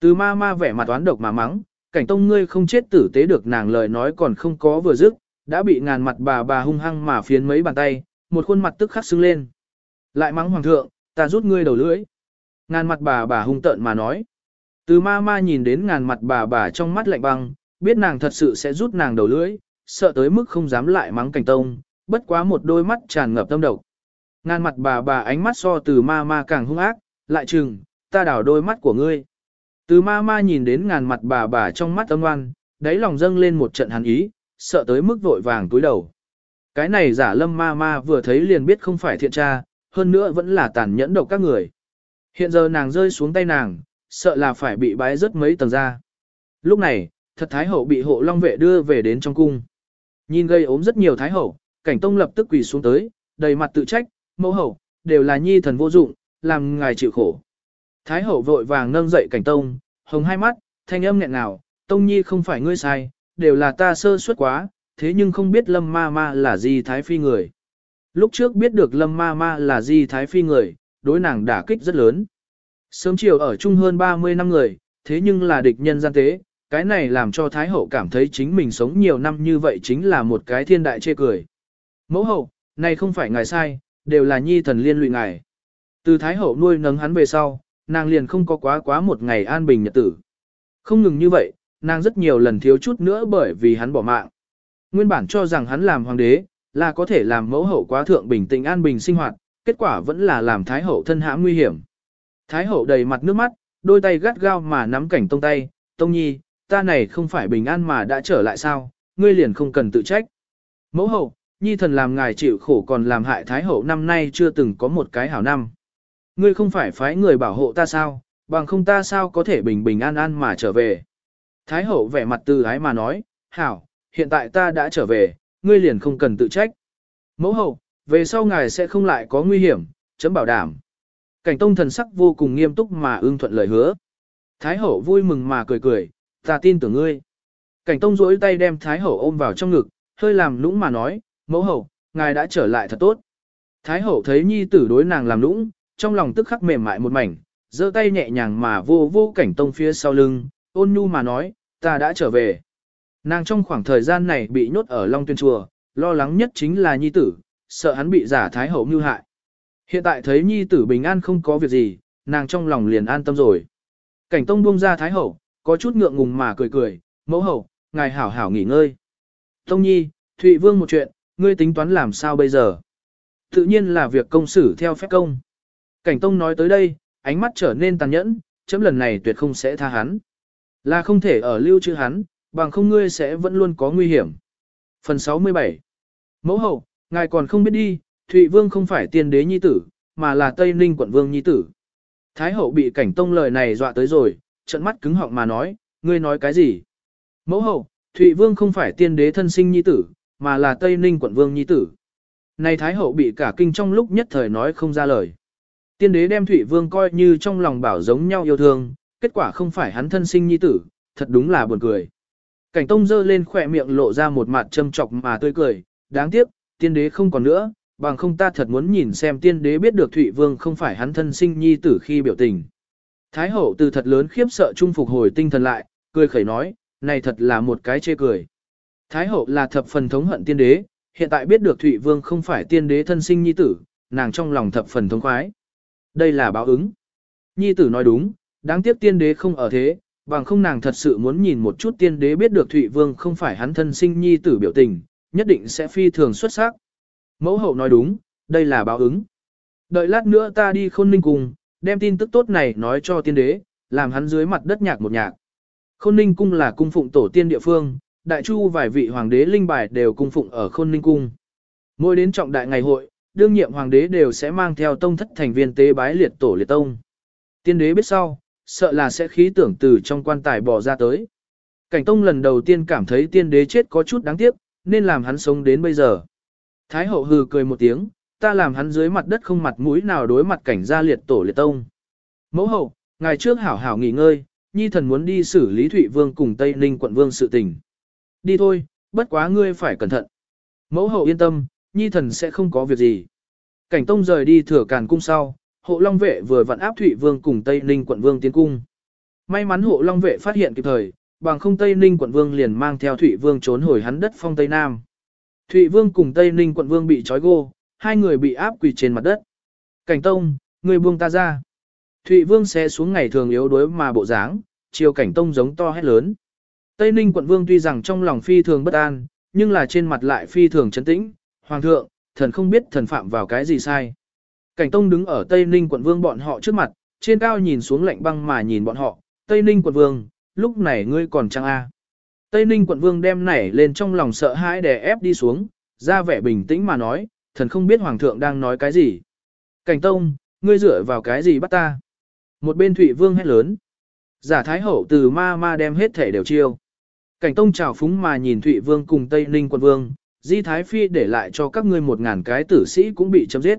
Từ ma ma vẻ mặt toán độc mà mắng, cảnh tông ngươi không chết tử tế được nàng lời nói còn không có vừa dứt, đã bị ngàn mặt bà bà hung hăng mà phiến mấy bàn tay, một khuôn mặt tức khắc sưng lên. Lại mắng hoàng thượng, ta rút ngươi đầu lưỡi. Ngàn mặt bà bà hung tợn mà nói. Từ ma ma nhìn đến ngàn mặt bà bà trong mắt lạnh băng, biết nàng thật sự sẽ rút nàng đầu lưỡi, sợ tới mức không dám lại mắng cảnh tông, bất quá một đôi mắt tràn ngập tâm độc. Ngàn mặt bà bà ánh mắt so từ ma ma càng hung ác, lại chừng, ta đảo đôi mắt của ngươi. Từ ma ma nhìn đến ngàn mặt bà bà trong mắt âm oan, đáy lòng dâng lên một trận hàn ý, sợ tới mức vội vàng túi đầu. Cái này giả lâm ma ma vừa thấy liền biết không phải thiện tra, hơn nữa vẫn là tàn nhẫn độc các người. Hiện giờ nàng rơi xuống tay nàng, sợ là phải bị bái rất mấy tầng ra. Lúc này, thật thái hậu bị hộ long vệ đưa về đến trong cung. Nhìn gây ốm rất nhiều thái hậu, cảnh tông lập tức quỳ xuống tới, đầy mặt tự trách, mẫu hậu, đều là nhi thần vô dụng, làm ngài chịu khổ. Thái hậu vội vàng nâng dậy cảnh tông, hồng hai mắt, thanh âm nghẹn nào, tông nhi không phải ngươi sai, đều là ta sơ suất quá, thế nhưng không biết lâm ma ma là gì thái phi người. Lúc trước biết được lâm ma ma là gì thái phi người, đối nàng đả kích rất lớn. Sớm chiều ở chung hơn 30 năm người, thế nhưng là địch nhân gian tế, cái này làm cho Thái Hậu cảm thấy chính mình sống nhiều năm như vậy chính là một cái thiên đại chê cười. Mẫu hậu, này không phải ngài sai, đều là nhi thần liên lụy ngài. Từ Thái Hậu nuôi nấng hắn về sau, nàng liền không có quá quá một ngày an bình nhật tử. Không ngừng như vậy, nàng rất nhiều lần thiếu chút nữa bởi vì hắn bỏ mạng. Nguyên bản cho rằng hắn làm hoàng đế, là có thể làm mẫu hậu quá thượng bình tĩnh an bình sinh hoạt, kết quả vẫn là làm thái hậu thân hãm nguy hiểm. Thái hậu đầy mặt nước mắt, đôi tay gắt gao mà nắm cảnh tông tay, tông nhi, ta này không phải bình an mà đã trở lại sao, ngươi liền không cần tự trách. Mẫu hậu, nhi thần làm ngài chịu khổ còn làm hại thái hậu năm nay chưa từng có một cái hảo năm. Ngươi không phải phái người bảo hộ ta sao, bằng không ta sao có thể bình bình an an mà trở về. Thái hậu vẻ mặt từ ái mà nói, hảo, hiện tại ta đã trở về, ngươi liền không cần tự trách. Mẫu hậu, về sau ngài sẽ không lại có nguy hiểm, chấm bảo đảm. Cảnh tông thần sắc vô cùng nghiêm túc mà ưng thuận lời hứa. Thái hậu vui mừng mà cười cười, ta tin tưởng ngươi. Cảnh tông duỗi tay đem Thái hậu ôm vào trong ngực, hơi làm nũng mà nói, mẫu hậu, ngài đã trở lại thật tốt. Thái hậu thấy nhi tử đối nàng làm nũng, trong lòng tức khắc mềm mại một mảnh, giơ tay nhẹ nhàng mà vô vô cảnh tông phía sau lưng, ôn nhu mà nói, ta đã trở về. Nàng trong khoảng thời gian này bị nhốt ở Long Tuyên Chùa, lo lắng nhất chính là nhi tử, sợ hắn bị giả thái hậu mưu hại. Hiện tại thấy nhi tử bình an không có việc gì, nàng trong lòng liền an tâm rồi. Cảnh tông buông ra thái hậu, có chút ngượng ngùng mà cười cười, mẫu hậu, ngài hảo hảo nghỉ ngơi. Tông nhi, Thụy Vương một chuyện, ngươi tính toán làm sao bây giờ? Tự nhiên là việc công xử theo phép công. Cảnh tông nói tới đây, ánh mắt trở nên tàn nhẫn, chấm lần này tuyệt không sẽ tha hắn. Là không thể ở lưu trữ hắn, bằng không ngươi sẽ vẫn luôn có nguy hiểm. Phần 67 Mẫu hậu, ngài còn không biết đi, Thụy Vương không phải tiên đế nhi tử, mà là Tây Ninh quận vương nhi tử. Thái hậu bị cảnh tông lời này dọa tới rồi, trận mắt cứng họng mà nói, ngươi nói cái gì? Mẫu hậu, Thụy Vương không phải tiên đế thân sinh nhi tử, mà là Tây Ninh quận vương nhi tử. Này Thái hậu bị cả kinh trong lúc nhất thời nói không ra lời. Tiên đế đem Thụy Vương coi như trong lòng bảo giống nhau yêu thương, kết quả không phải hắn thân sinh nhi tử, thật đúng là buồn cười. Cảnh Tông giơ lên khỏe miệng lộ ra một mặt châm chọc mà tươi cười, đáng tiếc, tiên đế không còn nữa, bằng không ta thật muốn nhìn xem tiên đế biết được Thụy Vương không phải hắn thân sinh nhi tử khi biểu tình. Thái hậu từ thật lớn khiếp sợ trung phục hồi tinh thần lại, cười khẩy nói, này thật là một cái chê cười. Thái hậu là thập phần thống hận tiên đế, hiện tại biết được Thụy Vương không phải tiên đế thân sinh nhi tử, nàng trong lòng thập phần thống khoái. Đây là báo ứng. Nhi tử nói đúng, đáng tiếc tiên đế không ở thế, bằng không nàng thật sự muốn nhìn một chút tiên đế biết được Thụy Vương không phải hắn thân sinh nhi tử biểu tình, nhất định sẽ phi thường xuất sắc. Mẫu hậu nói đúng, đây là báo ứng. Đợi lát nữa ta đi khôn ninh cùng, đem tin tức tốt này nói cho tiên đế, làm hắn dưới mặt đất nhạc một nhạc. Khôn ninh cung là cung phụng tổ tiên địa phương, đại chu vài vị hoàng đế linh bài đều cung phụng ở khôn ninh cung. Mỗi đến trọng đại ngày hội, đương nhiệm hoàng đế đều sẽ mang theo tông thất thành viên tế bái liệt tổ liệt tông. Tiên đế biết sau, sợ là sẽ khí tưởng từ trong quan tài bỏ ra tới. Cảnh tông lần đầu tiên cảm thấy tiên đế chết có chút đáng tiếc, nên làm hắn sống đến bây giờ. Thái hậu hừ cười một tiếng, ta làm hắn dưới mặt đất không mặt mũi nào đối mặt cảnh gia liệt tổ liệt tông. Mẫu hậu, ngày trước hảo hảo nghỉ ngơi, nhi thần muốn đi xử lý Thụy Vương cùng Tây Ninh quận vương sự tình. Đi thôi, bất quá ngươi phải cẩn thận. Mẫu hậu yên tâm, nhi thần sẽ không có việc gì. Cảnh tông rời đi thừa càn cung sau, hộ long vệ vừa vặn áp Thụy Vương cùng Tây Ninh quận vương tiến cung. May mắn hộ long vệ phát hiện kịp thời, bằng không Tây Ninh quận vương liền mang theo Thụy Vương trốn hồi hắn đất phong Tây Nam. Thụy Vương cùng Tây Ninh quận vương bị trói gô, hai người bị áp quỳ trên mặt đất. Cảnh Tông, người buông ta ra. Thụy Vương sẽ xuống ngày thường yếu đuối mà bộ dáng, chiều Cảnh Tông giống to hét lớn. Tây Ninh quận vương tuy rằng trong lòng phi thường bất an, nhưng là trên mặt lại phi thường trấn tĩnh. Hoàng thượng, thần không biết thần phạm vào cái gì sai. Cảnh Tông đứng ở Tây Ninh quận vương bọn họ trước mặt, trên cao nhìn xuống lạnh băng mà nhìn bọn họ. Tây Ninh quận vương, lúc này ngươi còn chăng a? Tây Ninh quận vương đem nảy lên trong lòng sợ hãi đè ép đi xuống, ra vẻ bình tĩnh mà nói, thần không biết hoàng thượng đang nói cái gì. Cảnh tông, ngươi dựa vào cái gì bắt ta? Một bên Thụy vương hét lớn. Giả thái hậu từ ma ma đem hết thể đều chiêu. Cảnh tông chào phúng mà nhìn Thụy vương cùng Tây Ninh quận vương, di thái phi để lại cho các ngươi một ngàn cái tử sĩ cũng bị chấm giết.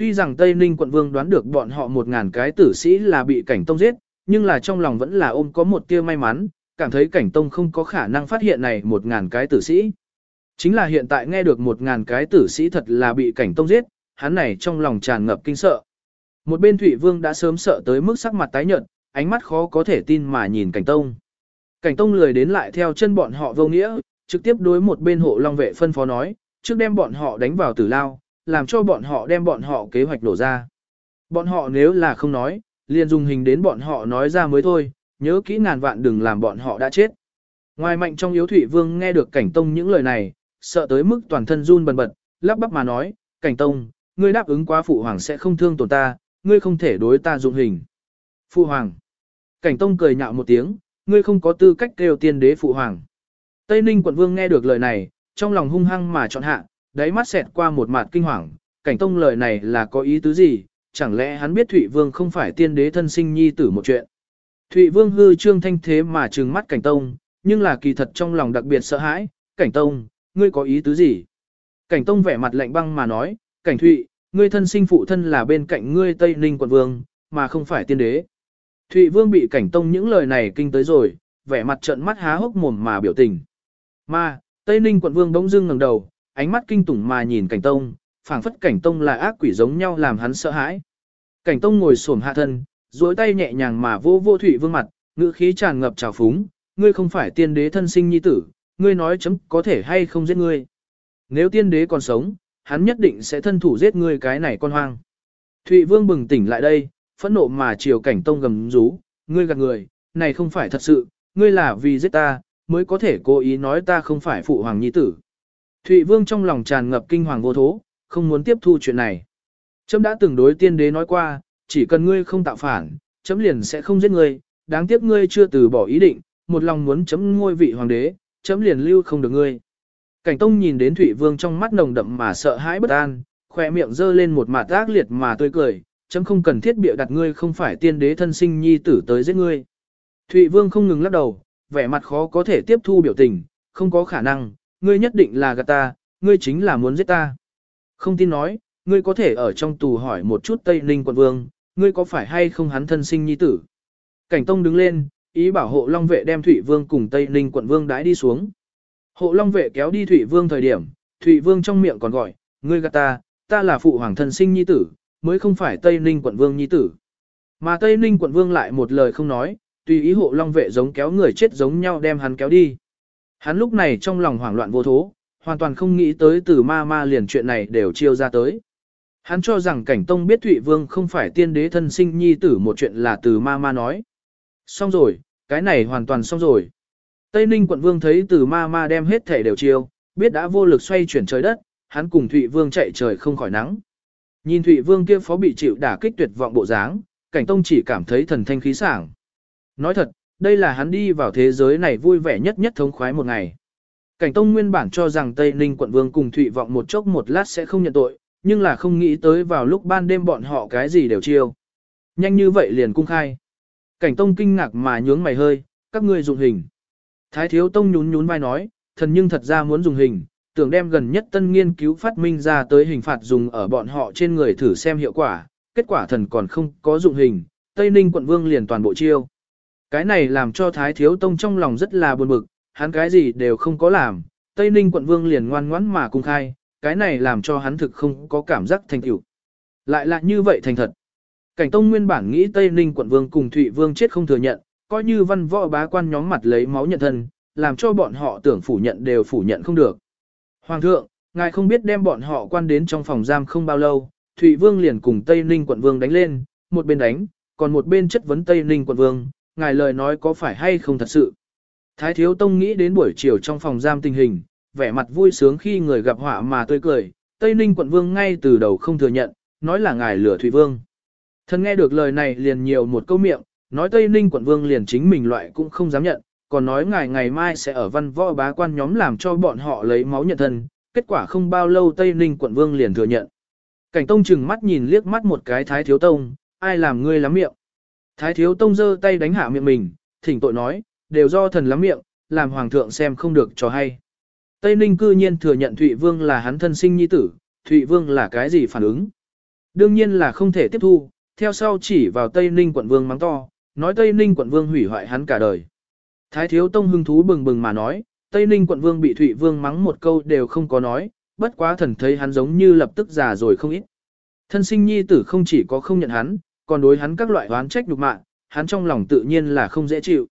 Tuy rằng Tây Ninh quận vương đoán được bọn họ một ngàn cái tử sĩ là bị cảnh tông giết, nhưng là trong lòng vẫn là ôm có một tia may mắn, cảm thấy cảnh tông không có khả năng phát hiện này một ngàn cái tử sĩ. Chính là hiện tại nghe được một ngàn cái tử sĩ thật là bị cảnh tông giết, hắn này trong lòng tràn ngập kinh sợ. Một bên Thủy Vương đã sớm sợ tới mức sắc mặt tái nhợt, ánh mắt khó có thể tin mà nhìn cảnh tông. Cảnh tông lười đến lại theo chân bọn họ vô nghĩa, trực tiếp đối một bên hộ long vệ phân phó nói, trước đem bọn họ đánh vào tử lao, làm cho bọn họ đem bọn họ kế hoạch đổ ra. Bọn họ nếu là không nói, liền dùng hình đến bọn họ nói ra mới thôi, nhớ kỹ ngàn vạn đừng làm bọn họ đã chết. Ngoài mạnh trong yếu thủy vương nghe được cảnh tông những lời này, sợ tới mức toàn thân run bần bật, lắp bắp mà nói, cảnh tông, ngươi đáp ứng quá phụ hoàng sẽ không thương tổn ta, ngươi không thể đối ta dụng hình. Phụ hoàng. Cảnh tông cười nhạo một tiếng, ngươi không có tư cách kêu tiên đế phụ hoàng. Tây Ninh quận vương nghe được lời này, trong lòng hung hăng mà chọn hạ, đáy mắt xẹt qua một mặt kinh hoàng, cảnh tông lời này là có ý tứ gì, chẳng lẽ hắn biết Thụy Vương không phải tiên đế thân sinh nhi tử một chuyện. Thụy Vương hư trương thanh thế mà trừng mắt cảnh tông, nhưng là kỳ thật trong lòng đặc biệt sợ hãi, cảnh tông, ngươi có ý tứ gì? Cảnh tông vẻ mặt lạnh băng mà nói, cảnh Thụy, ngươi thân sinh phụ thân là bên cạnh ngươi Tây Ninh quận vương, mà không phải tiên đế. Thụy Vương bị cảnh tông những lời này kinh tới rồi, vẻ mặt trợn mắt há hốc mồm mà biểu tình. Mà, Tây Ninh quận vương bỗng dưng ngẩng đầu, ánh mắt kinh tủng mà nhìn cảnh tông, phảng phất cảnh tông là ác quỷ giống nhau làm hắn sợ hãi. Cảnh tông ngồi xổm hạ thân, duỗi tay nhẹ nhàng mà vô vô thủy vương mặt, ngữ khí tràn ngập trào phúng, ngươi không phải tiên đế thân sinh nhi tử, ngươi nói chấm có thể hay không giết ngươi. Nếu tiên đế còn sống, hắn nhất định sẽ thân thủ giết ngươi cái này con hoang. Thụy vương bừng tỉnh lại đây, phẫn nộ mà chiều cảnh tông gầm rú, ngươi gạt người, này không phải thật sự, ngươi là vì giết ta, mới có thể cố ý nói ta không phải phụ hoàng nhi tử. Thụy vương trong lòng tràn ngập kinh hoàng vô thố, không muốn tiếp thu chuyện này. Chấm đã từng đối tiên đế nói qua, chỉ cần ngươi không tạo phản, chấm liền sẽ không giết ngươi, đáng tiếc ngươi chưa từ bỏ ý định, một lòng muốn chấm ngôi vị hoàng đế, chấm liền lưu không được ngươi. Cảnh Tông nhìn đến Thụy Vương trong mắt nồng đậm mà sợ hãi bất an, khỏe miệng dơ lên một mặt ác liệt mà tươi cười, chấm không cần thiết bịa đặt ngươi không phải tiên đế thân sinh nhi tử tới giết ngươi. Thụy Vương không ngừng lắc đầu, vẻ mặt khó có thể tiếp thu biểu tình, không có khả năng, ngươi nhất định là gạt ta, ngươi chính là muốn giết ta. Không tin nói, ngươi có thể ở trong tù hỏi một chút Tây Ninh quận vương, ngươi có phải hay không hắn thân sinh nhi tử. Cảnh Tông đứng lên, ý bảo hộ Long vệ đem Thụy Vương cùng Tây Ninh quận vương đãi đi xuống. Hộ Long vệ kéo đi Thụy Vương thời điểm, Thụy Vương trong miệng còn gọi, ngươi gạt ta, ta là phụ hoàng thân sinh nhi tử, mới không phải Tây Ninh quận vương nhi tử. Mà Tây Ninh quận vương lại một lời không nói, tùy ý hộ Long vệ giống kéo người chết giống nhau đem hắn kéo đi. Hắn lúc này trong lòng hoảng loạn vô thố, hoàn toàn không nghĩ tới từ ma ma liền chuyện này đều chiêu ra tới. Hắn cho rằng cảnh tông biết Thụy Vương không phải tiên đế thân sinh nhi tử một chuyện là từ ma ma nói. Xong rồi, cái này hoàn toàn xong rồi. Tây Ninh quận vương thấy từ ma ma đem hết thể đều chiêu, biết đã vô lực xoay chuyển trời đất, hắn cùng Thụy Vương chạy trời không khỏi nắng. Nhìn Thụy Vương kia phó bị chịu đả kích tuyệt vọng bộ dáng, cảnh tông chỉ cảm thấy thần thanh khí sảng. Nói thật, đây là hắn đi vào thế giới này vui vẻ nhất nhất thống khoái một ngày. Cảnh Tông nguyên bản cho rằng Tây Ninh quận vương cùng Thụy vọng một chốc một lát sẽ không nhận tội, nhưng là không nghĩ tới vào lúc ban đêm bọn họ cái gì đều chiêu. Nhanh như vậy liền cung khai. Cảnh Tông kinh ngạc mà nhướng mày hơi, các ngươi dùng hình. Thái Thiếu Tông nhún nhún vai nói, thần nhưng thật ra muốn dùng hình, tưởng đem gần nhất tân nghiên cứu phát minh ra tới hình phạt dùng ở bọn họ trên người thử xem hiệu quả, kết quả thần còn không có dụng hình, Tây Ninh quận vương liền toàn bộ chiêu. Cái này làm cho Thái Thiếu Tông trong lòng rất là buồn bực, hắn cái gì đều không có làm, Tây Ninh quận vương liền ngoan ngoãn mà cung khai, cái này làm cho hắn thực không có cảm giác thành tựu. Lại là như vậy thành thật. Cảnh Tông nguyên bản nghĩ Tây Ninh quận vương cùng Thụy vương chết không thừa nhận, coi như văn võ bá quan nhóm mặt lấy máu nhận thân, làm cho bọn họ tưởng phủ nhận đều phủ nhận không được. Hoàng thượng, ngài không biết đem bọn họ quan đến trong phòng giam không bao lâu, Thụy vương liền cùng Tây Ninh quận vương đánh lên, một bên đánh, còn một bên chất vấn Tây Ninh quận vương, ngài lời nói có phải hay không thật sự. Thái Thiếu Tông nghĩ đến buổi chiều trong phòng giam tình hình, vẻ mặt vui sướng khi người gặp họa mà tươi cười, Tây Ninh quận vương ngay từ đầu không thừa nhận, nói là ngài lửa Thủy Vương. Thân nghe được lời này liền nhiều một câu miệng, nói Tây Ninh quận vương liền chính mình loại cũng không dám nhận, còn nói ngài ngày mai sẽ ở văn võ bá quan nhóm làm cho bọn họ lấy máu nhận thân, kết quả không bao lâu Tây Ninh quận vương liền thừa nhận. Cảnh Tông chừng mắt nhìn liếc mắt một cái Thái Thiếu Tông, ai làm ngươi lắm miệng. Thái Thiếu Tông giơ tay đánh hạ miệng mình, thỉnh tội nói, đều do thần lắm miệng, làm hoàng thượng xem không được cho hay. Tây Ninh cư nhiên thừa nhận Thụy Vương là hắn thân sinh nhi tử, Thụy Vương là cái gì phản ứng? Đương nhiên là không thể tiếp thu, theo sau chỉ vào Tây Ninh quận vương mắng to, nói Tây Ninh quận vương hủy hoại hắn cả đời. Thái Thiếu Tông hưng thú bừng bừng mà nói, Tây Ninh quận vương bị Thụy Vương mắng một câu đều không có nói, bất quá thần thấy hắn giống như lập tức già rồi không ít. Thân sinh nhi tử không chỉ có không nhận hắn, còn đối hắn các loại oán trách nhục mạ, hắn trong lòng tự nhiên là không dễ chịu.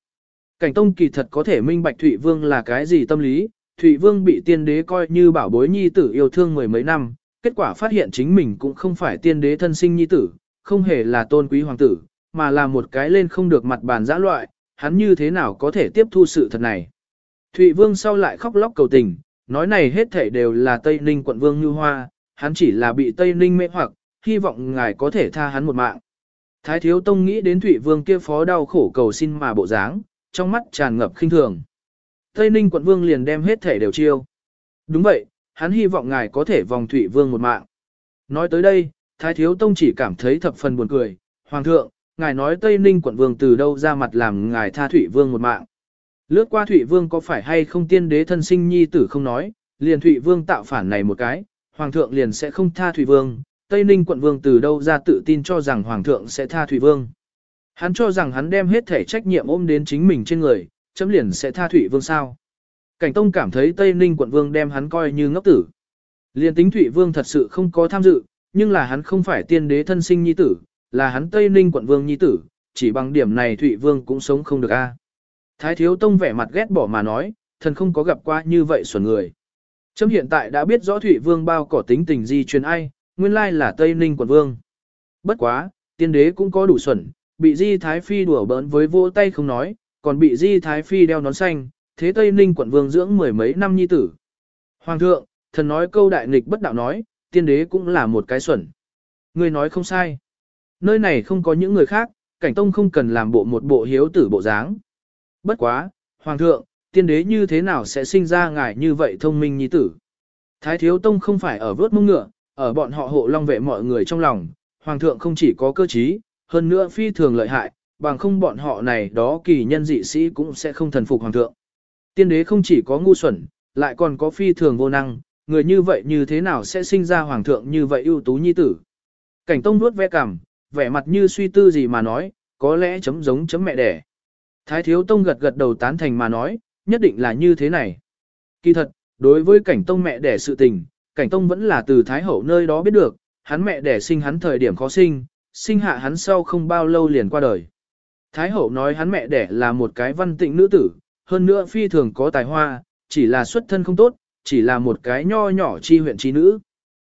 Cảnh Tông kỳ thật có thể minh bạch Thụy Vương là cái gì tâm lý, Thụy Vương bị tiên đế coi như bảo bối nhi tử yêu thương mười mấy năm, kết quả phát hiện chính mình cũng không phải tiên đế thân sinh nhi tử, không hề là tôn quý hoàng tử, mà là một cái lên không được mặt bàn giã loại, hắn như thế nào có thể tiếp thu sự thật này. Thụy Vương sau lại khóc lóc cầu tình, nói này hết thảy đều là Tây Ninh quận Vương Như Hoa, hắn chỉ là bị Tây Ninh mê hoặc, hy vọng ngài có thể tha hắn một mạng. Thái Thiếu Tông nghĩ đến Thụy Vương kia phó đau khổ cầu xin mà bộ dáng, trong mắt tràn ngập khinh thường. Tây Ninh quận vương liền đem hết thể đều chiêu. Đúng vậy, hắn hy vọng ngài có thể vòng Thụy Vương một mạng. Nói tới đây, Thái Thiếu Tông chỉ cảm thấy thập phần buồn cười. Hoàng thượng, ngài nói Tây Ninh quận vương từ đâu ra mặt làm ngài tha Thụy Vương một mạng. Lướt qua Thụy Vương có phải hay không tiên đế thân sinh nhi tử không nói, liền Thụy Vương tạo phản này một cái, Hoàng thượng liền sẽ không tha Thụy Vương. Tây Ninh quận vương từ đâu ra tự tin cho rằng Hoàng thượng sẽ tha Thụy Vương. Hắn cho rằng hắn đem hết thể trách nhiệm ôm đến chính mình trên người, chấm liền sẽ tha Thụy Vương sao. Cảnh Tông cảm thấy Tây Ninh quận vương đem hắn coi như ngốc tử. Liên tính Thụy Vương thật sự không có tham dự, nhưng là hắn không phải tiên đế thân sinh nhi tử, là hắn Tây Ninh quận vương nhi tử, chỉ bằng điểm này Thụy Vương cũng sống không được a. Thái Thiếu Tông vẻ mặt ghét bỏ mà nói, thần không có gặp qua như vậy xuẩn người. Chấm hiện tại đã biết rõ Thụy Vương bao cỏ tính tình di truyền ai, nguyên lai là Tây Ninh quận vương. Bất quá, tiên đế cũng có đủ xuẩn, bị Di Thái Phi đùa bỡn với vỗ tay không nói, còn bị Di Thái Phi đeo nón xanh, thế Tây Ninh quận vương dưỡng mười mấy năm nhi tử. Hoàng thượng, thần nói câu đại nghịch bất đạo nói, tiên đế cũng là một cái xuẩn. Người nói không sai. Nơi này không có những người khác, cảnh tông không cần làm bộ một bộ hiếu tử bộ dáng. Bất quá, Hoàng thượng, tiên đế như thế nào sẽ sinh ra ngài như vậy thông minh nhi tử. Thái thiếu tông không phải ở vớt mông ngựa, ở bọn họ hộ long vệ mọi người trong lòng, Hoàng thượng không chỉ có cơ trí, hơn nữa phi thường lợi hại, bằng không bọn họ này đó kỳ nhân dị sĩ cũng sẽ không thần phục hoàng thượng. Tiên đế không chỉ có ngu xuẩn, lại còn có phi thường vô năng, người như vậy như thế nào sẽ sinh ra hoàng thượng như vậy ưu tú nhi tử. Cảnh tông nuốt ve cằm, vẻ mặt như suy tư gì mà nói, có lẽ chấm giống chấm mẹ đẻ. Thái thiếu tông gật gật đầu tán thành mà nói, nhất định là như thế này. Kỳ thật, đối với cảnh tông mẹ đẻ sự tình, cảnh tông vẫn là từ thái hậu nơi đó biết được, hắn mẹ đẻ sinh hắn thời điểm khó sinh, sinh hạ hắn sau không bao lâu liền qua đời. Thái hậu nói hắn mẹ đẻ là một cái văn tịnh nữ tử, hơn nữa phi thường có tài hoa, chỉ là xuất thân không tốt, chỉ là một cái nho nhỏ chi huyện trí nữ.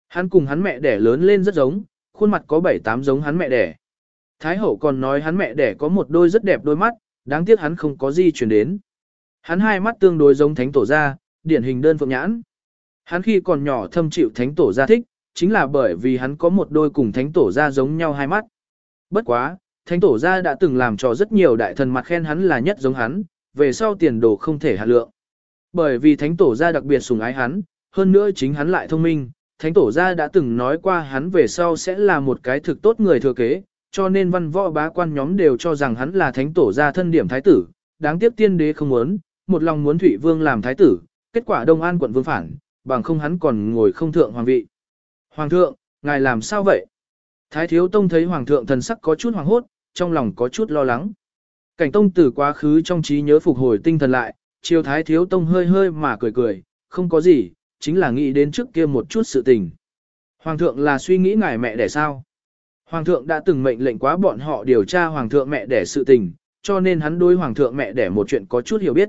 Hắn cùng hắn mẹ đẻ lớn lên rất giống, khuôn mặt có bảy tám giống hắn mẹ đẻ. Thái hậu còn nói hắn mẹ đẻ có một đôi rất đẹp đôi mắt, đáng tiếc hắn không có gì chuyển đến. Hắn hai mắt tương đối giống thánh tổ ra, điển hình đơn phượng nhãn. Hắn khi còn nhỏ thâm chịu thánh tổ gia thích, chính là bởi vì hắn có một đôi cùng thánh tổ gia giống nhau hai mắt. Bất quá, thánh tổ gia đã từng làm cho rất nhiều đại thần mặt khen hắn là nhất giống hắn, về sau tiền đồ không thể hạ lượng. Bởi vì thánh tổ gia đặc biệt sủng ái hắn, hơn nữa chính hắn lại thông minh, thánh tổ gia đã từng nói qua hắn về sau sẽ là một cái thực tốt người thừa kế, cho nên văn võ bá quan nhóm đều cho rằng hắn là thánh tổ gia thân điểm thái tử, đáng tiếc tiên đế không muốn, một lòng muốn Thụy Vương làm thái tử, kết quả Đông An quận vương phản, bằng không hắn còn ngồi không thượng hoàng vị. Hoàng thượng, ngài làm sao vậy? Thái thiếu tông thấy hoàng thượng thần sắc có chút hoàng hốt, trong lòng có chút lo lắng. Cảnh tông từ quá khứ trong trí nhớ phục hồi tinh thần lại, chiều thái thiếu tông hơi hơi mà cười cười, không có gì, chính là nghĩ đến trước kia một chút sự tình. Hoàng thượng là suy nghĩ ngài mẹ đẻ sao? Hoàng thượng đã từng mệnh lệnh quá bọn họ điều tra hoàng thượng mẹ đẻ sự tình, cho nên hắn đối hoàng thượng mẹ đẻ một chuyện có chút hiểu biết.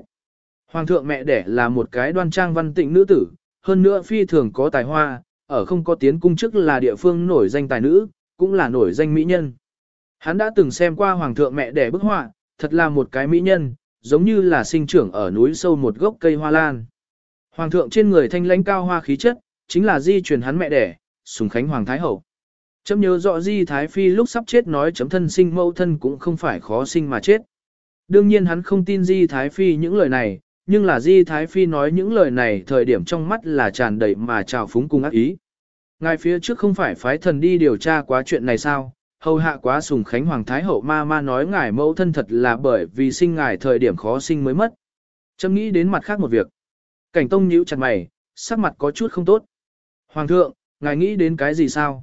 Hoàng thượng mẹ đẻ là một cái đoan trang văn tịnh nữ tử, hơn nữa phi thường có tài hoa, ở không có tiến cung chức là địa phương nổi danh tài nữ, cũng là nổi danh mỹ nhân. Hắn đã từng xem qua hoàng thượng mẹ đẻ bức họa, thật là một cái mỹ nhân, giống như là sinh trưởng ở núi sâu một gốc cây hoa lan. Hoàng thượng trên người thanh lãnh cao hoa khí chất, chính là di truyền hắn mẹ đẻ, sùng khánh hoàng thái hậu. Chấm nhớ rõ di thái phi lúc sắp chết nói chấm thân sinh mẫu thân cũng không phải khó sinh mà chết. Đương nhiên hắn không tin di thái phi những lời này, nhưng là di thái phi nói những lời này thời điểm trong mắt là tràn đầy mà trào phúng cùng ác ý. Ngài phía trước không phải phái thần đi điều tra quá chuyện này sao, hầu hạ quá sùng khánh hoàng thái hậu ma ma nói ngài mẫu thân thật là bởi vì sinh ngài thời điểm khó sinh mới mất. Châm nghĩ đến mặt khác một việc. Cảnh tông nhíu chặt mày, sắc mặt có chút không tốt. Hoàng thượng, ngài nghĩ đến cái gì sao?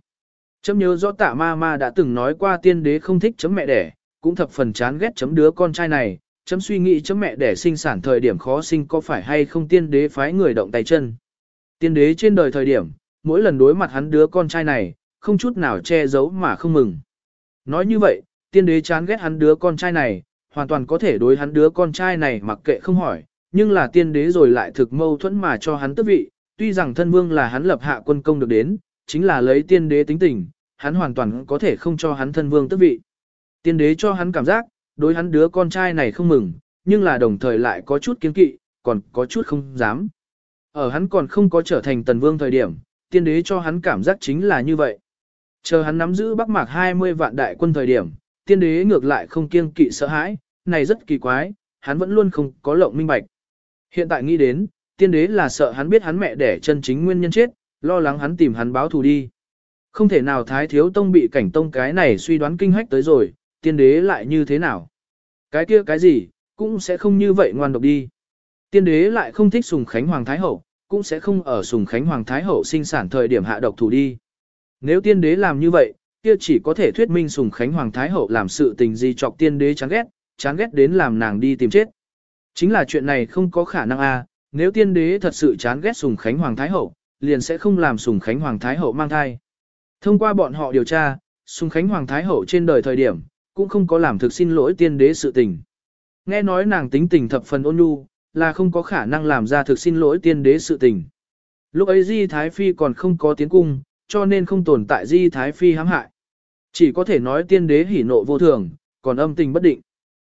Chấm nhớ rõ tạ ma ma đã từng nói qua tiên đế không thích chấm mẹ đẻ, cũng thập phần chán ghét chấm đứa con trai này, chấm suy nghĩ chấm mẹ đẻ sinh sản thời điểm khó sinh có phải hay không tiên đế phái người động tay chân. Tiên đế trên đời thời điểm, mỗi lần đối mặt hắn đứa con trai này, không chút nào che giấu mà không mừng. Nói như vậy, tiên đế chán ghét hắn đứa con trai này, hoàn toàn có thể đối hắn đứa con trai này mặc kệ không hỏi, nhưng là tiên đế rồi lại thực mâu thuẫn mà cho hắn tước vị, tuy rằng thân vương là hắn lập hạ quân công được đến, chính là lấy tiên đế tính tình, hắn hoàn toàn có thể không cho hắn thân vương tước vị. Tiên đế cho hắn cảm giác, đối hắn đứa con trai này không mừng, nhưng là đồng thời lại có chút kiến kỵ, còn có chút không dám. Ở hắn còn không có trở thành tần vương thời điểm, tiên đế cho hắn cảm giác chính là như vậy. Chờ hắn nắm giữ Bắc Mạc 20 vạn đại quân thời điểm, tiên đế ngược lại không kiêng kỵ sợ hãi, này rất kỳ quái, hắn vẫn luôn không có lộng minh bạch. Hiện tại nghĩ đến, tiên đế là sợ hắn biết hắn mẹ đẻ chân chính nguyên nhân chết, lo lắng hắn tìm hắn báo thù đi. Không thể nào thái thiếu tông bị cảnh tông cái này suy đoán kinh hách tới rồi, tiên đế lại như thế nào? Cái kia cái gì, cũng sẽ không như vậy ngoan độc đi. Tiên đế lại không thích sùng khánh hoàng thái hậu, cũng sẽ không ở sùng khánh hoàng thái hậu sinh sản thời điểm hạ độc thủ đi. Nếu tiên đế làm như vậy, kia chỉ có thể thuyết minh sùng khánh hoàng thái hậu làm sự tình gì chọc tiên đế chán ghét, chán ghét đến làm nàng đi tìm chết. Chính là chuyện này không có khả năng a. nếu tiên đế thật sự chán ghét sùng khánh hoàng thái hậu, liền sẽ không làm sùng khánh hoàng thái hậu mang thai. Thông qua bọn họ điều tra, sùng khánh hoàng thái hậu trên đời thời điểm, cũng không có làm thực xin lỗi tiên đế sự tình. Nghe nói nàng tính tình thập phần ôn nhu, là không có khả năng làm ra thực xin lỗi tiên đế sự tình. Lúc ấy Di Thái Phi còn không có tiến cung, cho nên không tồn tại Di Thái Phi hãm hại. Chỉ có thể nói tiên đế hỉ nộ vô thường, còn âm tình bất định.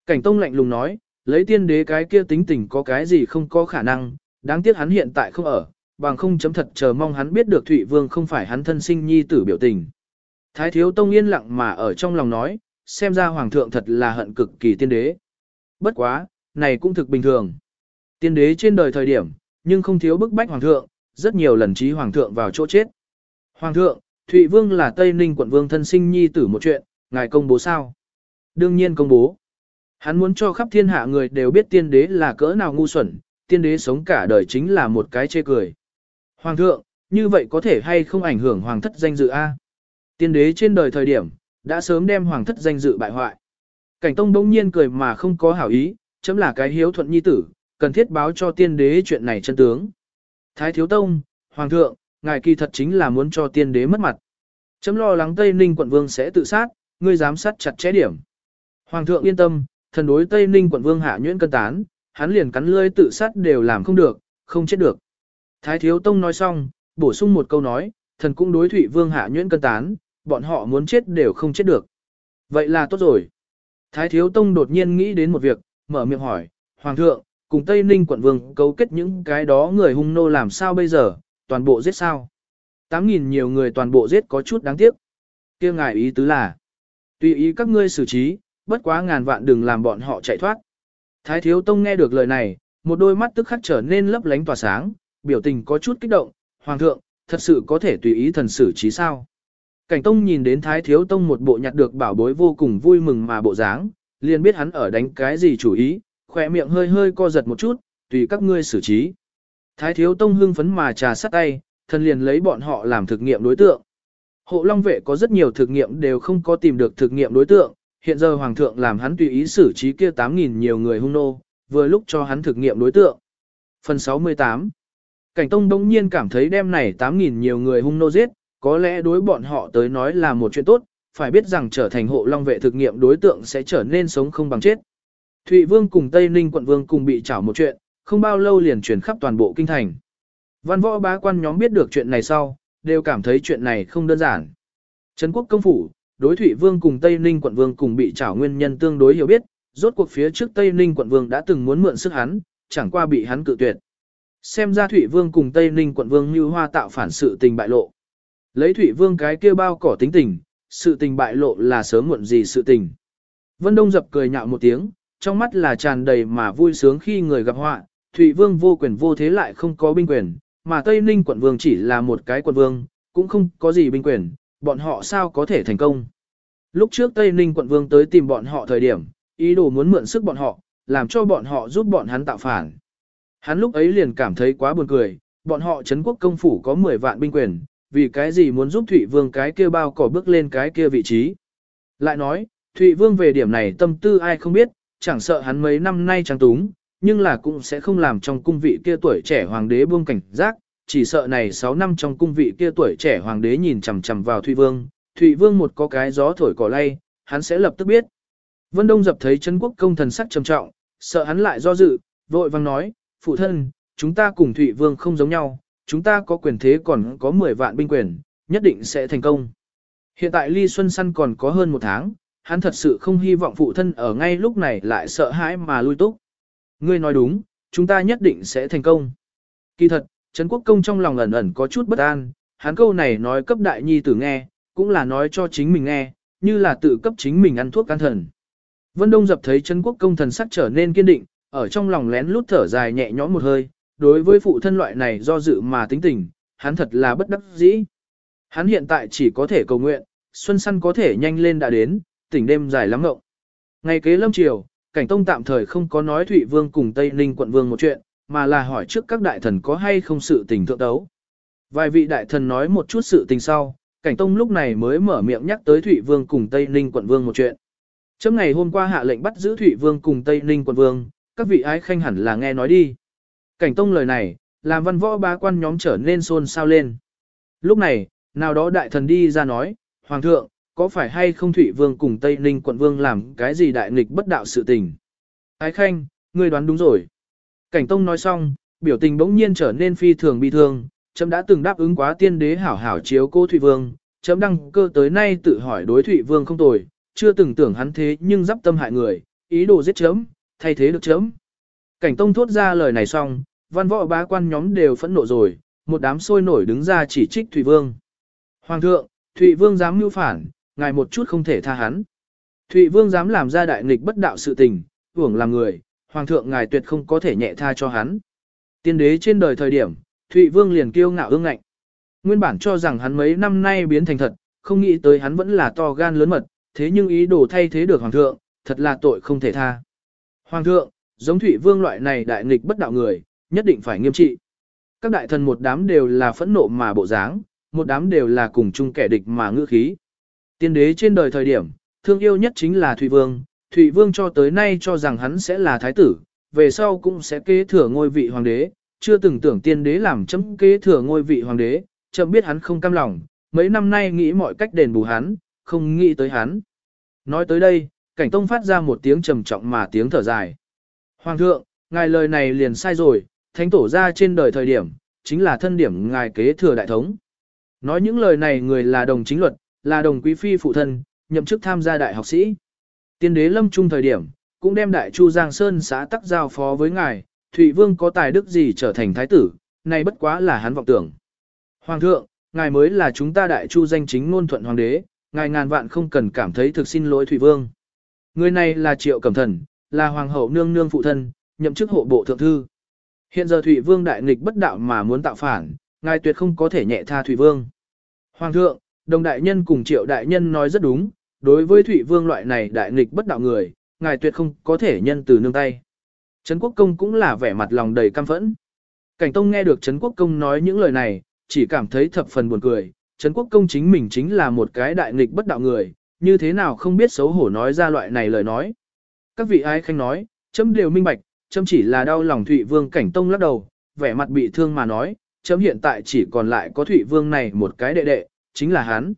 Cảnh Tông lạnh lùng nói, lấy tiên đế cái kia tính tình có cái gì không có khả năng, đáng tiếc hắn hiện tại không ở, bằng không chấm thật chờ mong hắn biết được Thụy Vương không phải hắn thân sinh nhi tử biểu tình. Thái thiếu tông yên lặng mà ở trong lòng nói, xem ra hoàng thượng thật là hận cực kỳ tiên đế. Bất quá, này cũng thực bình thường. Tiên đế trên đời thời điểm, nhưng không thiếu bức bách hoàng thượng, rất nhiều lần trí hoàng thượng vào chỗ chết. Hoàng thượng, Thụy Vương là Tây Ninh quận vương thân sinh nhi tử một chuyện, ngài công bố sao? Đương nhiên công bố. Hắn muốn cho khắp thiên hạ người đều biết tiên đế là cỡ nào ngu xuẩn, tiên đế sống cả đời chính là một cái chê cười. Hoàng thượng, như vậy có thể hay không ảnh hưởng hoàng thất danh dự A? Tiên đế trên đời thời điểm, đã sớm đem hoàng thất danh dự bại hoại. Cảnh tông đông nhiên cười mà không có hảo ý, chấm là cái hiếu thuận nhi tử, cần thiết báo cho tiên đế chuyện này chân tướng. Thái thiếu tông, hoàng thượng, ngài kỳ thật chính là muốn cho tiên đế mất mặt. Chấm lo lắng Tây Ninh quận vương sẽ tự sát, ngươi giám sát chặt chẽ điểm. Hoàng thượng yên tâm, thần đối Tây Ninh quận vương hạ nhuyễn cân tán, hắn liền cắn lưỡi tự sát đều làm không được, không chết được. Thái thiếu tông nói xong, bổ sung một câu nói, thần cũng đối thủy vương hạ nhuyễn cân tán, bọn họ muốn chết đều không chết được. Vậy là tốt rồi. Thái thiếu tông đột nhiên nghĩ đến một việc, mở miệng hỏi, Hoàng thượng, cùng Tây Ninh quận vương cấu kết những cái đó người hung nô làm sao bây giờ, toàn bộ giết sao? 8.000 nhiều người toàn bộ giết có chút đáng tiếc. kia ngài ý tứ là, tùy ý các ngươi xử trí, bất quá ngàn vạn đừng làm bọn họ chạy thoát. Thái thiếu tông nghe được lời này, một đôi mắt tức khắc trở nên lấp lánh tỏa sáng, biểu tình có chút kích động, Hoàng thượng, thật sự có thể tùy ý thần xử trí sao? Cảnh Tông nhìn đến Thái Thiếu Tông một bộ nhặt được bảo bối vô cùng vui mừng mà bộ dáng, liền biết hắn ở đánh cái gì chủ ý, khỏe miệng hơi hơi co giật một chút, tùy các ngươi xử trí. Thái Thiếu Tông hưng phấn mà trà sắt tay, thân liền lấy bọn họ làm thực nghiệm đối tượng. Hộ Long vệ có rất nhiều thực nghiệm đều không có tìm được thực nghiệm đối tượng, hiện giờ Hoàng thượng làm hắn tùy ý xử trí kia 8.000 nhiều người hung nô, vừa lúc cho hắn thực nghiệm đối tượng. Phần 68 Cảnh Tông đông nhiên cảm thấy đêm này 8.000 nhiều người hung nô giết, có lẽ đối bọn họ tới nói là một chuyện tốt, phải biết rằng trở thành hộ long vệ thực nghiệm đối tượng sẽ trở nên sống không bằng chết. Thụy Vương cùng Tây Ninh quận Vương cùng bị trảo một chuyện, không bao lâu liền truyền khắp toàn bộ kinh thành. Văn võ bá quan nhóm biết được chuyện này sau, đều cảm thấy chuyện này không đơn giản. Trấn quốc công phủ, đối Thụy Vương cùng Tây Ninh quận Vương cùng bị trảo nguyên nhân tương đối hiểu biết, rốt cuộc phía trước Tây Ninh quận Vương đã từng muốn mượn sức hắn, chẳng qua bị hắn cự tuyệt. Xem ra Thụy Vương cùng Tây Ninh quận Vương như hoa tạo phản sự tình bại lộ. Lấy Thụy Vương cái kia bao cỏ tính tình, sự tình bại lộ là sớm muộn gì sự tình. Vân Đông dập cười nhạo một tiếng, trong mắt là tràn đầy mà vui sướng khi người gặp họa, Thụy Vương vô quyền vô thế lại không có binh quyền, mà Tây Ninh quận vương chỉ là một cái quận vương, cũng không có gì binh quyền, bọn họ sao có thể thành công. Lúc trước Tây Ninh quận vương tới tìm bọn họ thời điểm, ý đồ muốn mượn sức bọn họ, làm cho bọn họ giúp bọn hắn tạo phản. Hắn lúc ấy liền cảm thấy quá buồn cười, bọn họ Trấn quốc công phủ có 10 vạn binh quyền, vì cái gì muốn giúp Thụy Vương cái kia bao cỏ bước lên cái kia vị trí. Lại nói, Thụy Vương về điểm này tâm tư ai không biết, chẳng sợ hắn mấy năm nay trắng túng, nhưng là cũng sẽ không làm trong cung vị kia tuổi trẻ hoàng đế buông cảnh giác, chỉ sợ này 6 năm trong cung vị kia tuổi trẻ hoàng đế nhìn chằm chằm vào Thụy Vương, Thụy Vương một có cái gió thổi cỏ lay, hắn sẽ lập tức biết. Vân Đông dập thấy Trấn quốc công thần sắc trầm trọng, sợ hắn lại do dự, vội vang nói, phụ thân, chúng ta cùng Thụy Vương không giống nhau, chúng ta có quyền thế còn có 10 vạn binh quyền, nhất định sẽ thành công. Hiện tại Ly Xuân Săn còn có hơn một tháng, hắn thật sự không hy vọng phụ thân ở ngay lúc này lại sợ hãi mà lui túc. Ngươi nói đúng, chúng ta nhất định sẽ thành công. Kỳ thật, Trấn Quốc Công trong lòng ẩn ẩn có chút bất an, hắn câu này nói cấp đại nhi tử nghe, cũng là nói cho chính mình nghe, như là tự cấp chính mình ăn thuốc can thần. Vân Đông dập thấy Trấn Quốc Công thần sắc trở nên kiên định, ở trong lòng lén lút thở dài nhẹ nhõm một hơi, đối với phụ thân loại này do dự mà tính tình, hắn thật là bất đắc dĩ. Hắn hiện tại chỉ có thể cầu nguyện, xuân săn có thể nhanh lên đã đến, tỉnh đêm dài lắm ngộng. Ngày kế lâm triều, cảnh tông tạm thời không có nói Thụy Vương cùng Tây Ninh quận vương một chuyện, mà là hỏi trước các đại thần có hay không sự tình thượng đấu. Vài vị đại thần nói một chút sự tình sau, cảnh tông lúc này mới mở miệng nhắc tới Thụy Vương cùng Tây Ninh quận vương một chuyện. Chấm ngày hôm qua hạ lệnh bắt giữ Thụy Vương cùng Tây Ninh quận vương, các vị ái khanh hẳn là nghe nói đi. Cảnh tông lời này, làm văn võ ba quan nhóm trở nên xôn xao lên. Lúc này, nào đó đại thần đi ra nói, Hoàng thượng, có phải hay không Thụy Vương cùng Tây Ninh quận Vương làm cái gì đại nghịch bất đạo sự tình? Ái Khanh, ngươi đoán đúng rồi. Cảnh Tông nói xong, biểu tình bỗng nhiên trở nên phi thường bi thương, chấm đã từng đáp ứng quá tiên đế hảo hảo chiếu cô Thụy Vương, chấm đăng cơ tới nay tự hỏi đối Thụy Vương không tồi, chưa từng tưởng hắn thế nhưng dắp tâm hại người, ý đồ giết chấm, thay thế được chấm. Cảnh Tông thốt ra lời này xong, văn võ bá quan nhóm đều phẫn nộ rồi, một đám sôi nổi đứng ra chỉ trích Thụy Vương. Hoàng thượng, Thụy Vương dám mưu phản, ngài một chút không thể tha hắn. Thụy Vương dám làm ra đại nghịch bất đạo sự tình, hưởng làm người, Hoàng thượng ngài tuyệt không có thể nhẹ tha cho hắn. Tiên đế trên đời thời điểm, Thụy Vương liền kiêu ngạo ương ngạnh. Nguyên bản cho rằng hắn mấy năm nay biến thành thật, không nghĩ tới hắn vẫn là to gan lớn mật, thế nhưng ý đồ thay thế được Hoàng thượng, thật là tội không thể tha. Hoàng thượng, giống Thụy Vương loại này đại nghịch bất đạo người, nhất định phải nghiêm trị. Các đại thần một đám đều là phẫn nộ mà bộ dáng, một đám đều là cùng chung kẻ địch mà ngữ khí. Tiên đế trên đời thời điểm, thương yêu nhất chính là Thụy Vương, Thụy Vương cho tới nay cho rằng hắn sẽ là thái tử, về sau cũng sẽ kế thừa ngôi vị hoàng đế, chưa từng tưởng tiên đế làm chấm kế thừa ngôi vị hoàng đế, chậm biết hắn không cam lòng, mấy năm nay nghĩ mọi cách đền bù hắn, không nghĩ tới hắn. Nói tới đây, cảnh tông phát ra một tiếng trầm trọng mà tiếng thở dài. Hoàng thượng, ngài lời này liền sai rồi, thánh tổ ra trên đời thời điểm, chính là thân điểm ngài kế thừa đại thống. Nói những lời này người là đồng chính luật, là đồng quý phi phụ thân, nhậm chức tham gia đại học sĩ. Tiên đế lâm trung thời điểm, cũng đem đại chu Giang Sơn xã tắc giao phó với ngài, Thụy Vương có tài đức gì trở thành thái tử, này bất quá là hắn vọng tưởng. Hoàng thượng, ngài mới là chúng ta đại chu danh chính ngôn thuận hoàng đế, ngài ngàn vạn không cần cảm thấy thực xin lỗi Thụy Vương. Người này là Triệu Cẩm Thần, là hoàng hậu nương nương phụ thân, nhậm chức hộ bộ thượng thư. Hiện giờ thủy Vương đại nghịch bất đạo mà muốn tạo phản, ngài tuyệt không có thể nhẹ tha thủy Vương. Hoàng thượng, đồng đại nhân cùng Triệu đại nhân nói rất đúng, đối với thủy Vương loại này đại nghịch bất đạo người, ngài tuyệt không có thể nhân từ nương tay. Trấn Quốc Công cũng là vẻ mặt lòng đầy căm phẫn. Cảnh Tông nghe được Trấn Quốc Công nói những lời này, chỉ cảm thấy thập phần buồn cười. Trấn Quốc Công chính mình chính là một cái đại nghịch bất đạo người, như thế nào không biết xấu hổ nói ra loại này lời nói. Các vị ai khanh nói, chấm đều minh bạch, chấm chỉ là đau lòng Thụy Vương Cảnh Tông lắc đầu, vẻ mặt bị thương mà nói, chấm hiện tại chỉ còn lại có Thụy Vương này một cái đệ đệ, chính là hắn.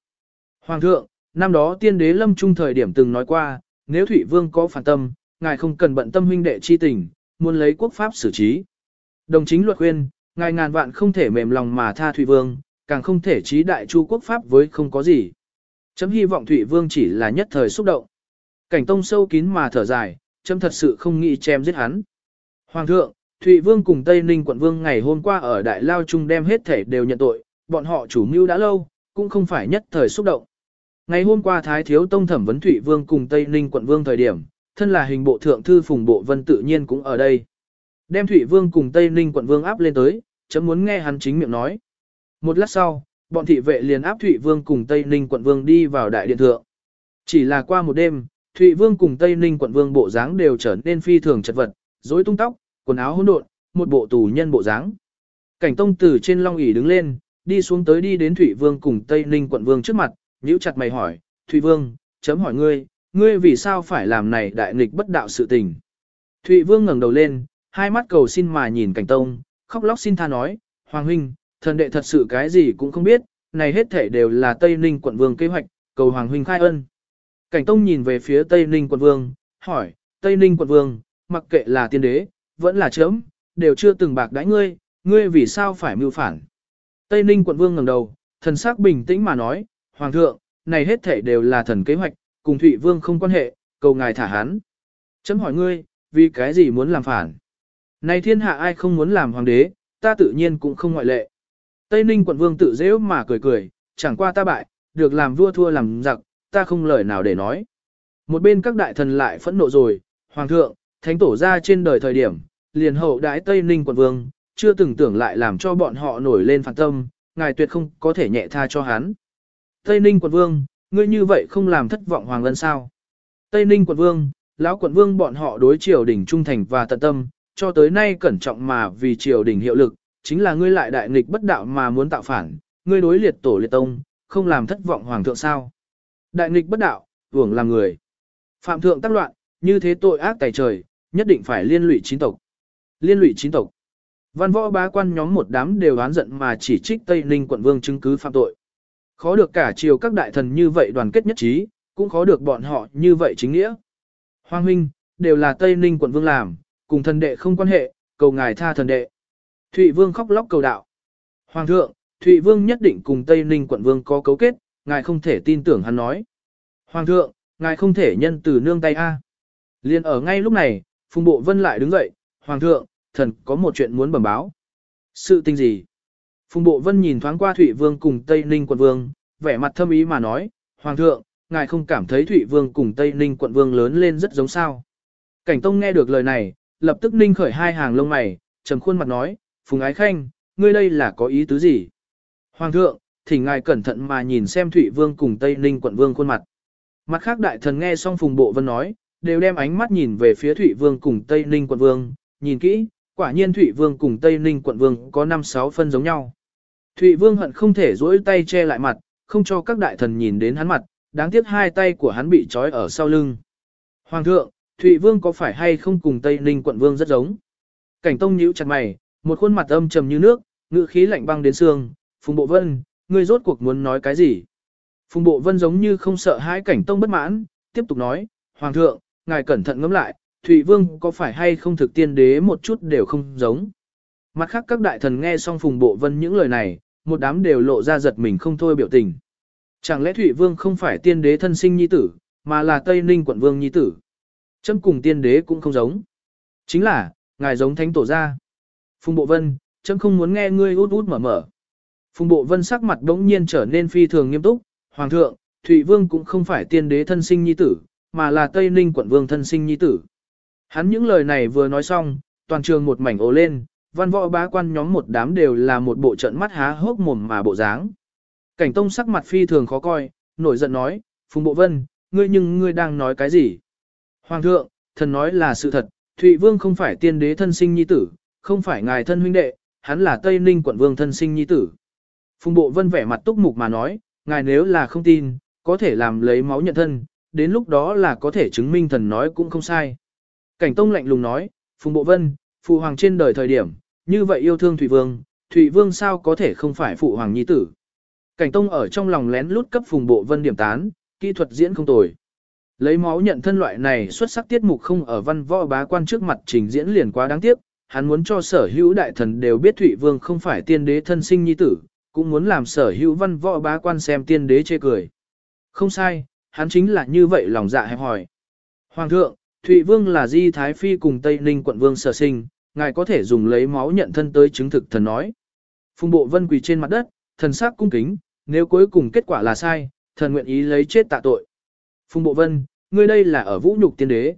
Hoàng thượng, năm đó tiên đế lâm trung thời điểm từng nói qua, nếu Thụy Vương có phản tâm, ngài không cần bận tâm huynh đệ chi tình, muốn lấy quốc pháp xử trí. Đồng chính luật khuyên, ngài ngàn vạn không thể mềm lòng mà tha Thụy Vương, càng không thể trí đại chu quốc pháp với không có gì. Chấm hy vọng Thụy Vương chỉ là nhất thời xúc động. Cảnh tông sâu kín mà thở dài, châm thật sự không nghĩ chém giết hắn. Hoàng thượng, Thụy Vương cùng Tây Ninh quận Vương ngày hôm qua ở Đại Lao Trung đem hết thể đều nhận tội, bọn họ chủ mưu đã lâu, cũng không phải nhất thời xúc động. Ngày hôm qua Thái Thiếu Tông thẩm vấn Thụy Vương cùng Tây Ninh quận Vương thời điểm, thân là hình bộ thượng thư phùng bộ vân tự nhiên cũng ở đây. Đem Thụy Vương cùng Tây Ninh quận Vương áp lên tới, chấm muốn nghe hắn chính miệng nói. Một lát sau, bọn thị vệ liền áp Thụy Vương cùng Tây Ninh quận Vương đi vào đại điện thượng. Chỉ là qua một đêm, Thụy Vương cùng Tây Ninh quận Vương bộ dáng đều trở nên phi thường chật vật, rối tung tóc, quần áo hỗn độn, một bộ tù nhân bộ dáng. Cảnh Tông từ trên long ỷ đứng lên, đi xuống tới đi đến Thụy Vương cùng Tây Ninh quận Vương trước mặt, nhíu chặt mày hỏi, Thụy Vương, chấm hỏi ngươi, ngươi vì sao phải làm này đại nghịch bất đạo sự tình. Thụy Vương ngẩng đầu lên, hai mắt cầu xin mà nhìn cảnh tông, khóc lóc xin tha nói, Hoàng huynh, thần đệ thật sự cái gì cũng không biết, này hết thể đều là Tây Ninh quận vương kế hoạch, cầu Hoàng huynh khai ân. Cảnh tông nhìn về phía Tây Ninh quận vương, hỏi, Tây Ninh quận vương, mặc kệ là tiên đế, vẫn là chớm, đều chưa từng bạc đãi ngươi, ngươi vì sao phải mưu phản. Tây Ninh quận vương ngẩng đầu, thần sắc bình tĩnh mà nói, Hoàng thượng, này hết thể đều là thần kế hoạch, cùng Thụy Vương không quan hệ, cầu ngài thả hắn. Chấm hỏi ngươi, vì cái gì muốn làm phản? Này thiên hạ ai không muốn làm hoàng đế, ta tự nhiên cũng không ngoại lệ. Tây Ninh quận vương tự dễ mà cười cười, chẳng qua ta bại, được làm vua thua làm giặc, ta không lời nào để nói. Một bên các đại thần lại phẫn nộ rồi, hoàng thượng, thánh tổ ra trên đời thời điểm, liền hậu đái Tây Ninh quận vương, chưa từng tưởng lại làm cho bọn họ nổi lên phản tâm, ngài tuyệt không có thể nhẹ tha cho hắn. Tây Ninh quận vương, ngươi như vậy không làm thất vọng hoàng lân sao. Tây Ninh quận vương, lão quận vương bọn họ đối triều đình trung thành và tận tâm, cho tới nay cẩn trọng mà vì triều đình hiệu lực, chính là ngươi lại đại nghịch bất đạo mà muốn tạo phản, ngươi đối liệt tổ liệt tông, không làm thất vọng hoàng thượng sao. Đại nghịch bất đạo, hưởng làm người. Phạm thượng tác loạn, như thế tội ác tài trời, nhất định phải liên lụy chính tộc. Liên lụy chính tộc. Văn võ bá quan nhóm một đám đều oán giận mà chỉ trích Tây Ninh quận vương chứng cứ phạm tội. Khó được cả triều các đại thần như vậy đoàn kết nhất trí, cũng khó được bọn họ như vậy chính nghĩa. Hoàng huynh, đều là Tây Ninh quận vương làm, cùng thần đệ không quan hệ, cầu ngài tha thần đệ. Thụy vương khóc lóc cầu đạo. Hoàng thượng, Thụy vương nhất định cùng Tây Ninh quận vương có cấu kết, ngài không thể tin tưởng hắn nói. Hoàng thượng, ngài không thể nhân từ nương tay A. Liên ở ngay lúc này, Phùng Bộ Vân lại đứng dậy, Hoàng thượng, thần có một chuyện muốn bẩm báo. Sự tình gì? Phùng Bộ Vân nhìn thoáng qua Thụy Vương cùng Tây Ninh quận vương, vẻ mặt thâm ý mà nói, Hoàng thượng, ngài không cảm thấy Thụy Vương cùng Tây Ninh quận vương lớn lên rất giống sao. Cảnh Tông nghe được lời này, lập tức ninh khởi hai hàng lông mày, trầm khuôn mặt nói, Phùng Ái Khanh, ngươi đây là có ý tứ gì? Hoàng thượng, thỉnh ngài cẩn thận mà nhìn xem Thụy Vương cùng Tây Ninh quận vương khuôn mặt. Mặt khác đại thần nghe xong Phùng Bộ Vân nói, đều đem ánh mắt nhìn về phía Thụy Vương cùng Tây Ninh quận vương, nhìn kỹ, Quả nhiên Thụy Vương cùng Tây Ninh quận vương có 5-6 phân giống nhau. Thụy Vương hận không thể duỗi tay che lại mặt, không cho các đại thần nhìn đến hắn mặt, đáng tiếc hai tay của hắn bị trói ở sau lưng. Hoàng thượng, Thụy Vương có phải hay không cùng Tây Ninh quận vương rất giống? Cảnh Tông nhíu chặt mày, một khuôn mặt âm trầm như nước, ngữ khí lạnh băng đến xương, Phùng Bộ Vân, ngươi rốt cuộc muốn nói cái gì? Phùng Bộ Vân giống như không sợ hãi Cảnh Tông bất mãn, tiếp tục nói, Hoàng thượng, ngài cẩn thận ngẫm lại, Thụy Vương có phải hay không thực tiên đế một chút đều không giống. Mặt khác các đại thần nghe xong Phùng Bộ Vân những lời này, một đám đều lộ ra giật mình không thôi biểu tình. Chẳng lẽ Thụy Vương không phải tiên đế thân sinh nhi tử, mà là Tây Ninh quận vương nhi tử. Châm cùng tiên đế cũng không giống. Chính là, ngài giống thánh tổ gia. Phùng Bộ Vân, châm không muốn nghe ngươi út út mở mở. Phùng Bộ Vân sắc mặt đống nhiên trở nên phi thường nghiêm túc. Hoàng thượng, Thụy Vương cũng không phải tiên đế thân sinh nhi tử, mà là Tây Ninh quận vương thân sinh nhi tử. Hắn những lời này vừa nói xong, toàn trường một mảnh ồ lên, văn võ bá quan nhóm một đám đều là một bộ trận mắt há hốc mồm mà bộ dáng. Cảnh Tông sắc mặt phi thường khó coi, nổi giận nói, Phùng Bộ Vân, ngươi nhưng ngươi đang nói cái gì? Hoàng thượng, thần nói là sự thật, Thụy Vương không phải tiên đế thân sinh nhi tử, không phải ngài thân huynh đệ, hắn là Tây Ninh quận vương thân sinh nhi tử. Phùng Bộ Vân vẻ mặt túc mục mà nói, ngài nếu là không tin, có thể làm lấy máu nhận thân, đến lúc đó là có thể chứng minh thần nói cũng không sai. Cảnh Tông lạnh lùng nói, Phùng Bộ Vân, phụ hoàng trên đời thời điểm, như vậy yêu thương Thụy Vương, Thụy Vương sao có thể không phải phụ hoàng nhi tử. Cảnh Tông ở trong lòng lén lút cấp Phùng Bộ Vân điểm tán, kỹ thuật diễn không tồi. Lấy máu nhận thân loại này xuất sắc tiết mục không ở văn võ bá quan trước mặt trình diễn liền quá đáng tiếc, hắn muốn cho sở hữu đại thần đều biết Thụy Vương không phải tiên đế thân sinh nhi tử, cũng muốn làm sở hữu văn võ bá quan xem tiên đế chê cười. Không sai, hắn chính là như vậy lòng dạ hẹp hỏi. Hoàng thượng, Thụy Vương là Di Thái Phi cùng Tây Ninh quận vương sở sinh, ngài có thể dùng lấy máu nhận thân tới chứng thực thần nói. Phùng bộ vân quỳ trên mặt đất, thần sắc cung kính, nếu cuối cùng kết quả là sai, thần nguyện ý lấy chết tạ tội. Phùng bộ vân, ngươi đây là ở vũ nhục tiên đế.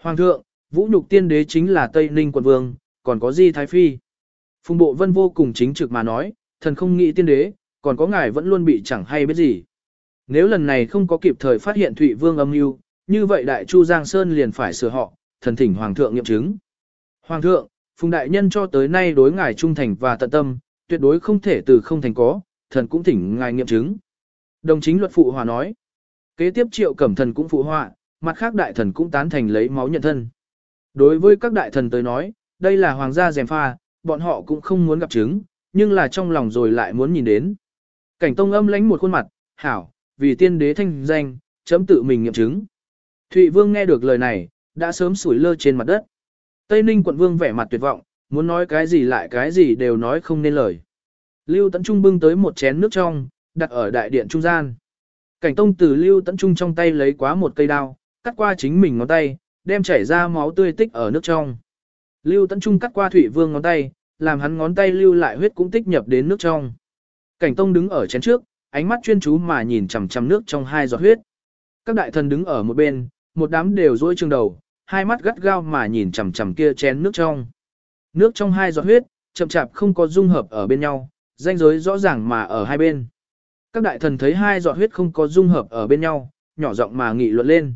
Hoàng thượng, vũ nhục tiên đế chính là Tây Ninh quận vương, còn có Di Thái Phi. Phùng bộ vân vô cùng chính trực mà nói, thần không nghĩ tiên đế, còn có ngài vẫn luôn bị chẳng hay biết gì. Nếu lần này không có kịp thời phát hiện Thụy Vương âm mưu, như vậy Đại Chu Giang Sơn liền phải sửa họ, thần thỉnh Hoàng thượng nghiệm chứng. Hoàng thượng, Phùng Đại Nhân cho tới nay đối ngài trung thành và tận tâm, tuyệt đối không thể từ không thành có, thần cũng thỉnh ngài nghiệm chứng. Đồng chính luật phụ hòa nói. Kế tiếp triệu cẩm thần cũng phụ họa, mặt khác đại thần cũng tán thành lấy máu nhận thân. Đối với các đại thần tới nói, đây là hoàng gia dèm pha, bọn họ cũng không muốn gặp chứng, nhưng là trong lòng rồi lại muốn nhìn đến. Cảnh tông âm lánh một khuôn mặt, hảo, vì tiên đế thanh danh, chấm tự mình nghiệm chứng. Thụy vương nghe được lời này, đã sớm sủi lơ trên mặt đất. Tây Ninh quận vương vẻ mặt tuyệt vọng, muốn nói cái gì lại cái gì đều nói không nên lời. Lưu Tấn Trung bưng tới một chén nước trong, đặt ở đại điện trung gian. Cảnh Tông từ Lưu Tấn Trung trong tay lấy quá một cây đao, cắt qua chính mình ngón tay, đem chảy ra máu tươi tích ở nước trong. Lưu Tấn Trung cắt qua thụy Vương ngón tay, làm hắn ngón tay lưu lại huyết cũng tích nhập đến nước trong. Cảnh Tông đứng ở chén trước, ánh mắt chuyên chú mà nhìn chằm chằm nước trong hai giọt huyết. Các đại thần đứng ở một bên, một đám đều dối trường đầu, hai mắt gắt gao mà nhìn chằm chằm kia chén nước trong. Nước trong hai giọt huyết, chậm chạp không có dung hợp ở bên nhau, danh giới rõ ràng mà ở hai bên. Các đại thần thấy hai giọt huyết không có dung hợp ở bên nhau, nhỏ giọng mà nghị luận lên.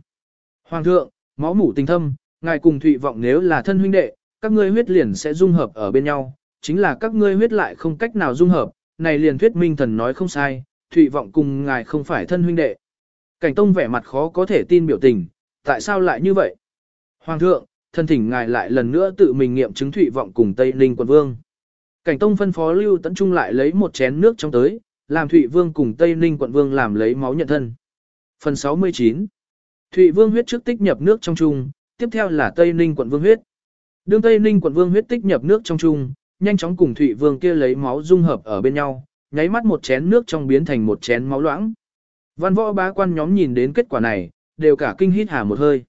Hoàng thượng, máu mủ tình thâm, ngài cùng Thụy vọng nếu là thân huynh đệ, các ngươi huyết liền sẽ dung hợp ở bên nhau, chính là các ngươi huyết lại không cách nào dung hợp, này liền thuyết minh thần nói không sai, Thụy vọng cùng ngài không phải thân huynh đệ. Cảnh Tông vẻ mặt khó có thể tin biểu tình, tại sao lại như vậy? Hoàng thượng, thân thỉnh ngài lại lần nữa tự mình nghiệm chứng Thụy vọng cùng Tây Ninh quận vương. Cảnh Tông phân phó Lưu Tấn Trung lại lấy một chén nước trong tới, làm Thụy Vương cùng Tây Ninh quận Vương làm lấy máu nhận thân. Phần 69 Thụy Vương huyết trước tích nhập nước trong trung, tiếp theo là Tây Ninh quận Vương huyết. Đương Tây Ninh quận Vương huyết tích nhập nước trong chung, nhanh chóng cùng Thụy Vương kia lấy máu dung hợp ở bên nhau, nháy mắt một chén nước trong biến thành một chén máu loãng. Văn võ bá quan nhóm nhìn đến kết quả này, đều cả kinh hít hà một hơi.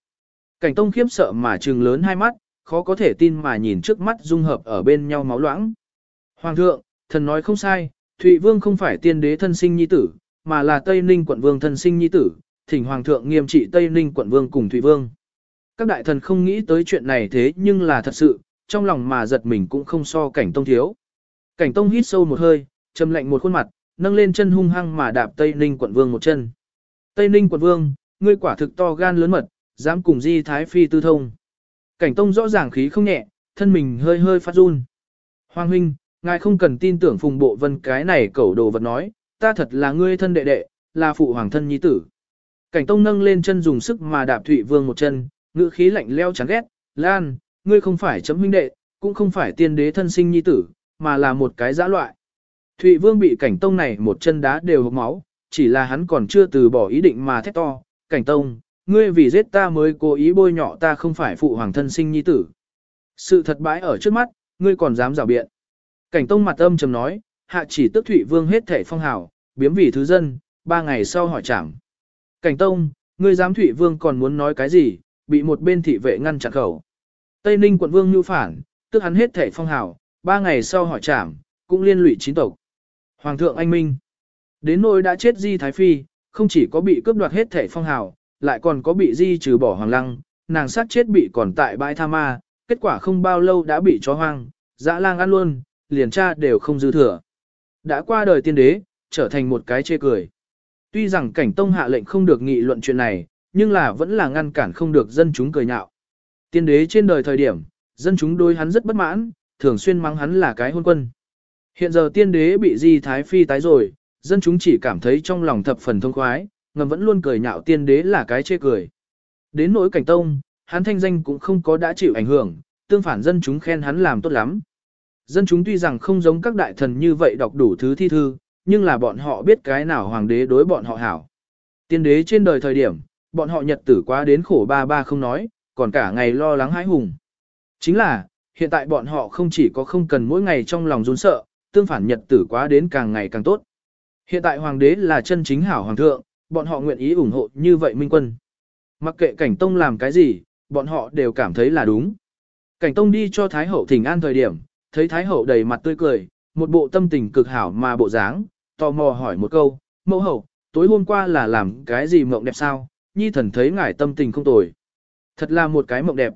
Cảnh Tông khiếp sợ mà trừng lớn hai mắt, khó có thể tin mà nhìn trước mắt dung hợp ở bên nhau máu loãng. Hoàng thượng, thần nói không sai, Thụy Vương không phải tiên đế thân sinh nhi tử, mà là Tây Ninh quận vương thân sinh nhi tử, thỉnh Hoàng thượng nghiêm trị Tây Ninh quận vương cùng Thụy Vương. Các đại thần không nghĩ tới chuyện này thế nhưng là thật sự, trong lòng mà giật mình cũng không so cảnh tông thiếu. Cảnh tông hít sâu một hơi, trầm lạnh một khuôn mặt, nâng lên chân hung hăng mà đạp Tây Ninh quận vương một chân. Tây Ninh quận vương, ngươi quả thực to gan lớn mật, dám cùng di thái phi tư thông. Cảnh tông rõ ràng khí không nhẹ, thân mình hơi hơi phát run. Hoàng huynh, ngài không cần tin tưởng phùng bộ vân cái này cẩu đồ vật nói, ta thật là ngươi thân đệ đệ, là phụ hoàng thân nhi tử. Cảnh tông nâng lên chân dùng sức mà đạp Thụy Vương một chân, ngữ khí lạnh leo chán ghét, Lan, ngươi không phải chấm huynh đệ, cũng không phải tiên đế thân sinh nhi tử, mà là một cái giã loại. Thụy Vương bị cảnh tông này một chân đá đều hộp máu, chỉ là hắn còn chưa từ bỏ ý định mà thét to, cảnh tông, ngươi vì giết ta mới cố ý bôi nhọ ta không phải phụ hoàng thân sinh nhi tử. Sự thật bãi ở trước mắt, ngươi còn dám rào biện. Cảnh tông mặt âm trầm nói, hạ chỉ tức Thụy Vương hết thể phong hào, biếm vì thứ dân, ba ngày sau hỏi chẳng. Cảnh tông, ngươi dám Thụy Vương còn muốn nói cái gì, bị một bên thị vệ ngăn chặn khẩu. Tây Ninh quận Vương nhu phản, tức hắn hết thể phong hào, ba ngày sau hỏi trảm, cũng liên lụy chín tộc. Hoàng thượng anh minh. Đến nỗi đã chết Di Thái Phi, không chỉ có bị cướp đoạt hết thể phong hào, lại còn có bị Di trừ bỏ hoàng lăng, nàng sát chết bị còn tại bãi tha ma, kết quả không bao lâu đã bị chó hoang, dã lang ăn luôn, liền cha đều không dư thừa. Đã qua đời tiên đế, trở thành một cái chê cười. Tuy rằng cảnh tông hạ lệnh không được nghị luận chuyện này, nhưng là vẫn là ngăn cản không được dân chúng cười nhạo. Tiên đế trên đời thời điểm, dân chúng đối hắn rất bất mãn, thường xuyên mắng hắn là cái hôn quân. Hiện giờ tiên đế bị di thái phi tái rồi, dân chúng chỉ cảm thấy trong lòng thập phần thông khoái, ngầm vẫn luôn cười nhạo tiên đế là cái chê cười. Đến nỗi cảnh tông, hắn thanh danh cũng không có đã chịu ảnh hưởng, tương phản dân chúng khen hắn làm tốt lắm. Dân chúng tuy rằng không giống các đại thần như vậy đọc đủ thứ thi thư, nhưng là bọn họ biết cái nào hoàng đế đối bọn họ hảo. Tiên đế trên đời thời điểm, bọn họ nhật tử quá đến khổ ba ba không nói, còn cả ngày lo lắng hãi hùng. Chính là, hiện tại bọn họ không chỉ có không cần mỗi ngày trong lòng run sợ, tương phản nhật tử quá đến càng ngày càng tốt. Hiện tại hoàng đế là chân chính hảo hoàng thượng, bọn họ nguyện ý ủng hộ như vậy minh quân. Mặc kệ cảnh tông làm cái gì, bọn họ đều cảm thấy là đúng. Cảnh tông đi cho Thái hậu thỉnh an thời điểm, thấy Thái hậu đầy mặt tươi cười, một bộ tâm tình cực hảo mà bộ dáng, tò mò hỏi một câu, mẫu hậu, tối hôm qua là làm cái gì mộng đẹp sao, nhi thần thấy ngài tâm tình không tồi. Thật là một cái mộng đẹp.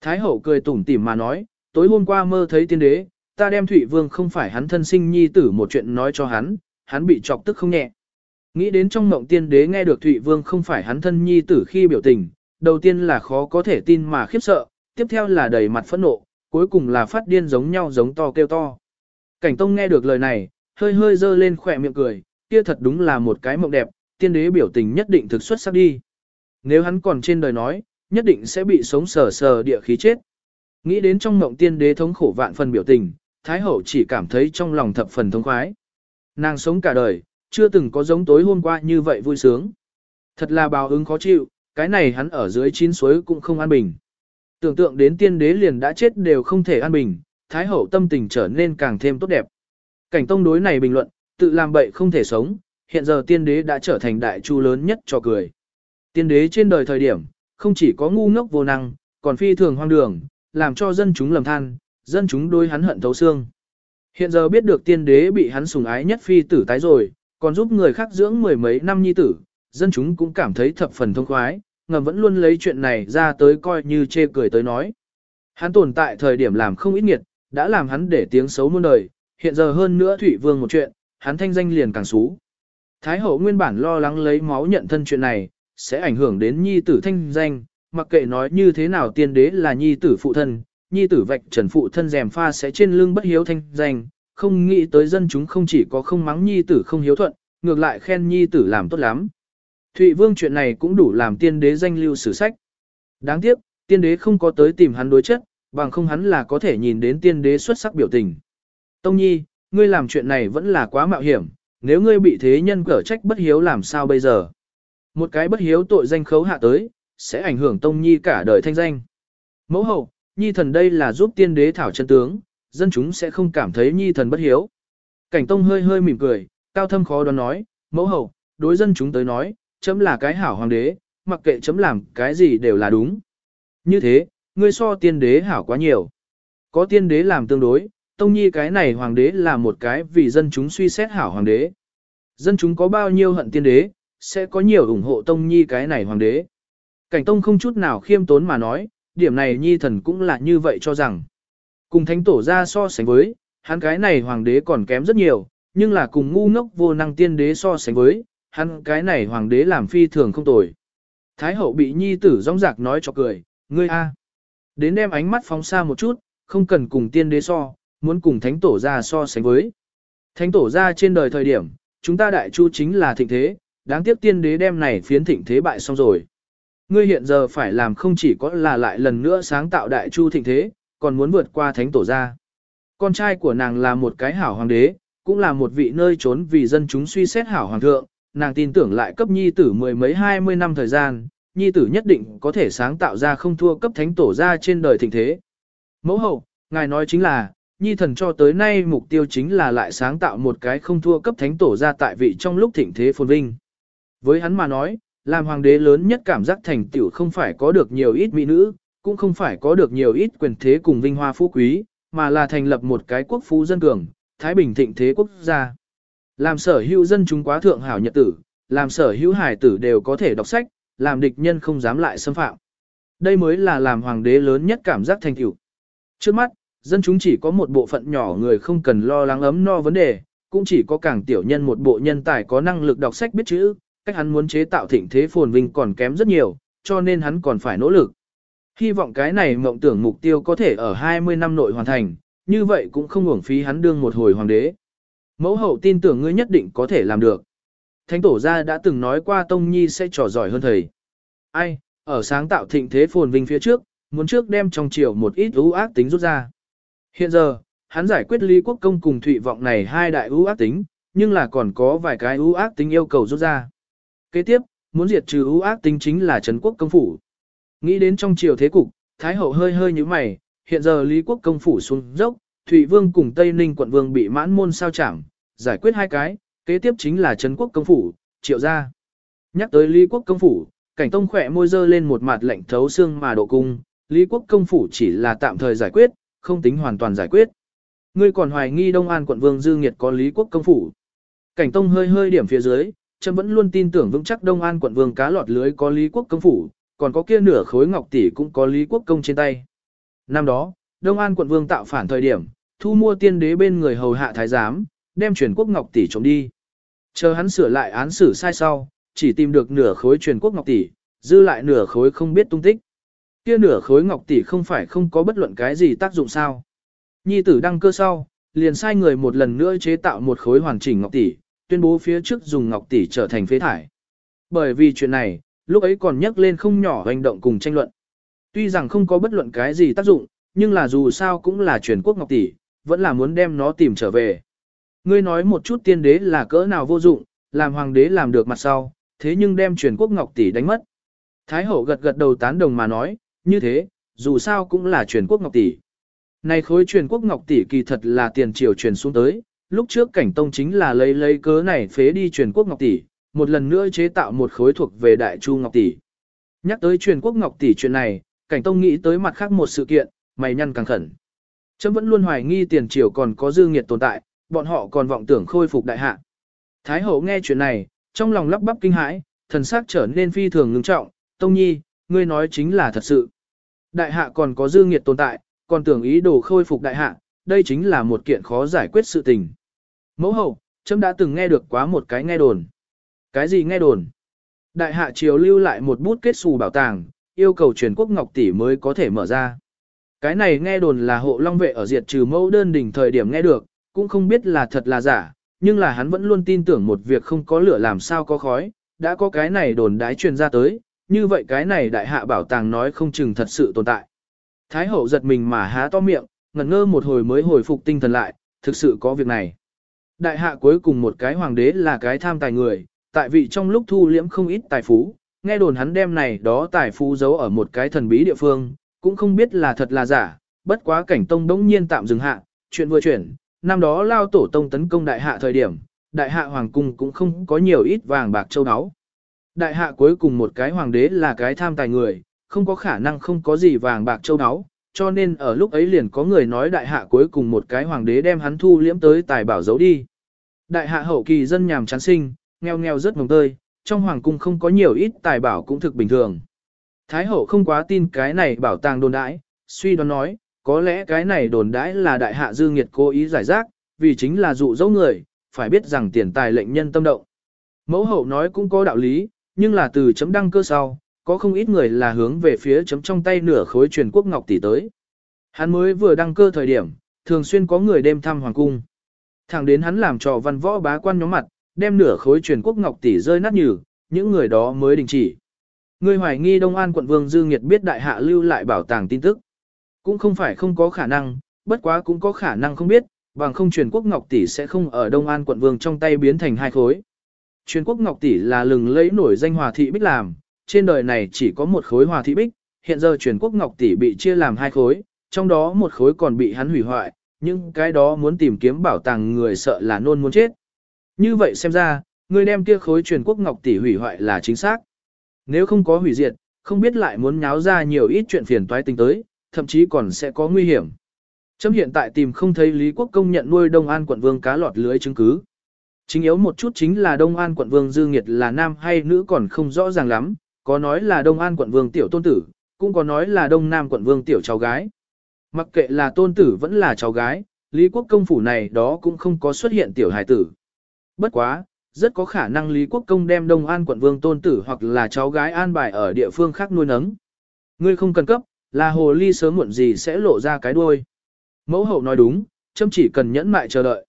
Thái hậu cười tủm tỉm mà nói, tối hôm qua mơ thấy tiên đế, ta đem Thụy Vương không phải hắn thân sinh nhi tử một chuyện nói cho hắn, hắn bị chọc tức không nhẹ. Nghĩ đến trong mộng tiên đế nghe được Thụy Vương không phải hắn thân nhi tử khi biểu tình, đầu tiên là khó có thể tin mà khiếp sợ, tiếp theo là đầy mặt phẫn nộ, cuối cùng là phát điên giống nhau giống to kêu to. Cảnh Tông nghe được lời này, hơi hơi dơ lên khỏe miệng cười, kia thật đúng là một cái mộng đẹp, tiên đế biểu tình nhất định thực xuất sắc đi. Nếu hắn còn trên đời nói, nhất định sẽ bị sống sờ sờ địa khí chết. Nghĩ đến trong mộng tiên đế thống khổ vạn phần biểu tình, Thái hậu chỉ cảm thấy trong lòng thập phần thống khoái. Nàng sống cả đời, chưa từng có giống tối hôm qua như vậy vui sướng. Thật là bào ứng khó chịu, cái này hắn ở dưới chín suối cũng không an bình. Tưởng tượng đến tiên đế liền đã chết đều không thể an bình, Thái hậu tâm tình trở nên càng thêm tốt đẹp. Cảnh tông đối này bình luận, tự làm bậy không thể sống, hiện giờ tiên đế đã trở thành đại chu lớn nhất cho cười. Tiên đế trên đời thời điểm, không chỉ có ngu ngốc vô năng, còn phi thường hoang đường, làm cho dân chúng lầm than, dân chúng đôi hắn hận thấu xương. Hiện giờ biết được tiên đế bị hắn sủng ái nhất phi tử tái rồi, còn giúp người khác dưỡng mười mấy năm nhi tử, dân chúng cũng cảm thấy thập phần thông khoái, ngầm vẫn luôn lấy chuyện này ra tới coi như chê cười tới nói. Hắn tồn tại thời điểm làm không ít nghiệt, đã làm hắn để tiếng xấu muôn đời, hiện giờ hơn nữa Thủy Vương một chuyện, hắn thanh danh liền càng xú. Thái hậu nguyên bản lo lắng lấy máu nhận thân chuyện này, sẽ ảnh hưởng đến nhi tử thanh danh, mặc kệ nói như thế nào tiên đế là nhi tử phụ thân, nhi tử vạch trần phụ thân rèm pha sẽ trên lưng bất hiếu thanh danh, không nghĩ tới dân chúng không chỉ có không mắng nhi tử không hiếu thuận, ngược lại khen nhi tử làm tốt lắm. Thụy vương chuyện này cũng đủ làm tiên đế danh lưu sử sách. Đáng tiếc, tiên đế không có tới tìm hắn đối chất, bằng không hắn là có thể nhìn đến tiên đế xuất sắc biểu tình. Tông nhi, ngươi làm chuyện này vẫn là quá mạo hiểm, nếu ngươi bị thế nhân cở trách bất hiếu làm sao bây giờ? Một cái bất hiếu tội danh khấu hạ tới, sẽ ảnh hưởng tông nhi cả đời thanh danh. Mẫu hậu, nhi thần đây là giúp tiên đế thảo chân tướng, dân chúng sẽ không cảm thấy nhi thần bất hiếu. Cảnh tông hơi hơi mỉm cười, cao thâm khó đoán nói, mẫu hậu, đối dân chúng tới nói, chấm là cái hảo hoàng đế, mặc kệ chấm làm cái gì đều là đúng. Như thế, ngươi so tiên đế hảo quá nhiều. Có tiên đế làm tương đối, tông nhi cái này hoàng đế là một cái vì dân chúng suy xét hảo hoàng đế. Dân chúng có bao nhiêu hận tiên đế, sẽ có nhiều ủng hộ tông nhi cái này hoàng đế. Cảnh tông không chút nào khiêm tốn mà nói, điểm này nhi thần cũng là như vậy cho rằng. Cùng thánh tổ ra so sánh với, hắn cái này hoàng đế còn kém rất nhiều, nhưng là cùng ngu ngốc vô năng tiên đế so sánh với, hắn cái này hoàng đế làm phi thường không tồi. Thái hậu bị nhi tử rong rạc nói cho cười, ngươi a. Đến đem ánh mắt phóng xa một chút, không cần cùng tiên đế so, muốn cùng thánh tổ ra so sánh với. Thánh tổ ra trên đời thời điểm, chúng ta đại chu chính là thịnh thế, đáng tiếc tiên đế đem này phiến thịnh thế bại xong rồi. Ngươi hiện giờ phải làm không chỉ có là lại lần nữa sáng tạo đại chu thịnh thế, còn muốn vượt qua thánh tổ ra. Con trai của nàng là một cái hảo hoàng đế, cũng là một vị nơi trốn vì dân chúng suy xét hảo hoàng thượng, nàng tin tưởng lại cấp nhi tử mười mấy hai mươi năm thời gian, nhi tử nhất định có thể sáng tạo ra không thua cấp thánh tổ ra trên đời thịnh thế. Mẫu hậu, ngài nói chính là, nhi thần cho tới nay mục tiêu chính là lại sáng tạo một cái không thua cấp thánh tổ ra tại vị trong lúc thịnh thế phồn vinh. Với hắn mà nói, làm hoàng đế lớn nhất cảm giác thành tựu không phải có được nhiều ít mỹ nữ, cũng không phải có được nhiều ít quyền thế cùng vinh hoa phú quý, mà là thành lập một cái quốc phú dân cường, thái bình thịnh thế quốc gia. Làm sở hữu dân chúng quá thượng hảo nhật tử, làm sở hữu hải tử đều có thể đọc sách, làm địch nhân không dám lại xâm phạm. Đây mới là làm hoàng đế lớn nhất cảm giác thành tựu. Trước mắt, dân chúng chỉ có một bộ phận nhỏ người không cần lo lắng ấm no vấn đề, cũng chỉ có càng tiểu nhân một bộ nhân tài có năng lực đọc sách biết chữ, cách hắn muốn chế tạo thịnh thế phồn vinh còn kém rất nhiều, cho nên hắn còn phải nỗ lực. Hy vọng cái này mộng tưởng mục tiêu có thể ở 20 năm nội hoàn thành, như vậy cũng không uổng phí hắn đương một hồi hoàng đế. Mẫu hậu tin tưởng ngươi nhất định có thể làm được. Thánh tổ gia đã từng nói qua Tông Nhi sẽ trò giỏi hơn thầy. Ai, ở sáng tạo thịnh thế phồn vinh phía trước, muốn trước đem trong chiều một ít ưu ác tính rút ra. Hiện giờ, hắn giải quyết Lý Quốc Công cùng Thụy Vọng này hai đại ưu ác tính, nhưng là còn có vài cái ưu ác tính yêu cầu rút ra. Kế tiếp, muốn diệt trừ ưu ác tính chính là Trấn Quốc Công Phủ. Nghĩ đến trong triều thế cục, Thái Hậu hơi hơi như mày, hiện giờ Lý Quốc Công Phủ xuống dốc, Thụy Vương cùng Tây Ninh quận Vương bị mãn môn sao chẳng, giải quyết hai cái, kế tiếp chính là Trấn Quốc Công Phủ, triệu gia. Nhắc tới Lý Quốc Công Phủ, cảnh tông khỏe môi dơ lên một mặt lạnh thấu xương mà độ cung, Lý Quốc Công Phủ chỉ là tạm thời giải quyết, không tính hoàn toàn giải quyết. Ngươi còn hoài nghi Đông An quận Vương Dư Nghiệt có Lý Quốc Công Phủ. Cảnh tông hơi hơi điểm phía dưới, Trâm vẫn luôn tin tưởng vững chắc Đông An quận Vương cá lọt lưới có Lý Quốc Công Phủ, còn có kia nửa khối ngọc tỷ cũng có Lý Quốc Công trên tay. Năm đó, Đông An quận Vương tạo phản thời điểm, thu mua tiên đế bên người hầu hạ thái giám, đem truyền quốc ngọc tỷ trộm đi. Chờ hắn sửa lại án xử sai sau, chỉ tìm được nửa khối truyền quốc ngọc tỷ, dư lại nửa khối không biết tung tích. Kia nửa khối ngọc tỷ không phải không có bất luận cái gì tác dụng sao. Nhi tử đăng cơ sau, liền sai người một lần nữa chế tạo một khối hoàn chỉnh ngọc tỷ, tuyên bố phía trước dùng ngọc tỷ trở thành phế thải. Bởi vì chuyện này, lúc ấy còn nhắc lên không nhỏ hành động cùng tranh luận. Tuy rằng không có bất luận cái gì tác dụng, nhưng là dù sao cũng là truyền quốc ngọc tỷ, vẫn là muốn đem nó tìm trở về. Ngươi nói một chút tiên đế là cỡ nào vô dụng, làm hoàng đế làm được mặt sau, thế nhưng đem truyền quốc ngọc tỷ đánh mất. Thái hậu gật gật đầu tán đồng mà nói, như thế, dù sao cũng là truyền quốc ngọc tỷ. Này khối truyền quốc ngọc tỷ kỳ thật là tiền triều truyền xuống tới, lúc trước cảnh tông chính là lấy lấy cớ này phế đi truyền quốc ngọc tỷ, một lần nữa chế tạo một khối thuộc về đại chu ngọc tỷ. Nhắc tới truyền quốc ngọc tỷ chuyện này, cảnh tông nghĩ tới mặt khác một sự kiện, mày nhăn càng khẩn. Chấm vẫn luôn hoài nghi tiền triều còn có dư nghiệt tồn tại, bọn họ còn vọng tưởng khôi phục đại hạ. Thái hậu nghe chuyện này, trong lòng lắp bắp kinh hãi, thần sắc trở nên phi thường ngưng trọng, tông nhi, ngươi nói chính là thật sự. Đại hạ còn có dư nghiệt tồn tại, còn tưởng ý đồ khôi phục đại hạ, đây chính là một kiện khó giải quyết sự tình. Mẫu hậu, chấm đã từng nghe được quá một cái nghe đồn. Cái gì nghe đồn? Đại hạ triều lưu lại một bút kết xù bảo tàng, yêu cầu truyền quốc ngọc tỷ mới có thể mở ra. Cái này nghe đồn là hộ long vệ ở diệt trừ mẫu đơn đỉnh thời điểm nghe được, cũng không biết là thật là giả, nhưng là hắn vẫn luôn tin tưởng một việc không có lửa làm sao có khói, đã có cái này đồn đái truyền ra tới, như vậy cái này đại hạ bảo tàng nói không chừng thật sự tồn tại. Thái hậu giật mình mà há to miệng, ngẩn ngơ một hồi mới hồi phục tinh thần lại, thực sự có việc này. Đại hạ cuối cùng một cái hoàng đế là cái tham tài người, tại vị trong lúc thu liễm không ít tài phú, nghe đồn hắn đem này đó tài phú giấu ở một cái thần bí địa phương, cũng không biết là thật là giả, bất quá cảnh tông đống nhiên tạm dừng hạ, chuyện vừa chuyển, năm đó lao tổ tông tấn công đại hạ thời điểm, đại hạ hoàng cung cũng không có nhiều ít vàng bạc châu áo. Đại hạ cuối cùng một cái hoàng đế là cái tham tài người, không có khả năng không có gì vàng bạc châu áo, cho nên ở lúc ấy liền có người nói đại hạ cuối cùng một cái hoàng đế đem hắn thu liễm tới tài bảo giấu đi. Đại hạ hậu kỳ dân nhàm chán sinh, nghèo nghèo rất mồng tơi, trong hoàng cung không có nhiều ít tài bảo cũng thực bình thường. Thái hậu không quá tin cái này bảo tàng đồn đãi, suy đoán nói, có lẽ cái này đồn đãi là đại hạ dư nghiệt cố ý giải rác, vì chính là dụ dỗ người, phải biết rằng tiền tài lệnh nhân tâm động. Mẫu hậu nói cũng có đạo lý, nhưng là từ chấm đăng cơ sau, có không ít người là hướng về phía chấm trong tay nửa khối truyền quốc ngọc tỷ tới. Hắn mới vừa đăng cơ thời điểm, thường xuyên có người đêm thăm hoàng cung. Thẳng đến hắn làm trò văn võ bá quan nhóm mặt, đem nửa khối truyền quốc ngọc tỷ rơi nát nhừ, những người đó mới đình chỉ. Người hoài nghi Đông An quận Vương Dương Nghiệt biết đại hạ lưu lại bảo tàng tin tức. Cũng không phải không có khả năng, bất quá cũng có khả năng không biết, bằng không truyền quốc ngọc tỷ sẽ không ở Đông An quận Vương trong tay biến thành hai khối. Truyền quốc ngọc tỷ là lừng lẫy nổi danh hòa thị bích làm, trên đời này chỉ có một khối hòa thị bích, hiện giờ truyền quốc ngọc tỷ bị chia làm hai khối, trong đó một khối còn bị hắn hủy hoại, nhưng cái đó muốn tìm kiếm bảo tàng người sợ là nôn muốn chết. Như vậy xem ra, người đem kia khối truyền quốc ngọc tỷ hủy hoại là chính xác. Nếu không có hủy diệt, không biết lại muốn nháo ra nhiều ít chuyện phiền toái tình tới, thậm chí còn sẽ có nguy hiểm. Chấm hiện tại tìm không thấy Lý Quốc công nhận nuôi Đông An quận vương cá lọt lưới chứng cứ. Chính yếu một chút chính là Đông An quận vương Dư Nghiệt là nam hay nữ còn không rõ ràng lắm, có nói là Đông An quận vương tiểu tôn tử, cũng có nói là Đông Nam quận vương tiểu cháu gái. Mặc kệ là tôn tử vẫn là cháu gái, Lý Quốc công phủ này đó cũng không có xuất hiện tiểu hài tử. Bất quá, rất có khả năng Lý Quốc công đem Đông An quận vương tôn tử hoặc là cháu gái an bài ở địa phương khác nuôi nấng. Ngươi không cần cấp, là hồ ly sớm muộn gì sẽ lộ ra cái đuôi. Mẫu hậu nói đúng, châm chỉ cần nhẫn mại chờ đợi.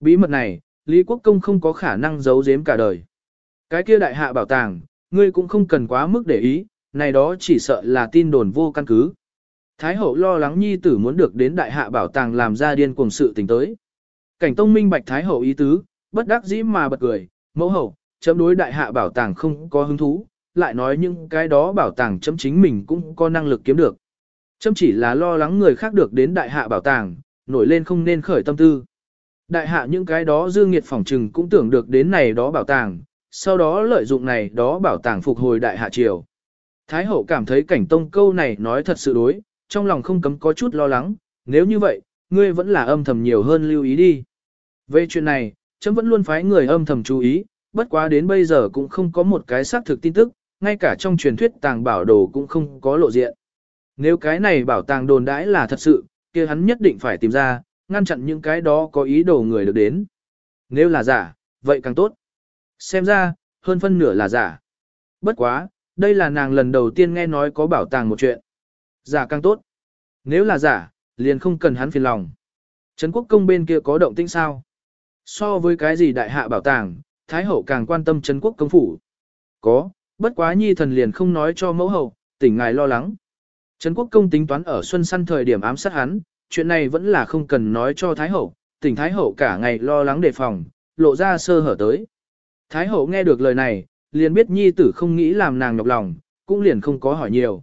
Bí mật này, Lý Quốc công không có khả năng giấu giếm cả đời. Cái kia đại hạ bảo tàng, ngươi cũng không cần quá mức để ý, này đó chỉ sợ là tin đồn vô căn cứ. Thái hậu lo lắng nhi tử muốn được đến đại hạ bảo tàng làm ra điên cuồng sự tình tới. Cảnh tông minh bạch thái hậu ý tứ, bất đắc dĩ mà bật cười, mẫu hậu, chấm đối đại hạ bảo tàng không có hứng thú, lại nói những cái đó bảo tàng chấm chính mình cũng có năng lực kiếm được. Chấm chỉ là lo lắng người khác được đến đại hạ bảo tàng, nổi lên không nên khởi tâm tư. Đại hạ những cái đó dương nghiệt phỏng trừng cũng tưởng được đến này đó bảo tàng, sau đó lợi dụng này đó bảo tàng phục hồi đại hạ triều. Thái hậu cảm thấy cảnh tông câu này nói thật sự đối, trong lòng không cấm có chút lo lắng, nếu như vậy, ngươi vẫn là âm thầm nhiều hơn lưu ý đi. Về chuyện này, chấm vẫn luôn phái người âm thầm chú ý, bất quá đến bây giờ cũng không có một cái xác thực tin tức, ngay cả trong truyền thuyết tàng bảo đồ cũng không có lộ diện. Nếu cái này bảo tàng đồn đãi là thật sự, kia hắn nhất định phải tìm ra, ngăn chặn những cái đó có ý đồ người được đến. Nếu là giả, vậy càng tốt. Xem ra, hơn phân nửa là giả. Bất quá, đây là nàng lần đầu tiên nghe nói có bảo tàng một chuyện. Giả càng tốt. Nếu là giả, liền không cần hắn phiền lòng. Trấn quốc công bên kia có động tĩnh sao? So với cái gì đại hạ bảo tàng, Thái hậu càng quan tâm Trấn quốc công phủ. Có, bất quá nhi thần liền không nói cho mẫu hậu, tỉnh ngài lo lắng. Trấn quốc công tính toán ở xuân săn thời điểm ám sát hắn, chuyện này vẫn là không cần nói cho Thái hậu, tỉnh Thái hậu cả ngày lo lắng đề phòng, lộ ra sơ hở tới. Thái hậu nghe được lời này, liền biết nhi tử không nghĩ làm nàng nhọc lòng, cũng liền không có hỏi nhiều.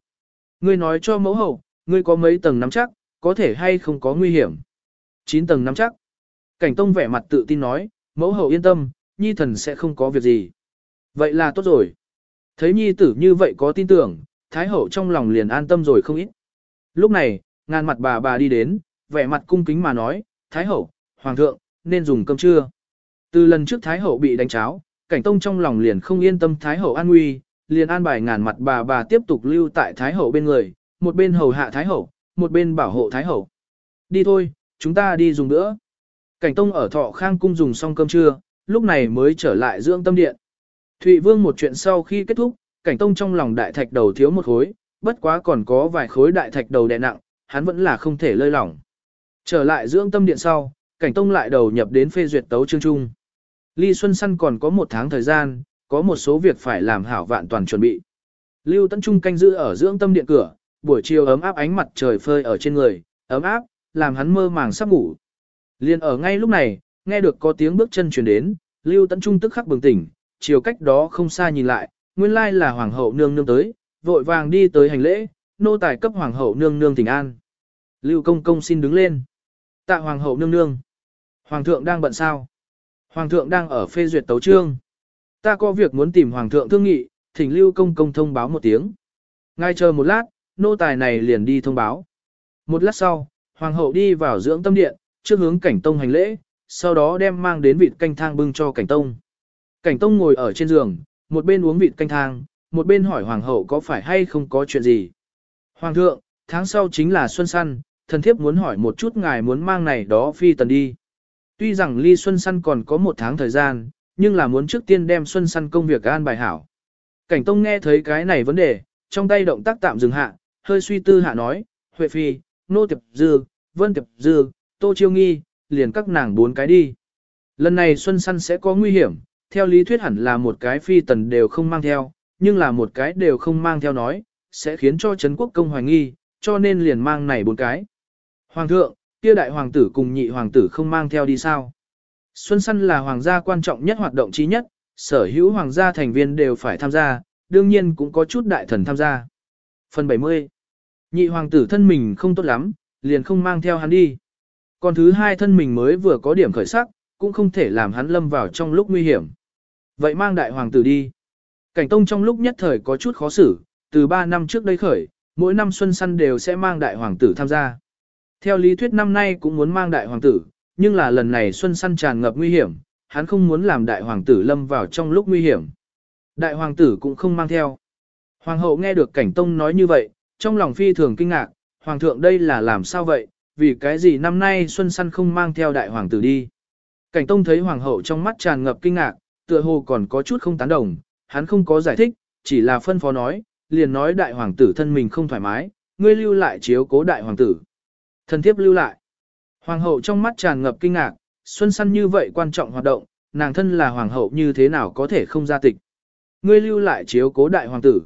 Ngươi nói cho mẫu hậu, ngươi có mấy tầng nắm chắc, có thể hay không có nguy hiểm. 9 tầng nắm chắc. Cảnh tông vẻ mặt tự tin nói, mẫu hậu yên tâm, nhi thần sẽ không có việc gì. Vậy là tốt rồi. Thấy nhi tử như vậy có tin tưởng, thái hậu trong lòng liền an tâm rồi không ít. Lúc này, ngàn mặt bà bà đi đến, vẻ mặt cung kính mà nói, thái hậu, hoàng thượng, nên dùng cơm trưa. Từ lần trước thái hậu bị đánh cháo, cảnh tông trong lòng liền không yên tâm thái hậu an nguy, liền an bài ngàn mặt bà bà tiếp tục lưu tại Thái Hậu bên người, một bên hầu hạ Thái Hậu, một bên bảo hộ Thái Hậu. Đi thôi, chúng ta đi dùng nữa. Cảnh Tông ở thọ khang cung dùng xong cơm trưa, lúc này mới trở lại dưỡng tâm điện. Thụy Vương một chuyện sau khi kết thúc, Cảnh Tông trong lòng đại thạch đầu thiếu một khối, bất quá còn có vài khối đại thạch đầu đè nặng, hắn vẫn là không thể lơi lỏng. Trở lại dưỡng tâm điện sau, Cảnh Tông lại đầu nhập đến phê duyệt tấu chương trung. Ly Xuân Săn còn có một tháng thời gian, có một số việc phải làm hảo vạn toàn chuẩn bị. Lưu Tấn Trung canh giữ ở dưỡng tâm điện cửa, buổi chiều ấm áp ánh mặt trời phơi ở trên người, ấm áp, làm hắn mơ màng sắp ngủ. Liên ở ngay lúc này, nghe được có tiếng bước chân truyền đến, Lưu Tấn Trung tức khắc bừng tỉnh, chiều cách đó không xa nhìn lại, nguyên lai là hoàng hậu nương nương tới, vội vàng đi tới hành lễ, nô tài cấp hoàng hậu nương nương thỉnh an. Lưu công công xin đứng lên. Tạ hoàng hậu nương nương. Hoàng thượng đang bận sao? Hoàng thượng đang ở phê duyệt tấu trương. Ta có việc muốn tìm Hoàng thượng thương nghị, thỉnh Lưu Công Công thông báo một tiếng. Ngay chờ một lát, nô tài này liền đi thông báo. Một lát sau, Hoàng hậu đi vào dưỡng tâm điện, trước hướng cảnh tông hành lễ, sau đó đem mang đến vịt canh thang bưng cho cảnh tông. Cảnh tông ngồi ở trên giường, một bên uống vịt canh thang, một bên hỏi Hoàng hậu có phải hay không có chuyện gì. Hoàng thượng, tháng sau chính là Xuân Săn, thần thiếp muốn hỏi một chút ngài muốn mang này đó phi tần đi. Tuy rằng ly Xuân Săn còn có một tháng thời gian, nhưng là muốn trước tiên đem xuân săn công việc an bài hảo. Cảnh Tông nghe thấy cái này vấn đề, trong tay động tác tạm dừng hạ, hơi suy tư hạ nói, Huệ Phi, Nô Tiệp Dư, Vân Tiệp Dư, Tô Chiêu Nghi, liền các nàng bốn cái đi. Lần này Xuân Săn sẽ có nguy hiểm, theo lý thuyết hẳn là một cái phi tần đều không mang theo, nhưng là một cái đều không mang theo nói, sẽ khiến cho Trấn Quốc công hoài nghi, cho nên liền mang này bốn cái. Hoàng thượng, kia đại hoàng tử cùng nhị hoàng tử không mang theo đi sao? Xuân Săn là hoàng gia quan trọng nhất hoạt động trí nhất, sở hữu hoàng gia thành viên đều phải tham gia, đương nhiên cũng có chút đại thần tham gia. Phần 70 Nhị hoàng tử thân mình không tốt lắm, liền không mang theo hắn đi. Còn thứ hai thân mình mới vừa có điểm khởi sắc, cũng không thể làm hắn lâm vào trong lúc nguy hiểm. Vậy mang đại hoàng tử đi. Cảnh tông trong lúc nhất thời có chút khó xử, từ 3 năm trước đây khởi, mỗi năm xuân săn đều sẽ mang đại hoàng tử tham gia. Theo lý thuyết năm nay cũng muốn mang đại hoàng tử, nhưng là lần này xuân săn tràn ngập nguy hiểm, hắn không muốn làm đại hoàng tử lâm vào trong lúc nguy hiểm. Đại hoàng tử cũng không mang theo. Hoàng hậu nghe được cảnh tông nói như vậy, trong lòng phi thường kinh ngạc, hoàng thượng đây là làm sao vậy, vì cái gì năm nay xuân săn không mang theo đại hoàng tử đi. Cảnh tông thấy hoàng hậu trong mắt tràn ngập kinh ngạc, tựa hồ còn có chút không tán đồng, hắn không có giải thích, chỉ là phân phó nói, liền nói đại hoàng tử thân mình không thoải mái, ngươi lưu lại chiếu cố đại hoàng tử. Thần thiếp lưu lại. Hoàng hậu trong mắt tràn ngập kinh ngạc, xuân săn như vậy quan trọng hoạt động, nàng thân là hoàng hậu như thế nào có thể không ra tịch. Ngươi lưu lại chiếu cố đại hoàng tử.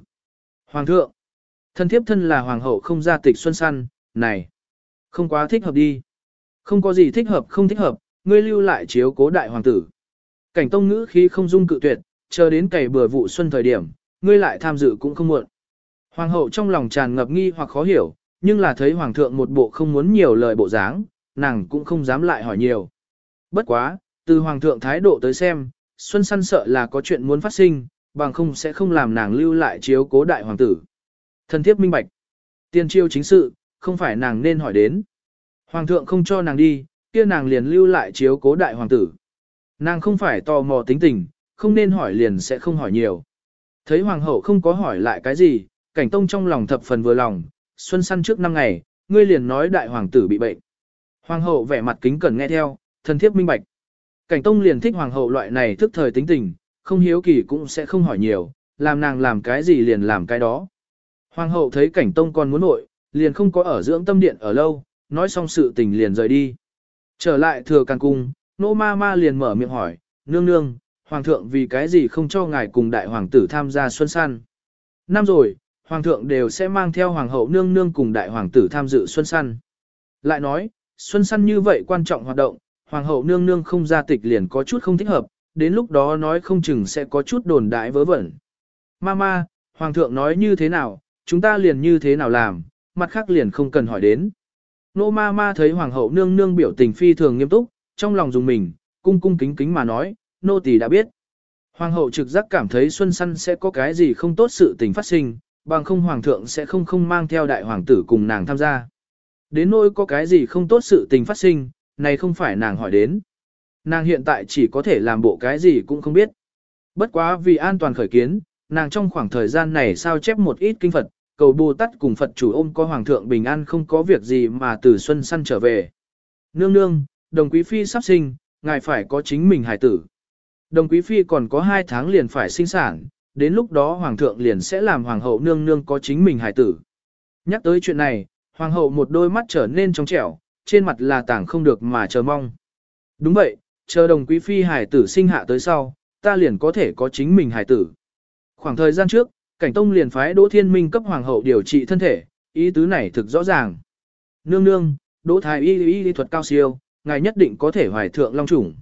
Hoàng thượng. Thần thiếp thân là hoàng hậu không ra tịch xuân săn, này. Không quá thích hợp đi. Không có gì thích hợp không thích hợp, ngươi lưu lại chiếu cố đại hoàng tử. Cảnh tông ngữ khi không dung cự tuyệt, chờ đến cày bừa vụ xuân thời điểm, ngươi lại tham dự cũng không muộn. Hoàng hậu trong lòng tràn ngập nghi hoặc khó hiểu, nhưng là thấy hoàng thượng một bộ không muốn nhiều lời bộ dáng, nàng cũng không dám lại hỏi nhiều. Bất quá, từ hoàng thượng thái độ tới xem, Xuân Săn sợ là có chuyện muốn phát sinh, bằng không sẽ không làm nàng lưu lại chiếu cố đại hoàng tử. thân thiếp minh bạch. Tiên triêu chính sự, không phải nàng nên hỏi đến. Hoàng thượng không cho nàng đi, kia nàng liền lưu lại chiếu cố đại hoàng tử. Nàng không phải tò mò tính tình, không nên hỏi liền sẽ không hỏi nhiều. Thấy hoàng hậu không có hỏi lại cái gì, cảnh tông trong lòng thập phần vừa lòng, xuân săn trước năm ngày, ngươi liền nói đại hoàng tử bị bệnh. Hoàng hậu vẻ mặt kính cẩn nghe theo, thần thiếp minh bạch. Cảnh tông liền thích hoàng hậu loại này thức thời tính tình, không hiếu kỳ cũng sẽ không hỏi nhiều, làm nàng làm cái gì liền làm cái đó. Hoàng hậu thấy cảnh tông còn muốn nội, liền không có ở dưỡng tâm điện ở lâu, nói xong sự tình liền rời đi. Trở lại thừa càng cung, nô ma ma liền mở miệng hỏi, nương nương, hoàng thượng vì cái gì không cho ngài cùng đại hoàng tử tham gia xuân săn. Năm rồi, hoàng thượng đều sẽ mang theo hoàng hậu nương nương cùng đại hoàng tử tham dự xuân săn. Lại nói, xuân săn như vậy quan trọng hoạt động, hoàng hậu nương nương không ra tịch liền có chút không thích hợp, đến lúc đó nói không chừng sẽ có chút đồn đại vớ vẩn. Mama, hoàng thượng nói như thế nào, chúng ta liền như thế nào làm, mặt khác liền không cần hỏi đến. Nô ma ma thấy hoàng hậu nương nương biểu tình phi thường nghiêm túc, trong lòng dùng mình, cung cung kính kính mà nói, nô tỳ đã biết. Hoàng hậu trực giác cảm thấy xuân săn sẽ có cái gì không tốt sự tình phát sinh, bằng không hoàng thượng sẽ không không mang theo đại hoàng tử cùng nàng tham gia. Đến nỗi có cái gì không tốt sự tình phát sinh, này không phải nàng hỏi đến. Nàng hiện tại chỉ có thể làm bộ cái gì cũng không biết. Bất quá vì an toàn khởi kiến, nàng trong khoảng thời gian này sao chép một ít kinh Phật, cầu Bồ Tát cùng Phật chủ ôm có Hoàng thượng bình an không có việc gì mà từ Xuân Săn trở về. Nương nương, đồng quý phi sắp sinh, ngài phải có chính mình hài tử. Đồng quý phi còn có hai tháng liền phải sinh sản, đến lúc đó Hoàng thượng liền sẽ làm Hoàng hậu nương nương có chính mình hài tử. Nhắc tới chuyện này, Hoàng hậu một đôi mắt trở nên trong trẻo, trên mặt là tảng không được mà chờ mong. Đúng vậy, chờ đồng quý phi hài tử sinh hạ tới sau, ta liền có thể có chính mình hài tử. Khoảng thời gian trước, cảnh tông liền phái Đỗ Thiên Minh cấp hoàng hậu điều trị thân thể, ý tứ này thực rõ ràng. Nương nương, Đỗ Thái y y thuật cao siêu, ngài nhất định có thể hoài thượng long chủng.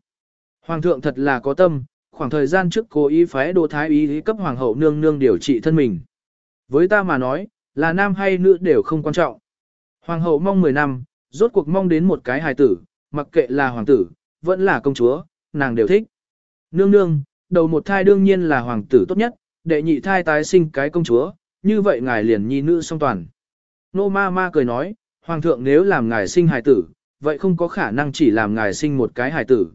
Hoàng thượng thật là có tâm, khoảng thời gian trước cố ý phái đồ Thái y cấp hoàng hậu nương nương điều trị thân mình. Với ta mà nói, là nam hay nữ đều không quan trọng. Hoàng hậu mong 10 năm, rốt cuộc mong đến một cái hài tử, mặc kệ là hoàng tử, vẫn là công chúa, nàng đều thích. Nương nương, đầu một thai đương nhiên là hoàng tử tốt nhất, đệ nhị thai tái sinh cái công chúa, như vậy ngài liền nhi nữ song toàn. Nô ma ma cười nói, hoàng thượng nếu làm ngài sinh hài tử, vậy không có khả năng chỉ làm ngài sinh một cái hài tử.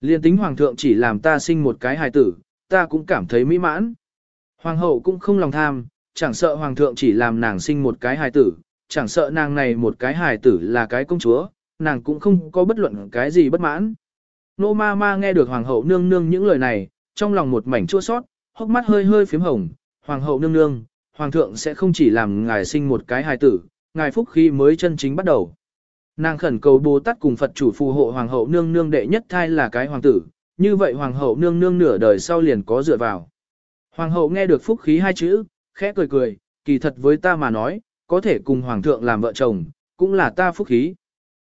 Liên tính hoàng thượng chỉ làm ta sinh một cái hài tử, ta cũng cảm thấy mỹ mãn. Hoàng hậu cũng không lòng tham, chẳng sợ hoàng thượng chỉ làm nàng sinh một cái hài tử, chẳng sợ nàng này một cái hài tử là cái công chúa, nàng cũng không có bất luận cái gì bất mãn. Nô ma ma nghe được hoàng hậu nương nương những lời này, trong lòng một mảnh chua sót, hốc mắt hơi hơi phím hồng, hoàng hậu nương nương, hoàng thượng sẽ không chỉ làm ngài sinh một cái hài tử, ngài phúc khi mới chân chính bắt đầu. Nàng khẩn cầu Bồ Tát cùng Phật chủ phù hộ hoàng hậu nương nương đệ nhất thai là cái hoàng tử, như vậy hoàng hậu nương nương nửa đời sau liền có dựa vào. Hoàng hậu nghe được phúc khí hai chữ, khẽ cười cười, kỳ thật với ta mà nói, có thể cùng hoàng thượng làm vợ chồng, cũng là ta phúc khí.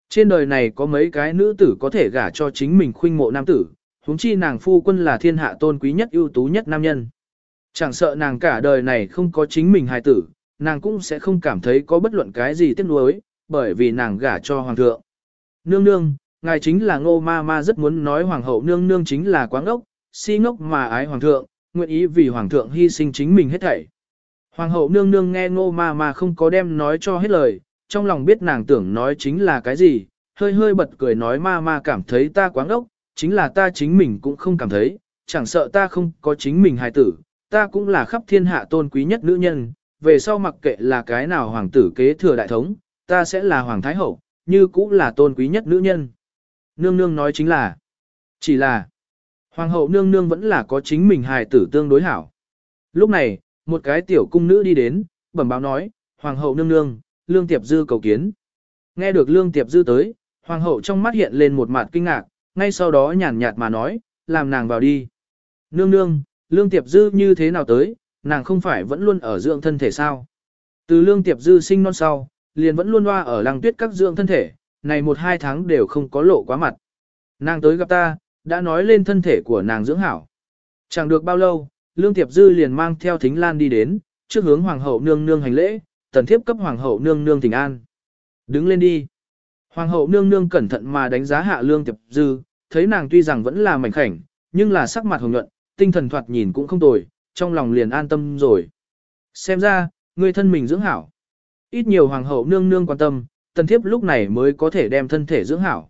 Trên đời này có mấy cái nữ tử có thể gả cho chính mình khuynh mộ nam tử, huống chi nàng phu quân là thiên hạ tôn quý nhất ưu tú nhất nam nhân. Chẳng sợ nàng cả đời này không có chính mình hài tử, nàng cũng sẽ không cảm thấy có bất luận cái gì tiếc nuối, bởi vì nàng gả cho hoàng thượng. Nương nương, ngài chính là ngô ma ma rất muốn nói hoàng hậu nương nương chính là quáng ốc, si ngốc mà ái hoàng thượng, nguyện ý vì hoàng thượng hy sinh chính mình hết thảy. Hoàng hậu nương nương nghe ngô ma ma không có đem nói cho hết lời, trong lòng biết nàng tưởng nói chính là cái gì, hơi hơi bật cười nói ma ma cảm thấy ta quáng ốc, chính là ta chính mình cũng không cảm thấy, chẳng sợ ta không có chính mình hài tử, ta cũng là khắp thiên hạ tôn quý nhất nữ nhân, về sau mặc kệ là cái nào hoàng tử kế thừa đại thống, ta sẽ là hoàng thái hậu, như cũng là tôn quý nhất nữ nhân. Nương nương nói chính là, chỉ là, hoàng hậu nương nương vẫn là có chính mình hài tử tương đối hảo. Lúc này, một cái tiểu cung nữ đi đến, bẩm báo nói, hoàng hậu nương nương, lương tiệp dư cầu kiến. Nghe được lương tiệp dư tới, hoàng hậu trong mắt hiện lên một mặt kinh ngạc, ngay sau đó nhàn nhạt mà nói, làm nàng vào đi. Nương nương, lương tiệp dư như thế nào tới, nàng không phải vẫn luôn ở dưỡng thân thể sao. Từ lương tiệp dư sinh non sau, liền vẫn luôn loa ở lăng tuyết các dưỡng thân thể, này một hai tháng đều không có lộ quá mặt. Nàng tới gặp ta, đã nói lên thân thể của nàng dưỡng hảo. Chẳng được bao lâu, lương tiệp dư liền mang theo thính lan đi đến, trước hướng hoàng hậu nương nương hành lễ, tần thiếp cấp hoàng hậu nương nương thỉnh an. Đứng lên đi. Hoàng hậu nương nương cẩn thận mà đánh giá hạ lương tiệp dư, thấy nàng tuy rằng vẫn là mảnh khảnh, nhưng là sắc mặt hồng nhuận, tinh thần thoạt nhìn cũng không tồi, trong lòng liền an tâm rồi. Xem ra, người thân mình dưỡng hảo. Ít nhiều hoàng hậu nương nương quan tâm, tần thiếp lúc này mới có thể đem thân thể dưỡng hảo.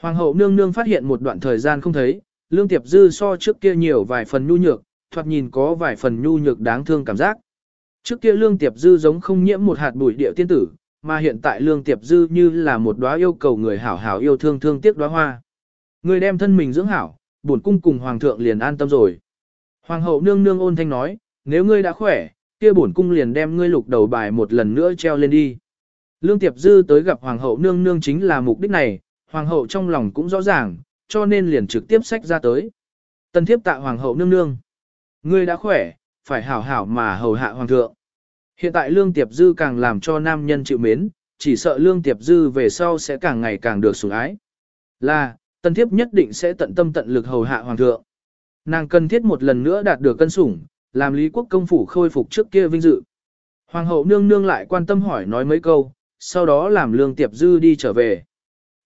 Hoàng hậu nương nương phát hiện một đoạn thời gian không thấy, lương tiệp dư so trước kia nhiều vài phần nhu nhược, thoạt nhìn có vài phần nhu nhược đáng thương cảm giác. Trước kia lương tiệp dư giống không nhiễm một hạt bụi địa tiên tử, mà hiện tại lương tiệp dư như là một đóa yêu cầu người hảo hảo yêu thương thương tiếc đóa hoa. Người đem thân mình dưỡng hảo, bổn cung cùng hoàng thượng liền an tâm rồi. Hoàng hậu nương nương ôn thanh nói, nếu ngươi đã khỏe, kia bổn cung liền đem ngươi lục đầu bài một lần nữa treo lên đi. Lương Tiệp Dư tới gặp hoàng hậu nương nương chính là mục đích này, hoàng hậu trong lòng cũng rõ ràng, cho nên liền trực tiếp sách ra tới. Tân thiếp tạ hoàng hậu nương nương. Ngươi đã khỏe, phải hảo hảo mà hầu hạ hoàng thượng. Hiện tại Lương Tiệp Dư càng làm cho nam nhân chịu mến, chỉ sợ Lương Tiệp Dư về sau sẽ càng ngày càng được sủng ái. Là, tân thiếp nhất định sẽ tận tâm tận lực hầu hạ hoàng thượng. Nàng cần thiết một lần nữa đạt được cân sủng, làm Lý Quốc công phủ khôi phục trước kia vinh dự. Hoàng hậu nương nương lại quan tâm hỏi nói mấy câu, sau đó làm Lương Tiệp Dư đi trở về.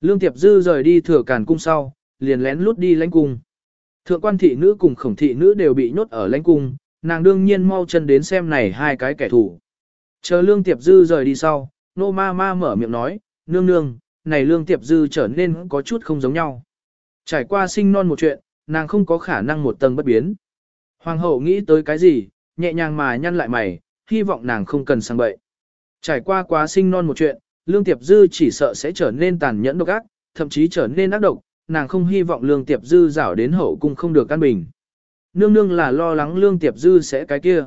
Lương Tiệp Dư rời đi thừa càn cung sau, liền lén lút đi lãnh cung. Thượng quan thị nữ cùng khổng thị nữ đều bị nhốt ở lãnh cung, nàng đương nhiên mau chân đến xem này hai cái kẻ thù. Chờ Lương Tiệp Dư rời đi sau, nô ma ma mở miệng nói, nương nương, này Lương Tiệp Dư trở nên có chút không giống nhau. Trải qua sinh non một chuyện, nàng không có khả năng một tầng bất biến. Hoàng hậu nghĩ tới cái gì, nhẹ nhàng mà nhăn lại mày, hy vọng nàng không cần sang bậy. Trải qua quá sinh non một chuyện, Lương Tiệp Dư chỉ sợ sẽ trở nên tàn nhẫn độc ác, thậm chí trở nên ác độc, nàng không hy vọng Lương Tiệp Dư rảo đến hậu cung không được căn bình. Nương nương là lo lắng Lương Tiệp Dư sẽ cái kia.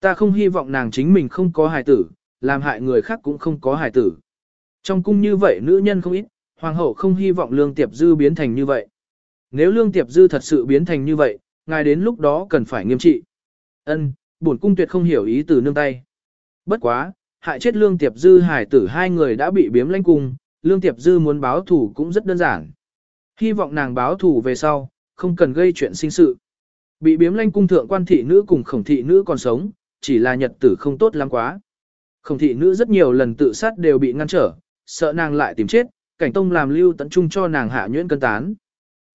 Ta không hy vọng nàng chính mình không có hài tử, làm hại người khác cũng không có hài tử. Trong cung như vậy nữ nhân không ít, hoàng hậu không hy vọng Lương Tiệp Dư biến thành như vậy. Nếu Lương Tiệp Dư thật sự biến thành như vậy, ngài đến lúc đó cần phải nghiêm trị. Ân, bổn cung tuyệt không hiểu ý từ nương tay. Bất quá, hại chết Lương Tiệp Dư hải tử hai người đã bị biếm lãnh cung, Lương Tiệp Dư muốn báo thủ cũng rất đơn giản. Hy vọng nàng báo thủ về sau, không cần gây chuyện sinh sự. Bị biếm lãnh cung thượng quan thị nữ cùng khổng thị nữ còn sống, chỉ là nhật tử không tốt lắm quá. Khổng thị nữ rất nhiều lần tự sát đều bị ngăn trở, sợ nàng lại tìm chết, cảnh tông làm lưu tận trung cho nàng hạ nhuyễn cân tán.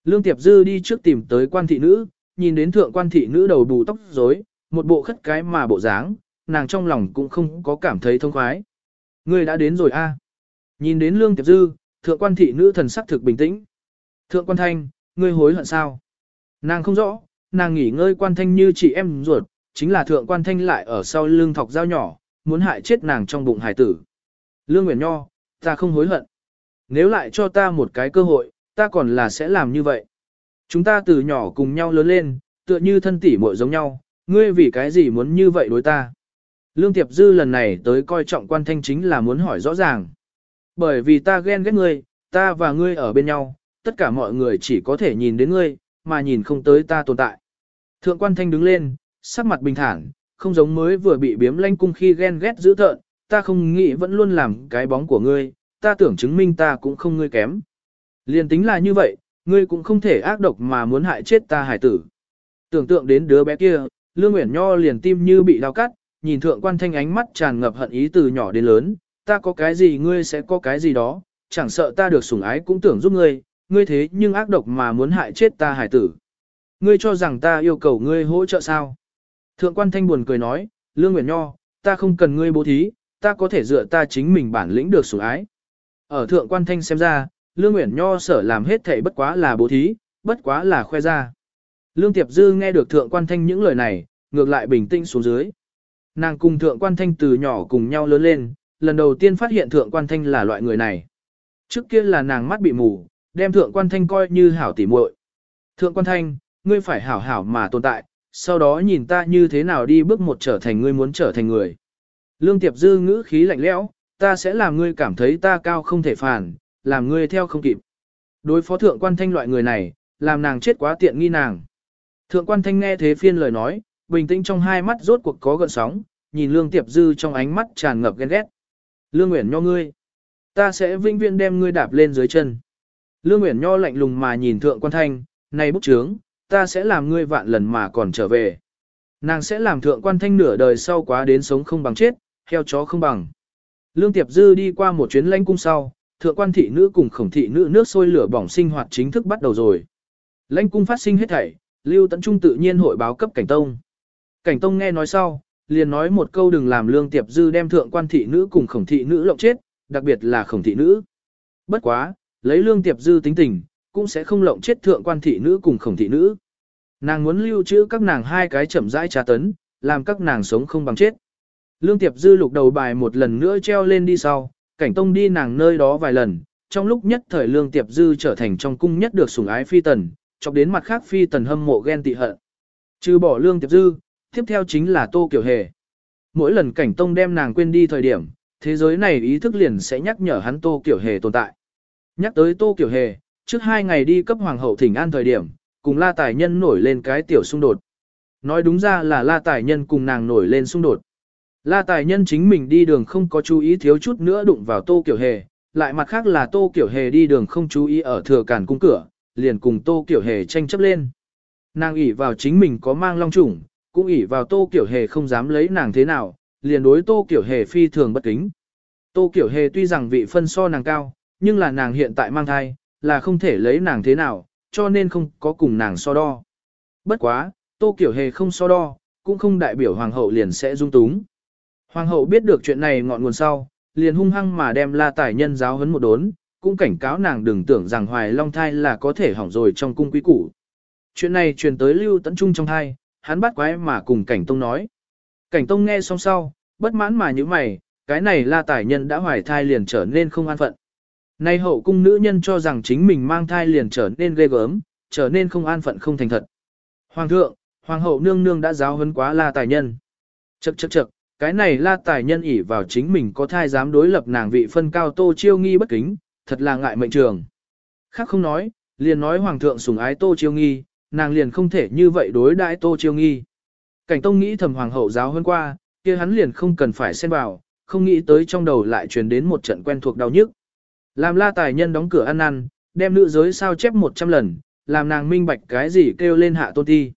Lương Tiệp Dư đi trước tìm tới quan thị nữ, nhìn đến thượng quan thị nữ đầu bù tóc rối, một bộ khất cái mà bộ dáng, nàng trong lòng cũng không có cảm thấy thông khoái. Ngươi đã đến rồi a. Nhìn đến Lương Tiệp Dư, thượng quan thị nữ thần sắc thực bình tĩnh. Thượng quan thanh, ngươi hối hận sao? Nàng không rõ, nàng nghỉ ngơi quan thanh như chị em ruột, chính là thượng quan thanh lại ở sau lưng thọc dao nhỏ, muốn hại chết nàng trong bụng hải tử. Lương Nguyễn Nho, ta không hối hận. Nếu lại cho ta một cái cơ hội, ta còn là sẽ làm như vậy. Chúng ta từ nhỏ cùng nhau lớn lên, tựa như thân tỷ muội giống nhau, ngươi vì cái gì muốn như vậy đối ta? Lương Tiệp Dư lần này tới coi trọng quan thanh chính là muốn hỏi rõ ràng. Bởi vì ta ghen ghét ngươi, ta và ngươi ở bên nhau, tất cả mọi người chỉ có thể nhìn đến ngươi, mà nhìn không tới ta tồn tại. Thượng quan thanh đứng lên, sắc mặt bình thản, không giống mới vừa bị biếm lanh cung khi ghen ghét dữ tợn, ta không nghĩ vẫn luôn làm cái bóng của ngươi, ta tưởng chứng minh ta cũng không ngươi kém. Liên tính là như vậy, ngươi cũng không thể ác độc mà muốn hại chết ta hải tử. Tưởng tượng đến đứa bé kia, Lương Uyển Nho liền tim như bị đau cắt, nhìn thượng quan thanh ánh mắt tràn ngập hận ý từ nhỏ đến lớn, ta có cái gì ngươi sẽ có cái gì đó, chẳng sợ ta được sủng ái cũng tưởng giúp ngươi, ngươi thế nhưng ác độc mà muốn hại chết ta hải tử. Ngươi cho rằng ta yêu cầu ngươi hỗ trợ sao? Thượng quan thanh buồn cười nói, Lương Nguyễn Nho, ta không cần ngươi bố thí, ta có thể dựa ta chính mình bản lĩnh được sủng ái. Ở thượng quan thanh xem ra, Lương Uyển Nho sở làm hết thảy bất quá là bố thí, bất quá là khoe ra. Lương Tiệp Dư nghe được thượng quan thanh những lời này, ngược lại bình tĩnh xuống dưới. Nàng cùng thượng quan thanh từ nhỏ cùng nhau lớn lên, lần đầu tiên phát hiện thượng quan thanh là loại người này. Trước kia là nàng mắt bị mù, đem thượng quan thanh coi như hảo tỉ muội. Thượng quan thanh, ngươi phải hảo hảo mà tồn tại, sau đó nhìn ta như thế nào đi bước một trở thành ngươi muốn trở thành người. Lương Tiệp Dư ngữ khí lạnh lẽo, ta sẽ làm ngươi cảm thấy ta cao không thể phản, làm ngươi theo không kịp. Đối phó thượng quan thanh loại người này, làm nàng chết quá tiện nghi nàng. Thượng quan thanh nghe thế phiên lời nói, bình tĩnh trong hai mắt rốt cuộc có gợn sóng, nhìn Lương Tiệp Dư trong ánh mắt tràn ngập ghen ghét. Lương Nguyễn Nho ngươi, ta sẽ vinh viễn đem ngươi đạp lên dưới chân. Lương Nguyễn Nho lạnh lùng mà nhìn thượng quan thanh, này bút chướng, ta sẽ làm ngươi vạn lần mà còn trở về. Nàng sẽ làm thượng quan thanh nửa đời sau quá đến sống không bằng chết, heo chó không bằng. Lương Tiệp Dư đi qua một chuyến lãnh cung sau, thượng quan thị nữ cùng khổng thị nữ nước sôi lửa bỏng sinh hoạt chính thức bắt đầu rồi. Lãnh cung phát sinh hết thảy, Lưu Tấn Trung tự nhiên hội báo cấp Cảnh Tông. Cảnh Tông nghe nói sau, liền nói một câu đừng làm Lương Tiệp Dư đem thượng quan thị nữ cùng khổng thị nữ lộng chết, đặc biệt là khổng thị nữ. Bất quá, lấy Lương Tiệp Dư tính tình, cũng sẽ không lộng chết thượng quan thị nữ cùng khổng thị nữ. Nàng muốn lưu trữ các nàng hai cái chậm rãi trà tấn, làm các nàng sống không bằng chết. Lương Tiệp Dư lục đầu bài một lần nữa treo lên đi sau, cảnh tông đi nàng nơi đó vài lần, trong lúc nhất thời Lương Tiệp Dư trở thành trong cung nhất được sủng ái phi tần, chọc đến mặt khác phi tần hâm mộ ghen tị hận. Trừ bỏ Lương Tiệp Dư, tiếp theo chính là Tô Kiều Hề. Mỗi lần cảnh tông đem nàng quên đi thời điểm, thế giới này ý thức liền sẽ nhắc nhở hắn Tô Kiều Hề tồn tại. Nhắc tới Tô Kiều Hề, trước hai ngày đi cấp hoàng hậu thỉnh an thời điểm, cùng la tài nhân nổi lên cái tiểu xung đột. Nói đúng ra là la tài nhân cùng nàng nổi lên xung đột. La tài nhân chính mình đi đường không có chú ý thiếu chút nữa đụng vào tô kiểu hề, lại mặt khác là tô kiểu hề đi đường không chú ý ở thừa cản cung cửa, liền cùng tô kiểu hề tranh chấp lên. Nàng ỉ vào chính mình có mang long trùng, cũng ỉ vào tô kiểu hề không dám lấy nàng thế nào, liền đối tô kiểu hề phi thường bất kính. Tô kiểu hề tuy rằng vị phân so nàng cao, nhưng là nàng hiện tại mang thai, là không thể lấy nàng thế nào, cho nên không có cùng nàng so đo. Bất quá, Tô Kiểu Hề không so đo, cũng không đại biểu hoàng hậu liền sẽ dung túng. Hoàng hậu biết được chuyện này ngọn nguồn sau, liền hung hăng mà đem la tài nhân giáo huấn một đốn, cũng cảnh cáo nàng đừng tưởng rằng hoài long thai là có thể hỏng rồi trong cung quý củ. Chuyện này truyền tới lưu tấn trung trong thai, hắn bắt quái mà cùng cảnh tông nói. Cảnh tông nghe xong sau, bất mãn mà như mày, cái này la tài nhân đã hoài thai liền trở nên không an phận. Nay hậu cung nữ nhân cho rằng chính mình mang thai liền trở nên ghê gớm, trở nên không an phận không thành thật. Hoàng thượng, hoàng hậu nương nương đã giáo huấn quá la tài nhân. Chậc chậc chậc, cái này la tài nhân ỷ vào chính mình có thai dám đối lập nàng vị phân cao tô chiêu nghi bất kính, thật là ngại mệnh trường. Khác không nói, liền nói hoàng thượng sủng ái tô chiêu nghi, nàng liền không thể như vậy đối đãi tô chiêu nghi. Cảnh tông nghĩ thầm hoàng hậu giáo hơn qua, kia hắn liền không cần phải xen vào, không nghĩ tới trong đầu lại truyền đến một trận quen thuộc đau nhức. Làm la tài nhân đóng cửa ăn năn, đem nữ giới sao chép 100 lần, làm nàng minh bạch cái gì kêu lên hạ tôn ti.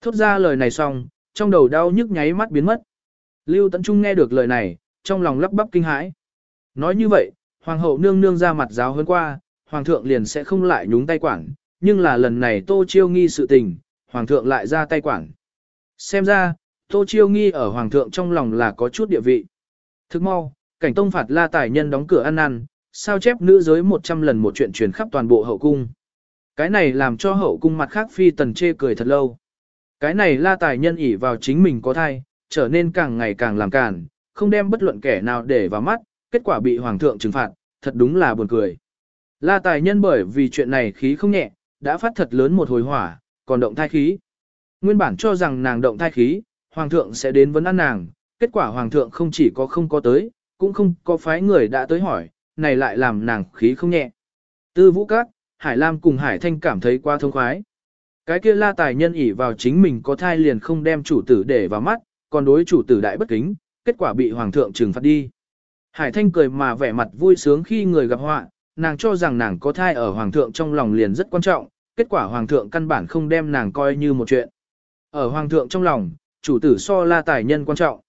Thốt ra lời này xong, trong đầu đau nhức nháy mắt biến mất. Lưu Tấn Trung nghe được lời này, trong lòng lắp bắp kinh hãi. Nói như vậy, hoàng hậu nương nương ra mặt giáo hơn qua, hoàng thượng liền sẽ không lại nhúng tay quản, nhưng là lần này tô chiêu nghi sự tình, hoàng thượng lại ra tay quản. Xem ra, tô chiêu nghi ở hoàng thượng trong lòng là có chút địa vị. Thức mau, cảnh tông phạt la tài nhân đóng cửa ăn năn, sao chép nữ giới 100 lần một chuyện truyền khắp toàn bộ hậu cung. Cái này làm cho hậu cung mặt khác phi tần chê cười thật lâu. Cái này la tài nhân ỉ vào chính mình có thai, trở nên càng ngày càng làm càn, không đem bất luận kẻ nào để vào mắt, kết quả bị hoàng thượng trừng phạt, thật đúng là buồn cười. La tài nhân bởi vì chuyện này khí không nhẹ, đã phát thật lớn một hồi hỏa, còn động thai khí. Nguyên bản cho rằng nàng động thai khí, hoàng thượng sẽ đến vấn ăn nàng, kết quả hoàng thượng không chỉ có không có tới, cũng không có phái người đã tới hỏi, này lại làm nàng khí không nhẹ. Tư vũ các, Hải Lam cùng Hải Thanh cảm thấy qua thông khoái. Cái kia la tài nhân ỉ vào chính mình có thai liền không đem chủ tử để vào mắt, còn đối chủ tử đại bất kính, kết quả bị hoàng thượng trừng phạt đi. Hải Thanh cười mà vẻ mặt vui sướng khi người gặp họa, nàng cho rằng nàng có thai ở hoàng thượng trong lòng liền rất quan trọng, kết quả hoàng thượng căn bản không đem nàng coi như một chuyện. Ở hoàng thượng trong lòng, chủ tử so la tài nhân quan trọng.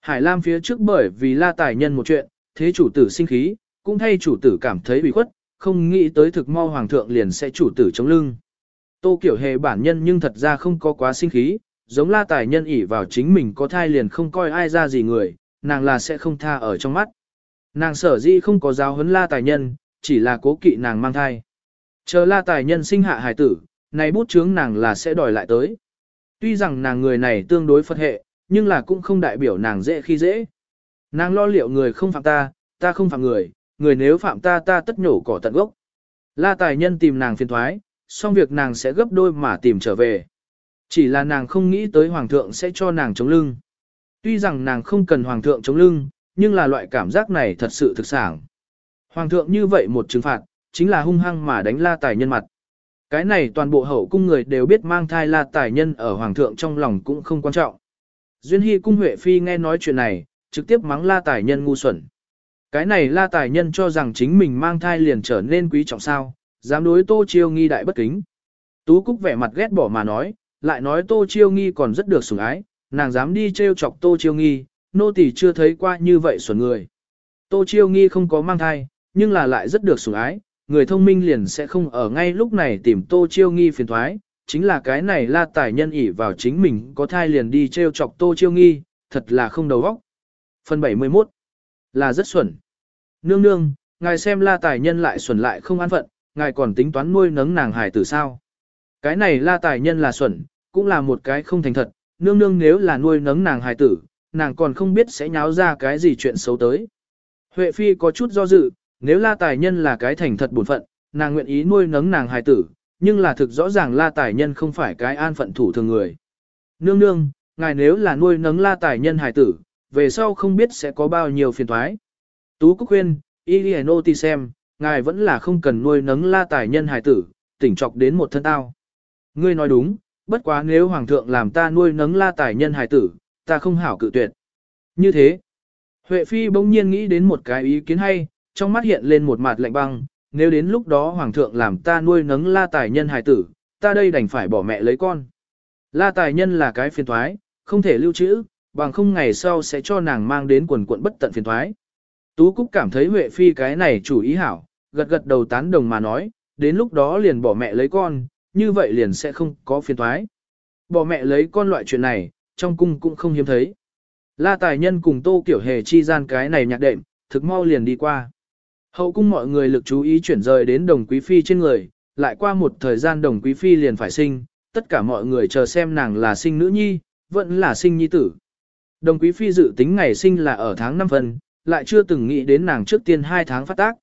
Hải Lam phía trước bởi vì la tài nhân một chuyện, thế chủ tử sinh khí, cũng thay chủ tử cảm thấy bị khuất, không nghĩ tới thực mau hoàng thượng liền sẽ chủ tử chống lưng. Tô Kiểu Hề bản nhân nhưng thật ra không có quá sinh khí, giống la tài nhân ỉ vào chính mình có thai liền không coi ai ra gì người, nàng là sẽ không tha ở trong mắt. Nàng sở dĩ không có giáo huấn la tài nhân, chỉ là cố kỵ nàng mang thai. Chờ la tài nhân sinh hạ hài tử, này bút chướng nàng là sẽ đòi lại tới. Tuy rằng nàng người này tương đối phật hệ, nhưng là cũng không đại biểu nàng dễ khi dễ. Nàng lo liệu người không phạm ta, ta không phạm người, người nếu phạm ta ta tất nhổ cỏ tận gốc. La tài nhân tìm nàng phiền thoái, xong việc nàng sẽ gấp đôi mà tìm trở về. Chỉ là nàng không nghĩ tới hoàng thượng sẽ cho nàng chống lưng. Tuy rằng nàng không cần hoàng thượng chống lưng, nhưng là loại cảm giác này thật sự thực sản. Hoàng thượng như vậy một trừng phạt, chính là hung hăng mà đánh la tài nhân mặt. Cái này toàn bộ hậu cung người đều biết mang thai la tài nhân ở hoàng thượng trong lòng cũng không quan trọng. Duyên Hy cung Huệ Phi nghe nói chuyện này, trực tiếp mắng la tài nhân ngu xuẩn. Cái này la tài nhân cho rằng chính mình mang thai liền trở nên quý trọng sao, dám đối tô chiêu nghi đại bất kính. Tú Cúc vẻ mặt ghét bỏ mà nói, lại nói tô chiêu nghi còn rất được sủng ái, nàng dám đi trêu chọc tô chiêu nghi, nô tỳ chưa thấy qua như vậy xuẩn người. Tô chiêu nghi không có mang thai, nhưng là lại rất được sủng ái, người thông minh liền sẽ không ở ngay lúc này tìm tô chiêu nghi phiền thoái, chính là cái này la tài nhân ỷ vào chính mình có thai liền đi trêu chọc tô chiêu nghi, thật là không đầu óc. Phần 71 là rất xuẩn. Nương nương, ngài xem la tài nhân lại xuẩn lại không an phận, ngài còn tính toán nuôi nấng nàng hải tử sao. Cái này la tài nhân là xuẩn, cũng là một cái không thành thật, nương nương nếu là nuôi nấng nàng hài tử, nàng còn không biết sẽ nháo ra cái gì chuyện xấu tới. Huệ Phi có chút do dự, nếu la tài nhân là cái thành thật buồn phận, nàng nguyện ý nuôi nấng nàng hài tử, nhưng là thực rõ ràng la tài nhân không phải cái an phận thủ thường người. Nương nương, ngài nếu là nuôi nấng la tài nhân hài tử, về sau không biết sẽ có bao nhiêu phiền thoái. Tú Cúc khuyên, Iliano ti xem, ngài vẫn là không cần nuôi nấng la tài nhân hài tử, tỉnh trọc đến một thân tao. Ngươi nói đúng, bất quá nếu hoàng thượng làm ta nuôi nấng la tài nhân hài tử, ta không hảo cự tuyệt. Như thế, Huệ Phi bỗng nhiên nghĩ đến một cái ý kiến hay, trong mắt hiện lên một mặt lạnh băng, nếu đến lúc đó hoàng thượng làm ta nuôi nấng la tài nhân hài tử, ta đây đành phải bỏ mẹ lấy con. La tài nhân là cái phiền thoái, không thể lưu trữ, bằng không ngày sau sẽ cho nàng mang đến quần quận bất tận phiền thoái. Tú Cúc cảm thấy Huệ Phi cái này chủ ý hảo, gật gật đầu tán đồng mà nói, đến lúc đó liền bỏ mẹ lấy con, như vậy liền sẽ không có phiền thoái. Bỏ mẹ lấy con loại chuyện này, trong cung cũng không hiếm thấy. La tài nhân cùng tô kiểu hề chi gian cái này nhạc đệm, thực mau liền đi qua. Hậu cung mọi người lực chú ý chuyển rời đến đồng quý phi trên người, lại qua một thời gian đồng quý phi liền phải sinh, tất cả mọi người chờ xem nàng là sinh nữ nhi, vẫn là sinh nhi tử. Đồng quý phi dự tính ngày sinh là ở tháng 5 phần, lại chưa từng nghĩ đến nàng trước tiên 2 tháng phát tác.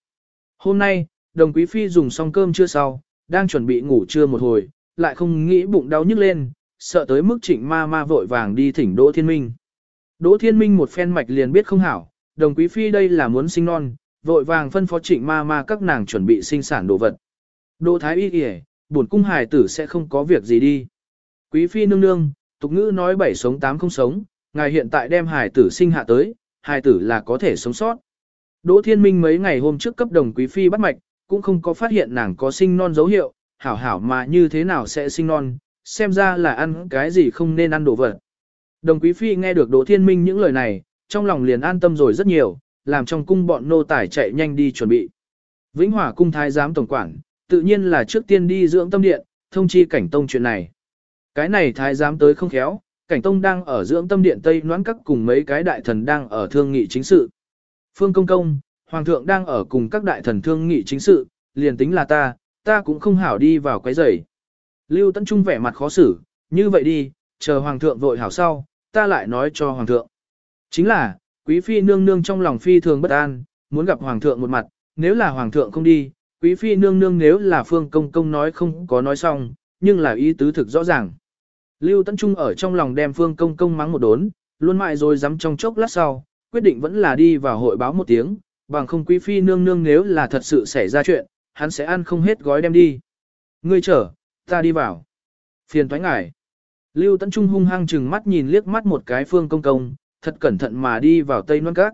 Hôm nay, đồng quý phi dùng xong cơm chưa sau, đang chuẩn bị ngủ trưa một hồi, lại không nghĩ bụng đau nhức lên, sợ tới mức trịnh ma ma vội vàng đi thỉnh Đỗ Thiên Minh. Đỗ Thiên Minh một phen mạch liền biết không hảo, đồng quý phi đây là muốn sinh non, vội vàng phân phó trịnh ma ma các nàng chuẩn bị sinh sản đồ vật. Đỗ Thái Y kìa, bổn cung hài tử sẽ không có việc gì đi. Quý phi nương nương, tục ngữ nói bảy sống tám không sống, ngài hiện tại đem hài tử sinh hạ tới, hài tử là có thể sống sót. Đỗ Thiên Minh mấy ngày hôm trước cấp đồng quý phi bắt mạch, cũng không có phát hiện nàng có sinh non dấu hiệu, hảo hảo mà như thế nào sẽ sinh non, xem ra là ăn cái gì không nên ăn đồ vật. Đồng quý phi nghe được Đỗ Thiên Minh những lời này, trong lòng liền an tâm rồi rất nhiều, làm trong cung bọn nô tài chạy nhanh đi chuẩn bị. Vĩnh Hòa cung thái giám tổng quản, tự nhiên là trước tiên đi dưỡng tâm điện, thông chi cảnh tông chuyện này. Cái này thái giám tới không khéo, cảnh tông đang ở dưỡng tâm điện Tây Noãn Các cùng mấy cái đại thần đang ở thương nghị chính sự. Phương Công Công, Hoàng thượng đang ở cùng các đại thần thương nghị chính sự, liền tính là ta, ta cũng không hảo đi vào quấy rầy. Lưu Tấn Trung vẻ mặt khó xử, như vậy đi, chờ Hoàng thượng vội hảo sau, ta lại nói cho Hoàng thượng. Chính là, Quý Phi nương nương trong lòng Phi thường bất an, muốn gặp Hoàng thượng một mặt, nếu là Hoàng thượng không đi, Quý Phi nương nương nếu là Phương Công Công nói không có nói xong, nhưng là ý tứ thực rõ ràng. Lưu Tấn Trung ở trong lòng đem Phương Công Công mắng một đốn, Luôn mãi rồi dám trong chốc lát sau, quyết định vẫn là đi vào hội báo một tiếng, bằng không quý phi nương nương nếu là thật sự xảy ra chuyện, hắn sẽ ăn không hết gói đem đi. Ngươi chở, ta đi vào. Phiền thoái ngải. Lưu Tấn Trung hung hăng chừng mắt nhìn liếc mắt một cái phương công công, thật cẩn thận mà đi vào tây non cát.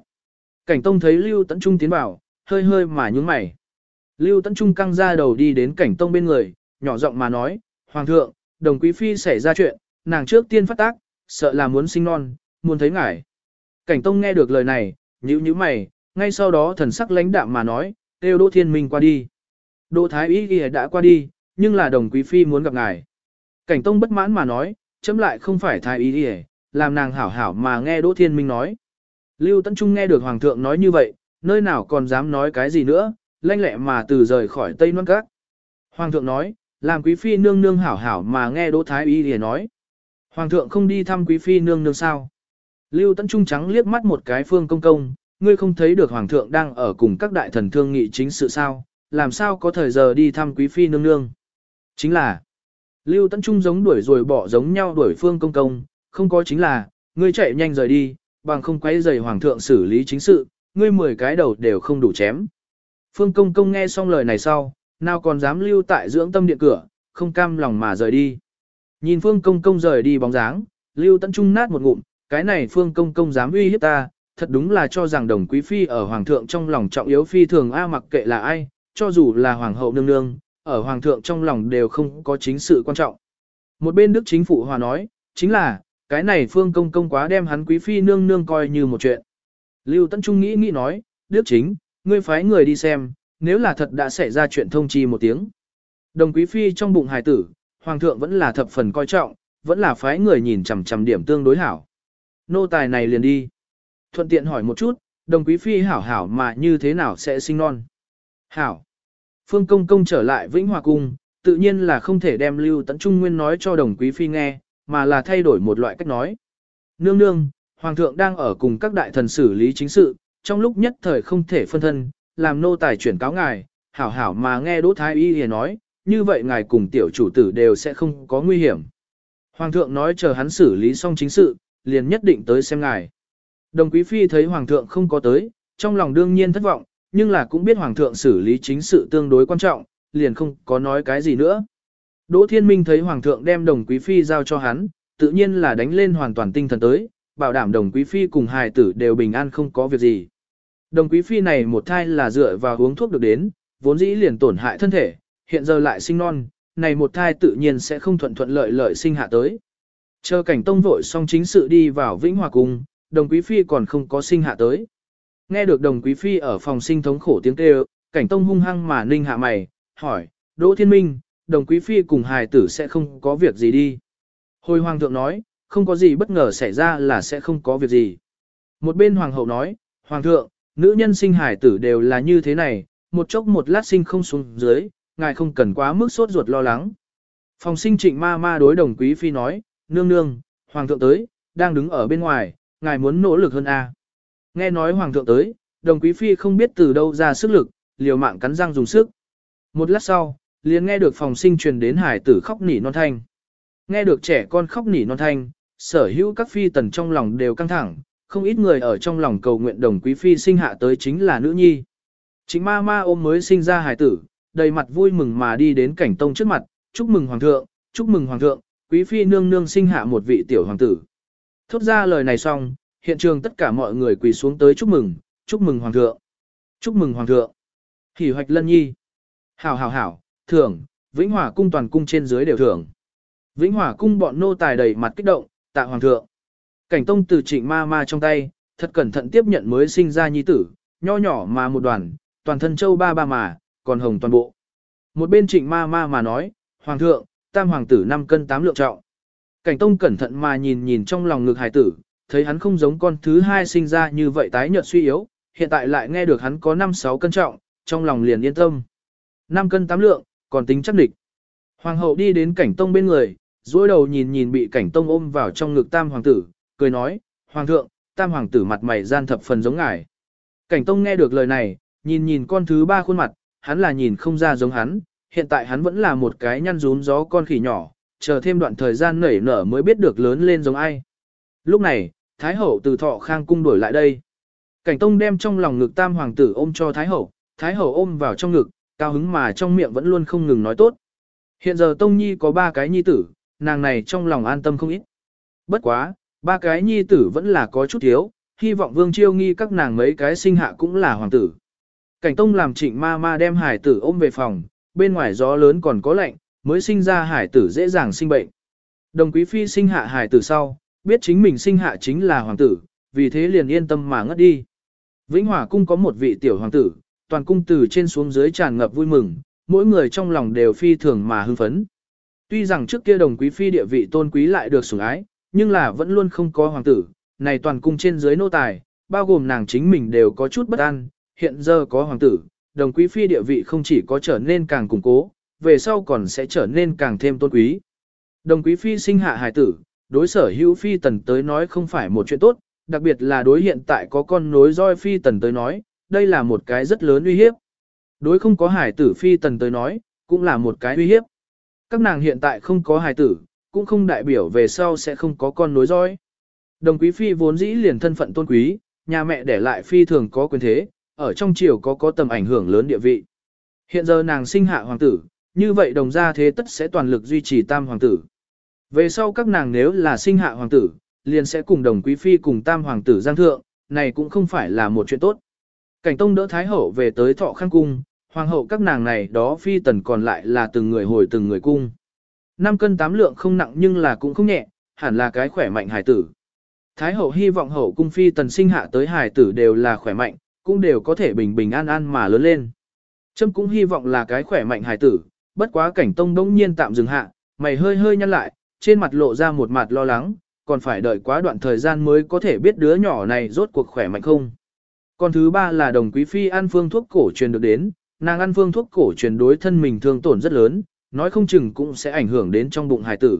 Cảnh Tông thấy Lưu Tấn Trung tiến vào, hơi hơi mà nhướng mày. Lưu Tấn Trung căng ra đầu đi đến Cảnh Tông bên người, nhỏ giọng mà nói, Hoàng thượng, đồng quý phi xảy ra chuyện, nàng trước tiên phát tác, sợ là muốn sinh non, muốn thấy ngài. Cảnh Tông nghe được lời này, nhíu nhíu mày, ngay sau đó thần sắc lãnh đạm mà nói, kêu Đỗ Thiên Minh qua đi. Đỗ Thái Y Y đã qua đi, nhưng là đồng quý phi muốn gặp ngài. Cảnh Tông bất mãn mà nói, chấm lại không phải Thái Y Y, làm nàng hảo hảo mà nghe Đỗ Thiên Minh nói. Lưu Tấn Trung nghe được Hoàng thượng nói như vậy, nơi nào còn dám nói cái gì nữa, lanh lẹ mà từ rời khỏi Tây Loan Các. Hoàng thượng nói, làm quý phi nương nương hảo hảo mà nghe Đỗ Thái Y Y nói. Hoàng thượng không đi thăm quý phi nương nương sao? Lưu Tấn Trung trắng liếc mắt một cái phương công công, ngươi không thấy được hoàng thượng đang ở cùng các đại thần thương nghị chính sự sao, làm sao có thời giờ đi thăm quý phi nương nương. Chính là, Lưu Tấn Trung giống đuổi rồi bỏ giống nhau đuổi phương công công, không có chính là, ngươi chạy nhanh rời đi, bằng không quấy rầy hoàng thượng xử lý chính sự, ngươi mười cái đầu đều không đủ chém. Phương công công nghe xong lời này sau, nào còn dám lưu tại dưỡng tâm điện cửa, không cam lòng mà rời đi. Nhìn phương công công rời đi bóng dáng, lưu tấn trung nát một ngụm, cái này phương công công dám uy hiếp ta, thật đúng là cho rằng đồng quý phi ở hoàng thượng trong lòng trọng yếu phi thường a mặc kệ là ai, cho dù là hoàng hậu nương nương, ở hoàng thượng trong lòng đều không có chính sự quan trọng. Một bên đức chính phủ hòa nói, chính là, cái này phương công công quá đem hắn quý phi nương nương coi như một chuyện. Lưu Tấn Trung nghĩ nghĩ nói, đức chính, ngươi phái người đi xem, nếu là thật đã xảy ra chuyện thông chi một tiếng. Đồng quý phi trong bụng hài tử, hoàng thượng vẫn là thập phần coi trọng, vẫn là phái người nhìn chằm chằm điểm tương đối hảo. Nô tài này liền đi. Thuận tiện hỏi một chút, đồng quý phi hảo hảo mà như thế nào sẽ sinh non? Hảo. Phương công công trở lại Vĩnh Hòa Cung, tự nhiên là không thể đem Lưu Tấn Trung Nguyên nói cho đồng quý phi nghe, mà là thay đổi một loại cách nói. Nương nương, Hoàng thượng đang ở cùng các đại thần xử lý chính sự, trong lúc nhất thời không thể phân thân, làm nô tài chuyển cáo ngài, hảo hảo mà nghe Đỗ Thái Y hề nói, như vậy ngài cùng tiểu chủ tử đều sẽ không có nguy hiểm. Hoàng thượng nói chờ hắn xử lý xong chính sự, liền nhất định tới xem ngài. Đồng quý phi thấy hoàng thượng không có tới, trong lòng đương nhiên thất vọng, nhưng là cũng biết hoàng thượng xử lý chính sự tương đối quan trọng, liền không có nói cái gì nữa. Đỗ Thiên Minh thấy hoàng thượng đem đồng quý phi giao cho hắn, tự nhiên là đánh lên hoàn toàn tinh thần tới, bảo đảm đồng quý phi cùng hài tử đều bình an không có việc gì. Đồng quý phi này một thai là dựa vào uống thuốc được đến, vốn dĩ liền tổn hại thân thể, hiện giờ lại sinh non, này một thai tự nhiên sẽ không thuận thuận lợi lợi sinh hạ tới. Chờ cảnh tông vội xong chính sự đi vào Vĩnh Hòa Cung, đồng quý phi còn không có sinh hạ tới. Nghe được đồng quý phi ở phòng sinh thống khổ tiếng kêu, cảnh tông hung hăng mà ninh hạ mày, hỏi, Đỗ Thiên Minh, đồng quý phi cùng hài tử sẽ không có việc gì đi. Hồi hoàng thượng nói, không có gì bất ngờ xảy ra là sẽ không có việc gì. Một bên hoàng hậu nói, hoàng thượng, nữ nhân sinh hài tử đều là như thế này, một chốc một lát sinh không xuống dưới, ngài không cần quá mức sốt ruột lo lắng. Phòng sinh trịnh ma ma đối đồng quý phi nói, nương nương, hoàng thượng tới, đang đứng ở bên ngoài, ngài muốn nỗ lực hơn a. Nghe nói hoàng thượng tới, đồng quý phi không biết từ đâu ra sức lực, liều mạng cắn răng dùng sức. Một lát sau, liền nghe được phòng sinh truyền đến hải tử khóc nỉ non thanh. Nghe được trẻ con khóc nỉ non thanh, sở hữu các phi tần trong lòng đều căng thẳng, không ít người ở trong lòng cầu nguyện đồng quý phi sinh hạ tới chính là nữ nhi. Chính ma ma ôm mới sinh ra hải tử, đầy mặt vui mừng mà đi đến cảnh tông trước mặt, chúc mừng hoàng thượng, chúc mừng hoàng thượng, quý phi nương nương sinh hạ một vị tiểu hoàng tử. Thốt ra lời này xong, hiện trường tất cả mọi người quỳ xuống tới chúc mừng, chúc mừng hoàng thượng, chúc mừng hoàng thượng. Hỉ hoạch lân nhi. Hảo hảo hảo, thưởng, vĩnh hòa cung toàn cung trên dưới đều thưởng. Vĩnh hòa cung bọn nô tài đầy mặt kích động, tạ hoàng thượng. Cảnh tông từ trịnh ma ma trong tay, thật cẩn thận tiếp nhận mới sinh ra nhi tử, nho nhỏ mà một đoàn, toàn thân châu ba ba mà, còn hồng toàn bộ. Một bên trịnh ma ma mà nói, Hoàng thượng, tam hoàng tử 5 cân 8 lượng trọng. Cảnh tông cẩn thận mà nhìn nhìn trong lòng ngực hải tử, thấy hắn không giống con thứ hai sinh ra như vậy tái nhợt suy yếu, hiện tại lại nghe được hắn có 5-6 cân trọng, trong lòng liền yên tâm. 5 cân 8 lượng, còn tính chắc địch. Hoàng hậu đi đến cảnh tông bên người, dối đầu nhìn nhìn bị cảnh tông ôm vào trong ngực tam hoàng tử, cười nói, Hoàng thượng, tam hoàng tử mặt mày gian thập phần giống ngài. Cảnh tông nghe được lời này, nhìn nhìn con thứ ba khuôn mặt, hắn là nhìn không ra giống hắn, hiện tại hắn vẫn là một cái nhăn rún gió con khỉ nhỏ, chờ thêm đoạn thời gian nảy nở mới biết được lớn lên giống ai. Lúc này, Thái hậu từ thọ khang cung đổi lại đây. Cảnh tông đem trong lòng ngực tam hoàng tử ôm cho Thái hậu, Thái hậu ôm vào trong ngực, cao hứng mà trong miệng vẫn luôn không ngừng nói tốt. Hiện giờ Tông Nhi có ba cái nhi tử, nàng này trong lòng an tâm không ít. Bất quá, ba cái nhi tử vẫn là có chút thiếu, hy vọng Vương Chiêu nghi các nàng mấy cái sinh hạ cũng là hoàng tử. Cảnh Tông làm trịnh ma ma đem hải tử ôm về phòng, bên ngoài gió lớn còn có lạnh, mới sinh ra hải tử dễ dàng sinh bệnh. Đồng quý phi sinh hạ hải tử sau, biết chính mình sinh hạ chính là hoàng tử, vì thế liền yên tâm mà ngất đi. Vĩnh Hòa cung có một vị tiểu hoàng tử, toàn cung từ trên xuống dưới tràn ngập vui mừng, mỗi người trong lòng đều phi thường mà hưng phấn. Tuy rằng trước kia đồng quý phi địa vị tôn quý lại được sủng ái, nhưng là vẫn luôn không có hoàng tử, này toàn cung trên dưới nô tài, bao gồm nàng chính mình đều có chút bất an, hiện giờ có hoàng tử, đồng quý phi địa vị không chỉ có trở nên càng củng cố, về sau còn sẽ trở nên càng thêm tôn quý. Đồng quý phi sinh hạ hài tử, đối sở hữu phi tần tới nói không phải một chuyện tốt, đặc biệt là đối hiện tại có con nối roi phi tần tới nói, đây là một cái rất lớn uy hiếp. Đối không có hải tử phi tần tới nói, cũng là một cái uy hiếp. Các nàng hiện tại không có hải tử, cũng không đại biểu về sau sẽ không có con nối dõi. Đồng quý phi vốn dĩ liền thân phận tôn quý, nhà mẹ để lại phi thường có quyền thế, ở trong triều có có tầm ảnh hưởng lớn địa vị. Hiện giờ nàng sinh hạ hoàng tử, như vậy đồng gia thế tất sẽ toàn lực duy trì tam hoàng tử. Về sau các nàng nếu là sinh hạ hoàng tử, liền sẽ cùng đồng quý phi cùng tam hoàng tử giang thượng, này cũng không phải là một chuyện tốt. Cảnh tông đỡ Thái Hậu về tới thọ khang cung, hoàng hậu các nàng này đó phi tần còn lại là từng người hồi từng người cung. Năm cân tám lượng không nặng nhưng là cũng không nhẹ, hẳn là cái khỏe mạnh hài tử. Thái hậu hy vọng hậu cung phi tần sinh hạ tới hài tử đều là khỏe mạnh, cũng đều có thể bình bình an an mà lớn lên. Trâm cũng hy vọng là cái khỏe mạnh hài tử, bất quá cảnh tông đông nhiên tạm dừng hạ, mày hơi hơi nhăn lại, trên mặt lộ ra một mặt lo lắng, còn phải đợi quá đoạn thời gian mới có thể biết đứa nhỏ này rốt cuộc khỏe mạnh không. Còn thứ ba là đồng quý phi ăn phương thuốc cổ truyền được đến, nàng ăn phương thuốc cổ truyền đối thân mình thương tổn rất lớn, nói không chừng cũng sẽ ảnh hưởng đến trong bụng hài tử.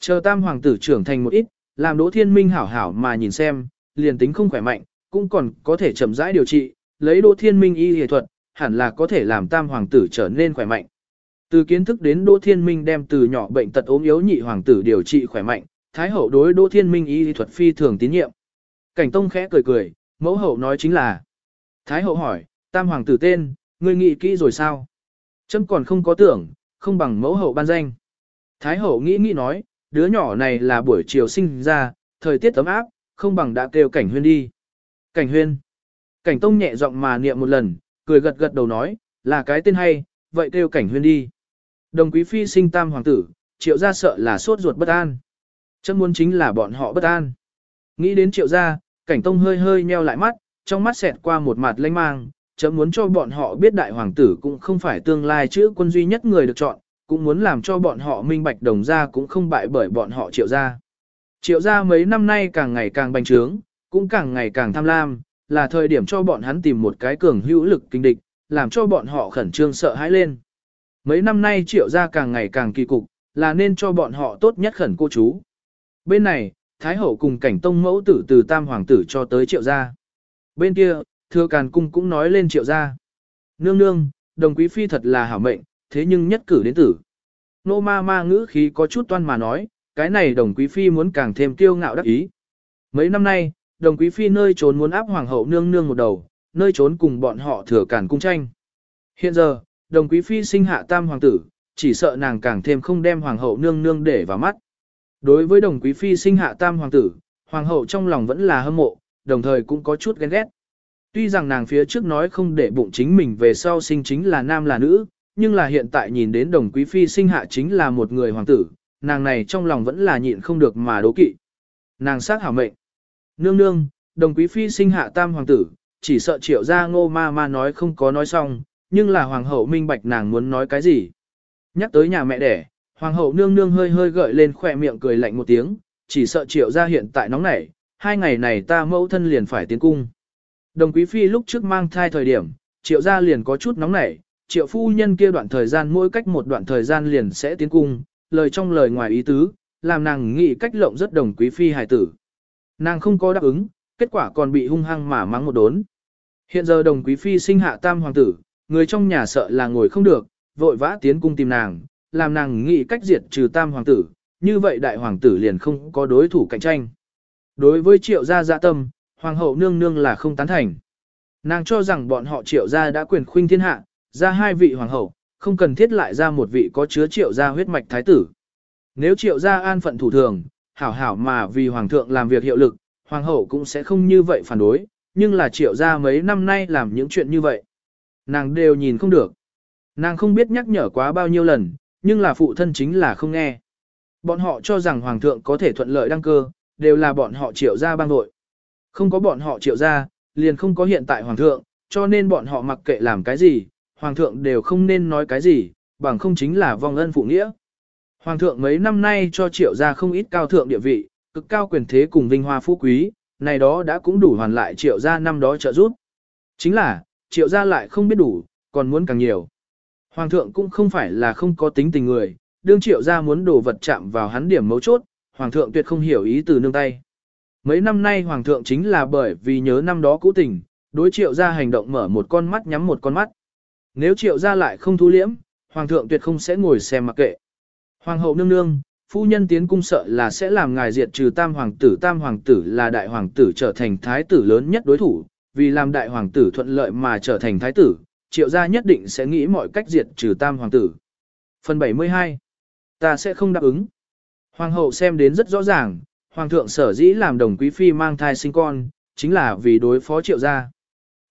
Chờ tam hoàng tử trưởng thành một ít, làm đỗ thiên minh hảo hảo mà nhìn xem, liền tính không khỏe mạnh, cũng còn có thể chậm rãi điều trị, lấy đỗ thiên minh y y thuật, hẳn là có thể làm tam hoàng tử trở nên khỏe mạnh. Từ kiến thức đến đỗ thiên minh đem từ nhỏ bệnh tật ốm yếu nhị hoàng tử điều trị khỏe mạnh, thái hậu đối đỗ thiên minh y thuật phi thường tín nhiệm. Cảnh tông khẽ cười cười, Mẫu hậu nói chính là. Thái hậu hỏi, tam hoàng tử tên, ngươi nghĩ kỹ rồi sao? Chấm còn không có tưởng, không bằng mẫu hậu ban danh. Thái hậu nghĩ nghĩ nói, đứa nhỏ này là buổi chiều sinh ra, thời tiết ấm áp, không bằng đã kêu cảnh huyên đi. Cảnh huyên. Cảnh tông nhẹ giọng mà niệm một lần, cười gật gật đầu nói, là cái tên hay, vậy kêu cảnh huyên đi. Đồng quý phi sinh tam hoàng tử, triệu gia sợ là sốt ruột bất an. chân muốn chính là bọn họ bất an. Nghĩ đến triệu gia, cảnh tông hơi hơi nheo lại mắt, trong mắt xẹt qua một mặt lanh mang, chấm muốn cho bọn họ biết đại hoàng tử cũng không phải tương lai chữ quân duy nhất người được chọn, cũng muốn làm cho bọn họ minh bạch đồng gia cũng không bại bởi bọn họ triệu gia. Triệu gia mấy năm nay càng ngày càng bành trướng, cũng càng ngày càng tham lam, là thời điểm cho bọn hắn tìm một cái cường hữu lực kinh địch, làm cho bọn họ khẩn trương sợ hãi lên. Mấy năm nay triệu gia càng ngày càng kỳ cục, là nên cho bọn họ tốt nhất khẩn cô chú. Bên này, Thái hậu cùng cảnh tông mẫu tử từ tam hoàng tử cho tới triệu gia. Bên kia, thừa càn cung cũng nói lên triệu gia. Nương nương, đồng quý phi thật là hảo mệnh, thế nhưng nhất cử đến tử. Nô ma ma ngữ khí có chút toan mà nói, cái này đồng quý phi muốn càng thêm kiêu ngạo đắc ý. Mấy năm nay, đồng quý phi nơi trốn muốn áp hoàng hậu nương nương một đầu, nơi trốn cùng bọn họ thừa cản cung tranh. Hiện giờ, đồng quý phi sinh hạ tam hoàng tử, chỉ sợ nàng càng thêm không đem hoàng hậu nương nương để vào mắt. Đối với đồng quý phi sinh hạ tam hoàng tử, hoàng hậu trong lòng vẫn là hâm mộ, đồng thời cũng có chút ghen ghét. Tuy rằng nàng phía trước nói không để bụng chính mình về sau sinh chính là nam là nữ, nhưng là hiện tại nhìn đến đồng quý phi sinh hạ chính là một người hoàng tử, nàng này trong lòng vẫn là nhịn không được mà đố kỵ. Nàng sát hảo mệnh. Nương nương, đồng quý phi sinh hạ tam hoàng tử, chỉ sợ triệu ra ngô ma ma nói không có nói xong, nhưng là hoàng hậu minh bạch nàng muốn nói cái gì. Nhắc tới nhà mẹ đẻ, Hoàng hậu nương nương hơi hơi gợi lên khỏe miệng cười lạnh một tiếng, chỉ sợ triệu gia hiện tại nóng nảy, hai ngày này ta mẫu thân liền phải tiến cung. Đồng quý phi lúc trước mang thai thời điểm, triệu gia liền có chút nóng nảy, triệu phu nhân kia đoạn thời gian mỗi cách một đoạn thời gian liền sẽ tiến cung, lời trong lời ngoài ý tứ, làm nàng nghĩ cách lộng rất đồng quý phi hài tử. Nàng không có đáp ứng, kết quả còn bị hung hăng mà mắng một đốn. Hiện giờ đồng quý phi sinh hạ tam hoàng tử, người trong nhà sợ là ngồi không được, vội vã tiến cung tìm nàng, làm nàng nghĩ cách diệt trừ tam hoàng tử, như vậy đại hoàng tử liền không có đối thủ cạnh tranh. Đối với triệu gia dạ tâm, hoàng hậu nương nương là không tán thành. Nàng cho rằng bọn họ triệu gia đã quyền khuynh thiên hạ, ra hai vị hoàng hậu, không cần thiết lại ra một vị có chứa triệu gia huyết mạch thái tử. Nếu triệu gia an phận thủ thường, hảo hảo mà vì hoàng thượng làm việc hiệu lực, hoàng hậu cũng sẽ không như vậy phản đối, nhưng là triệu gia mấy năm nay làm những chuyện như vậy. Nàng đều nhìn không được. Nàng không biết nhắc nhở quá bao nhiêu lần, nhưng là phụ thân chính là không nghe. Bọn họ cho rằng hoàng thượng có thể thuận lợi đăng cơ, đều là bọn họ triệu gia bang đội. Không có bọn họ triệu gia, liền không có hiện tại hoàng thượng, cho nên bọn họ mặc kệ làm cái gì, hoàng thượng đều không nên nói cái gì, bằng không chính là vong ân phụ nghĩa. Hoàng thượng mấy năm nay cho triệu gia không ít cao thượng địa vị, cực cao quyền thế cùng vinh hoa phú quý, này đó đã cũng đủ hoàn lại triệu gia năm đó trợ giúp. Chính là, triệu gia lại không biết đủ, còn muốn càng nhiều. Hoàng thượng cũng không phải là không có tính tình người, đương triệu gia muốn đổ vật chạm vào hắn điểm mấu chốt, hoàng thượng tuyệt không hiểu ý từ nương tay. Mấy năm nay hoàng thượng chính là bởi vì nhớ năm đó cũ tình, đối triệu gia hành động mở một con mắt nhắm một con mắt. Nếu triệu gia lại không thu liễm, hoàng thượng tuyệt không sẽ ngồi xem mặc kệ. Hoàng hậu nương nương, phu nhân tiến cung sợ là sẽ làm ngài diệt trừ tam hoàng tử. Tam hoàng tử là đại hoàng tử trở thành thái tử lớn nhất đối thủ, vì làm đại hoàng tử thuận lợi mà trở thành thái tử, triệu gia nhất định sẽ nghĩ mọi cách diệt trừ tam hoàng tử. Phần 72 Ta sẽ không đáp ứng. Hoàng hậu xem đến rất rõ ràng, hoàng thượng sở dĩ làm đồng quý phi mang thai sinh con, chính là vì đối phó triệu gia.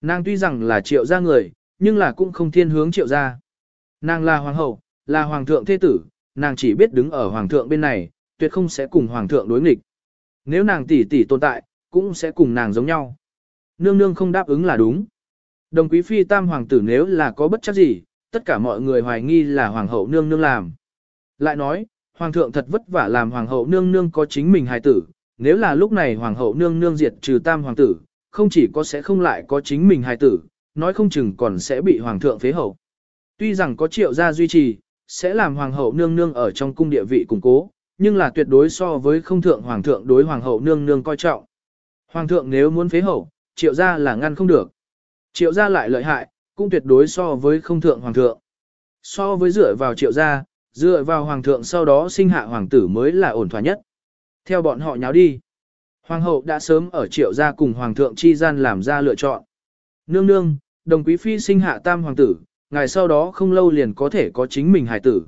Nàng tuy rằng là triệu gia người, nhưng là cũng không thiên hướng triệu gia. Nàng là hoàng hậu, là hoàng thượng thế tử, nàng chỉ biết đứng ở hoàng thượng bên này, tuyệt không sẽ cùng hoàng thượng đối nghịch. Nếu nàng tỷ tỷ tồn tại, cũng sẽ cùng nàng giống nhau. Nương nương không đáp ứng là đúng. Đồng quý phi tam hoàng tử nếu là có bất chấp gì, tất cả mọi người hoài nghi là hoàng hậu nương nương làm. Lại nói, hoàng thượng thật vất vả làm hoàng hậu nương nương có chính mình hài tử, nếu là lúc này hoàng hậu nương nương diệt trừ tam hoàng tử, không chỉ có sẽ không lại có chính mình hài tử, nói không chừng còn sẽ bị hoàng thượng phế hậu. Tuy rằng có triệu gia duy trì, sẽ làm hoàng hậu nương nương ở trong cung địa vị củng cố, nhưng là tuyệt đối so với không thượng hoàng thượng đối hoàng hậu nương nương coi trọng. Hoàng thượng nếu muốn phế hậu, triệu gia là ngăn không được. Triệu gia lại lợi hại, cũng tuyệt đối so với không thượng hoàng thượng. So với dựa vào triệu gia, dựa vào hoàng thượng sau đó sinh hạ hoàng tử mới là ổn thỏa nhất. Theo bọn họ nháo đi. Hoàng hậu đã sớm ở triệu gia cùng hoàng thượng chi gian làm ra lựa chọn. Nương nương, đồng quý phi sinh hạ tam hoàng tử, ngày sau đó không lâu liền có thể có chính mình hài tử.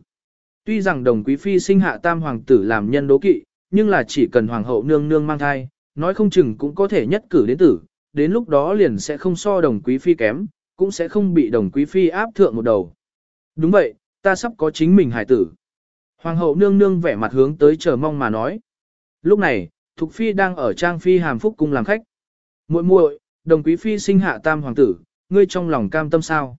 Tuy rằng đồng quý phi sinh hạ tam hoàng tử làm nhân đố kỵ, nhưng là chỉ cần hoàng hậu nương nương mang thai, nói không chừng cũng có thể nhất cử đến tử, đến lúc đó liền sẽ không so đồng quý phi kém, cũng sẽ không bị đồng quý phi áp thượng một đầu. Đúng vậy, ta sắp có chính mình hài tử. Hoàng hậu nương nương vẻ mặt hướng tới chờ mong mà nói. Lúc này, Thục Phi đang ở trang phi hàm phúc cung làm khách. muội muội, đồng quý phi sinh hạ tam hoàng tử, ngươi trong lòng cam tâm sao?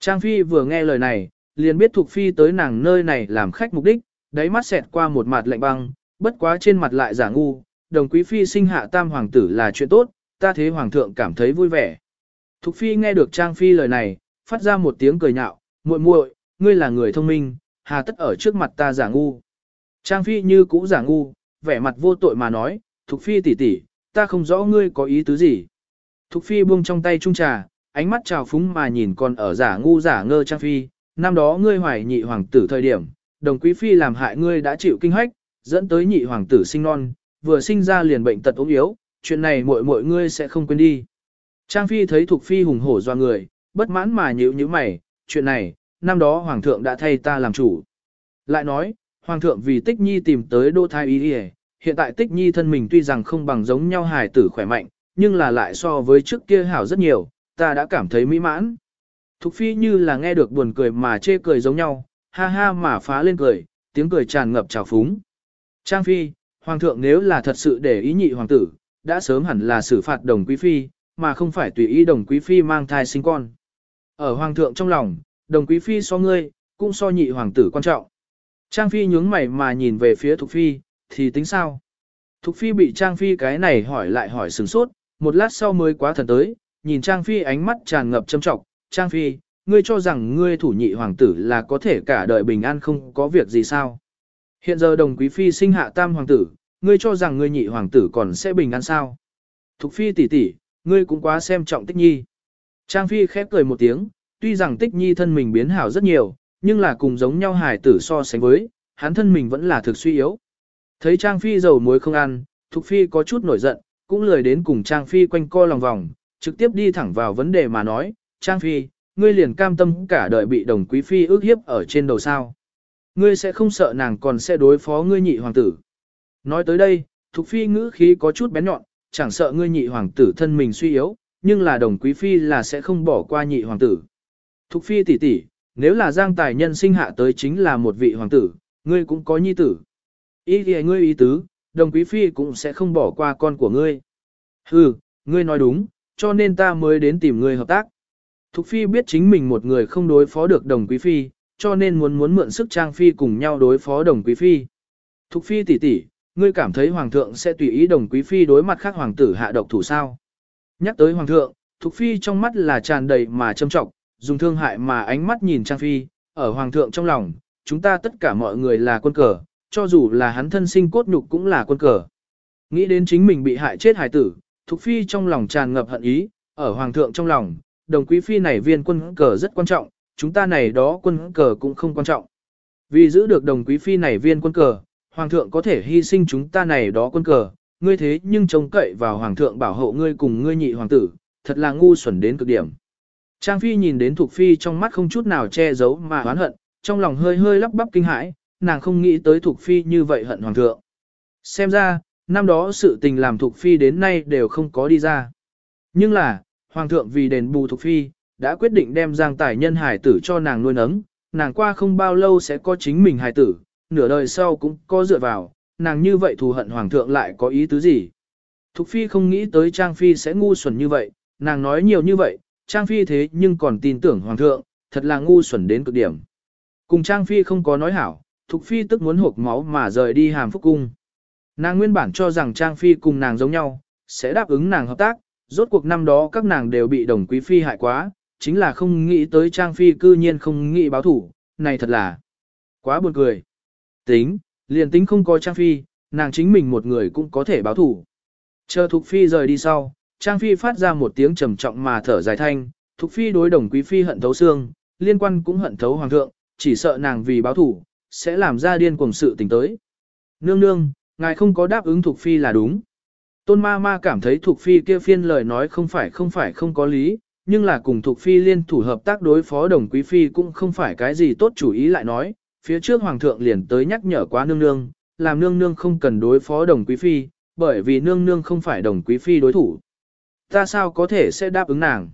Trang phi vừa nghe lời này, liền biết Thục Phi tới nàng nơi này làm khách mục đích, đáy mắt xẹt qua một mặt lạnh băng, bất quá trên mặt lại giả ngu, đồng quý phi sinh hạ tam hoàng tử là chuyện tốt, ta thế hoàng thượng cảm thấy vui vẻ. Thục phi nghe được Trang phi lời này, phát ra một tiếng cười nhạo, muội muội, ngươi là người thông minh, hà tất ở trước mặt ta giả ngu. Trang phi như cũ giả ngu, vẻ mặt vô tội mà nói, Thục phi tỷ tỷ, ta không rõ ngươi có ý tứ gì. Thục phi buông trong tay trung trà, ánh mắt trào phúng mà nhìn còn ở giả ngu giả ngơ Trang phi, năm đó ngươi hoài nhị hoàng tử thời điểm, đồng quý phi làm hại ngươi đã chịu kinh hách, dẫn tới nhị hoàng tử sinh non, vừa sinh ra liền bệnh tật ốm yếu, chuyện này muội muội ngươi sẽ không quên đi. Trang Phi thấy Thục Phi hùng hổ doa người, bất mãn mà nhíu nhíu mày, chuyện này, năm đó Hoàng thượng đã thay ta làm chủ. Lại nói, Hoàng thượng vì Tích Nhi tìm tới Đô Thái Y hiện tại Tích Nhi thân mình tuy rằng không bằng giống nhau hài tử khỏe mạnh, nhưng là lại so với trước kia hảo rất nhiều, ta đã cảm thấy mỹ mãn. Thục Phi như là nghe được buồn cười mà chê cười giống nhau, ha ha mà phá lên cười, tiếng cười tràn ngập trào phúng. Trang Phi, Hoàng thượng nếu là thật sự để ý nhị hoàng tử, đã sớm hẳn là xử phạt đồng quý phi, mà không phải tùy ý đồng quý phi mang thai sinh con. Ở hoàng thượng trong lòng, đồng quý phi so ngươi, cũng so nhị hoàng tử quan trọng. Trang phi nhướng mày mà nhìn về phía thục phi, thì tính sao? Thục phi bị trang phi cái này hỏi lại hỏi sừng sốt, một lát sau mới quá thần tới, nhìn trang phi ánh mắt tràn ngập châm trọng, trang phi, ngươi cho rằng ngươi thủ nhị hoàng tử là có thể cả đời bình an không có việc gì sao? Hiện giờ đồng quý phi sinh hạ tam hoàng tử, ngươi cho rằng ngươi nhị hoàng tử còn sẽ bình an sao? Thục phi tỷ tỷ, ngươi cũng quá xem trọng tích nhi. Trang phi khép cười một tiếng, tuy rằng tích nhi thân mình biến hảo rất nhiều, nhưng là cùng giống nhau hài tử so sánh với, hắn thân mình vẫn là thực suy yếu. Thấy Trang phi dầu muối không ăn, Thục Phi có chút nổi giận, cũng lười đến cùng Trang Phi quanh co lòng vòng, trực tiếp đi thẳng vào vấn đề mà nói, Trang Phi, ngươi liền cam tâm cả đời bị đồng quý Phi ước hiếp ở trên đầu sao. Ngươi sẽ không sợ nàng còn sẽ đối phó ngươi nhị hoàng tử. Nói tới đây, Thục Phi ngữ khí có chút bén nhọn, chẳng sợ ngươi nhị hoàng tử thân mình suy yếu, nhưng là đồng quý Phi là sẽ không bỏ qua nhị hoàng tử. Thục Phi tỷ tỷ, nếu là giang tài nhân sinh hạ tới chính là một vị hoàng tử, ngươi cũng có nhi tử. Ý thì ngươi ý tứ, đồng quý Phi cũng sẽ không bỏ qua con của ngươi. Ừ, ngươi nói đúng, cho nên ta mới đến tìm ngươi hợp tác. Thục Phi biết chính mình một người không đối phó được đồng quý Phi, cho nên muốn muốn mượn sức Trang Phi cùng nhau đối phó đồng quý Phi. Thục Phi tỷ tỷ, ngươi cảm thấy Hoàng thượng sẽ tùy ý đồng quý Phi đối mặt khác Hoàng tử hạ độc thủ sao? Nhắc tới Hoàng thượng, Thục Phi trong mắt là tràn đầy mà châm trọng, dùng thương hại mà ánh mắt nhìn Trang Phi, ở Hoàng thượng trong lòng, chúng ta tất cả mọi người là quân cờ, cho dù là hắn thân sinh cốt nhục cũng là quân cờ. Nghĩ đến chính mình bị hại chết hải tử, Thục Phi trong lòng tràn ngập hận ý, ở Hoàng thượng trong lòng, đồng quý Phi này viên quân cờ rất quan trọng, chúng ta này đó quân cờ cũng không quan trọng. Vì giữ được đồng quý Phi này viên quân cờ, Hoàng thượng có thể hy sinh chúng ta này đó quân cờ, ngươi thế nhưng trông cậy vào Hoàng thượng bảo hộ ngươi cùng ngươi nhị hoàng tử, thật là ngu xuẩn đến cực điểm. Trang Phi nhìn đến Thục Phi trong mắt không chút nào che giấu mà oán hận, trong lòng hơi hơi lắp bắp kinh hãi, nàng không nghĩ tới Thục Phi như vậy hận Hoàng thượng. Xem ra, năm đó sự tình làm Thục Phi đến nay đều không có đi ra. Nhưng là, Hoàng thượng vì đền bù Thục Phi, đã quyết định đem Giang Tài Nhân hải tử cho nàng nuôi nấng, nàng qua không bao lâu sẽ có chính mình hải tử, nửa đời sau cũng có dựa vào, nàng như vậy thù hận Hoàng thượng lại có ý tứ gì. Thục Phi không nghĩ tới Trang Phi sẽ ngu xuẩn như vậy, nàng nói nhiều như vậy, Trang Phi thế nhưng còn tin tưởng Hoàng thượng, thật là ngu xuẩn đến cực điểm. Cùng Trang Phi không có nói hảo, Thục Phi tức muốn hộp máu mà rời đi hàm phúc cung. Nàng nguyên bản cho rằng Trang Phi cùng nàng giống nhau, sẽ đáp ứng nàng hợp tác, rốt cuộc năm đó các nàng đều bị đồng quý Phi hại quá, chính là không nghĩ tới Trang Phi cư nhiên không nghĩ báo thủ, này thật là quá buồn cười. Tính, liền tính không có Trang Phi, nàng chính mình một người cũng có thể báo thủ. Chờ Thục Phi rời đi sau, Trang Phi phát ra một tiếng trầm trọng mà thở dài thanh, Thục Phi đối đồng quý Phi hận thấu xương, liên quan cũng hận thấu Hoàng thượng, chỉ sợ nàng vì báo thủ, sẽ làm ra điên cuồng sự tình tới. Nương nương, ngài không có đáp ứng Thục Phi là đúng. Tôn ma ma cảm thấy Thục Phi kia phiên lời nói không phải không phải không có lý, nhưng là cùng Thục Phi liên thủ hợp tác đối phó đồng quý Phi cũng không phải cái gì tốt chủ ý lại nói, phía trước Hoàng thượng liền tới nhắc nhở quá nương nương, làm nương nương không cần đối phó đồng quý Phi, bởi vì nương nương không phải đồng quý Phi đối thủ. Ta sao có thể sẽ đáp ứng nàng?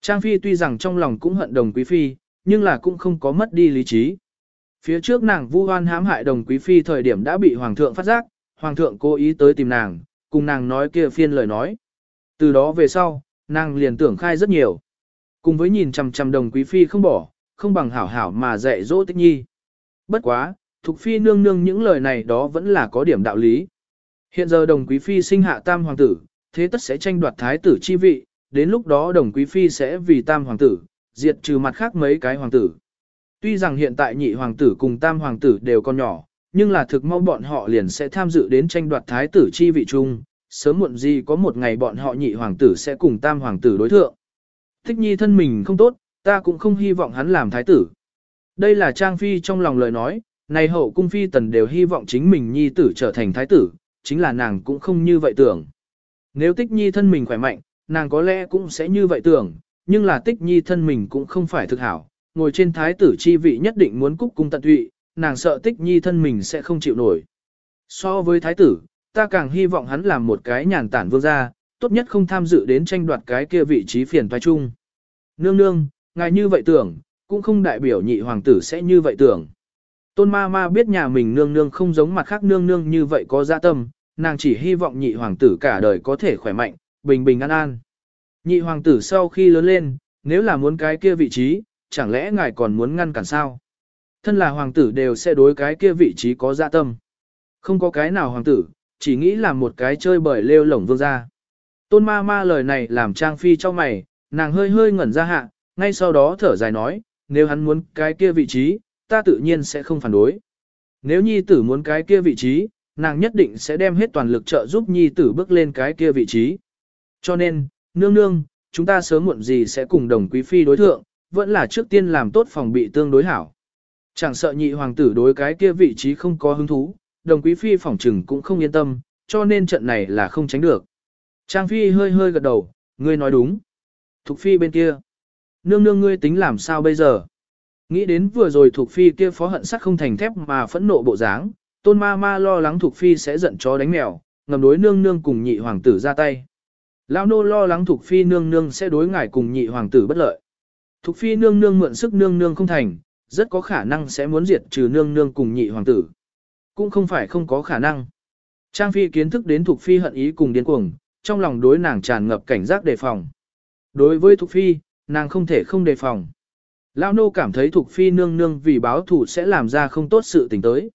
Trang Phi tuy rằng trong lòng cũng hận đồng quý Phi, nhưng là cũng không có mất đi lý trí. Phía trước nàng vu oan hãm hại đồng quý phi thời điểm đã bị hoàng thượng phát giác, hoàng thượng cố ý tới tìm nàng, cùng nàng nói kia phiên lời nói. Từ đó về sau, nàng liền tưởng khai rất nhiều. Cùng với nhìn chằm chằm đồng quý phi không bỏ, không bằng hảo hảo mà dạy dỗ tích nhi. Bất quá, thục phi nương nương những lời này đó vẫn là có điểm đạo lý. Hiện giờ đồng quý phi sinh hạ tam hoàng tử, thế tất sẽ tranh đoạt thái tử chi vị, đến lúc đó đồng quý phi sẽ vì tam hoàng tử, diệt trừ mặt khác mấy cái hoàng tử. Tuy rằng hiện tại nhị hoàng tử cùng tam hoàng tử đều còn nhỏ, nhưng là thực mau bọn họ liền sẽ tham dự đến tranh đoạt thái tử chi vị chung, sớm muộn gì có một ngày bọn họ nhị hoàng tử sẽ cùng tam hoàng tử đối thượng. Thích nhi thân mình không tốt, ta cũng không hy vọng hắn làm thái tử. Đây là Trang Phi trong lòng lời nói, này hậu cung phi tần đều hy vọng chính mình nhi tử trở thành thái tử, chính là nàng cũng không như vậy tưởng. Nếu tích nhi thân mình khỏe mạnh, nàng có lẽ cũng sẽ như vậy tưởng, nhưng là tích nhi thân mình cũng không phải thực hảo, ngồi trên thái tử chi vị nhất định muốn cúc cung tận tụy, nàng sợ tích nhi thân mình sẽ không chịu nổi. So với thái tử, ta càng hy vọng hắn làm một cái nhàn tản vương gia, tốt nhất không tham dự đến tranh đoạt cái kia vị trí phiền toái chung. Nương nương, ngài như vậy tưởng, cũng không đại biểu nhị hoàng tử sẽ như vậy tưởng. Tôn ma ma biết nhà mình nương nương không giống mặt khác nương nương như vậy có dạ tâm, nàng chỉ hy vọng nhị hoàng tử cả đời có thể khỏe mạnh, bình bình an an. Nhị hoàng tử sau khi lớn lên, nếu là muốn cái kia vị trí, chẳng lẽ ngài còn muốn ngăn cản sao? Thân là hoàng tử đều sẽ đối cái kia vị trí có dạ tâm. Không có cái nào hoàng tử, chỉ nghĩ là một cái chơi bời lêu lổng vương gia Tôn ma ma lời này làm Trang Phi cho mày, nàng hơi hơi ngẩn ra hạ, ngay sau đó thở dài nói, nếu hắn muốn cái kia vị trí, ta tự nhiên sẽ không phản đối. Nếu nhi tử muốn cái kia vị trí, nàng nhất định sẽ đem hết toàn lực trợ giúp nhi tử bước lên cái kia vị trí. Cho nên, nương nương, chúng ta sớm muộn gì sẽ cùng đồng quý phi đối thượng, vẫn là trước tiên làm tốt phòng bị tương đối hảo. Chẳng sợ nhị hoàng tử đối cái kia vị trí không có hứng thú, đồng quý phi phỏng trừng cũng không yên tâm, cho nên trận này là không tránh được. Trang Phi hơi hơi gật đầu, ngươi nói đúng. Thục Phi bên kia. Nương nương ngươi tính làm sao bây giờ? Nghĩ đến vừa rồi Thục Phi kia phó hận sắc không thành thép mà phẫn nộ bộ dáng, tôn ma ma lo lắng Thục Phi sẽ giận chó đánh mèo, ngầm đối nương nương cùng nhị hoàng tử ra tay. Lão nô lo lắng Thục Phi nương nương sẽ đối ngài cùng nhị hoàng tử bất lợi. Thục Phi nương nương mượn sức nương nương không thành, rất có khả năng sẽ muốn diệt trừ nương nương cùng nhị hoàng tử. Cũng không phải không có khả năng. Trang Phi kiến thức đến Thục Phi hận ý cùng điên cuồng, trong lòng đối nàng tràn ngập cảnh giác đề phòng. Đối với Thục Phi, nàng không thể không đề phòng. Lão nô cảm thấy Thục Phi nương nương vì báo thù sẽ làm ra không tốt sự tình tới.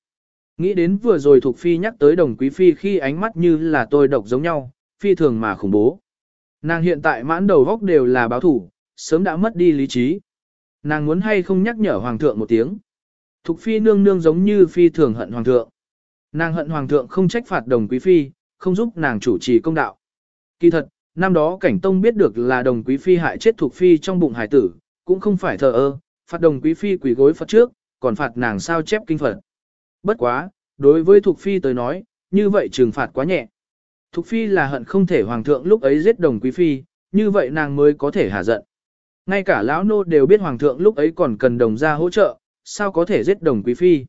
Nghĩ đến vừa rồi Thục Phi nhắc tới đồng quý Phi khi ánh mắt như là tôi độc giống nhau, Phi thường mà khủng bố. Nàng hiện tại mãn đầu góc đều là báo thù, sớm đã mất đi lý trí. Nàng muốn hay không nhắc nhở Hoàng thượng một tiếng. Thục Phi nương nương giống như Phi thường hận Hoàng thượng. Nàng hận Hoàng thượng không trách phạt đồng quý Phi, không giúp nàng chủ trì công đạo. Kỳ thật, năm đó cảnh tông biết được là đồng quý Phi hại chết thuộc Phi trong bụng hải tử, cũng không phải thờ ơ, phạt đồng quý Phi quỷ gối Phật trước, còn phạt nàng sao chép kinh Phật. Bất quá, đối với thuộc Phi tới nói, như vậy trừng phạt quá nhẹ. Thục Phi là hận không thể Hoàng thượng lúc ấy giết đồng quý Phi, như vậy nàng mới có thể hạ giận. Ngay cả lão nô đều biết Hoàng thượng lúc ấy còn cần đồng gia hỗ trợ, sao có thể giết đồng quý Phi.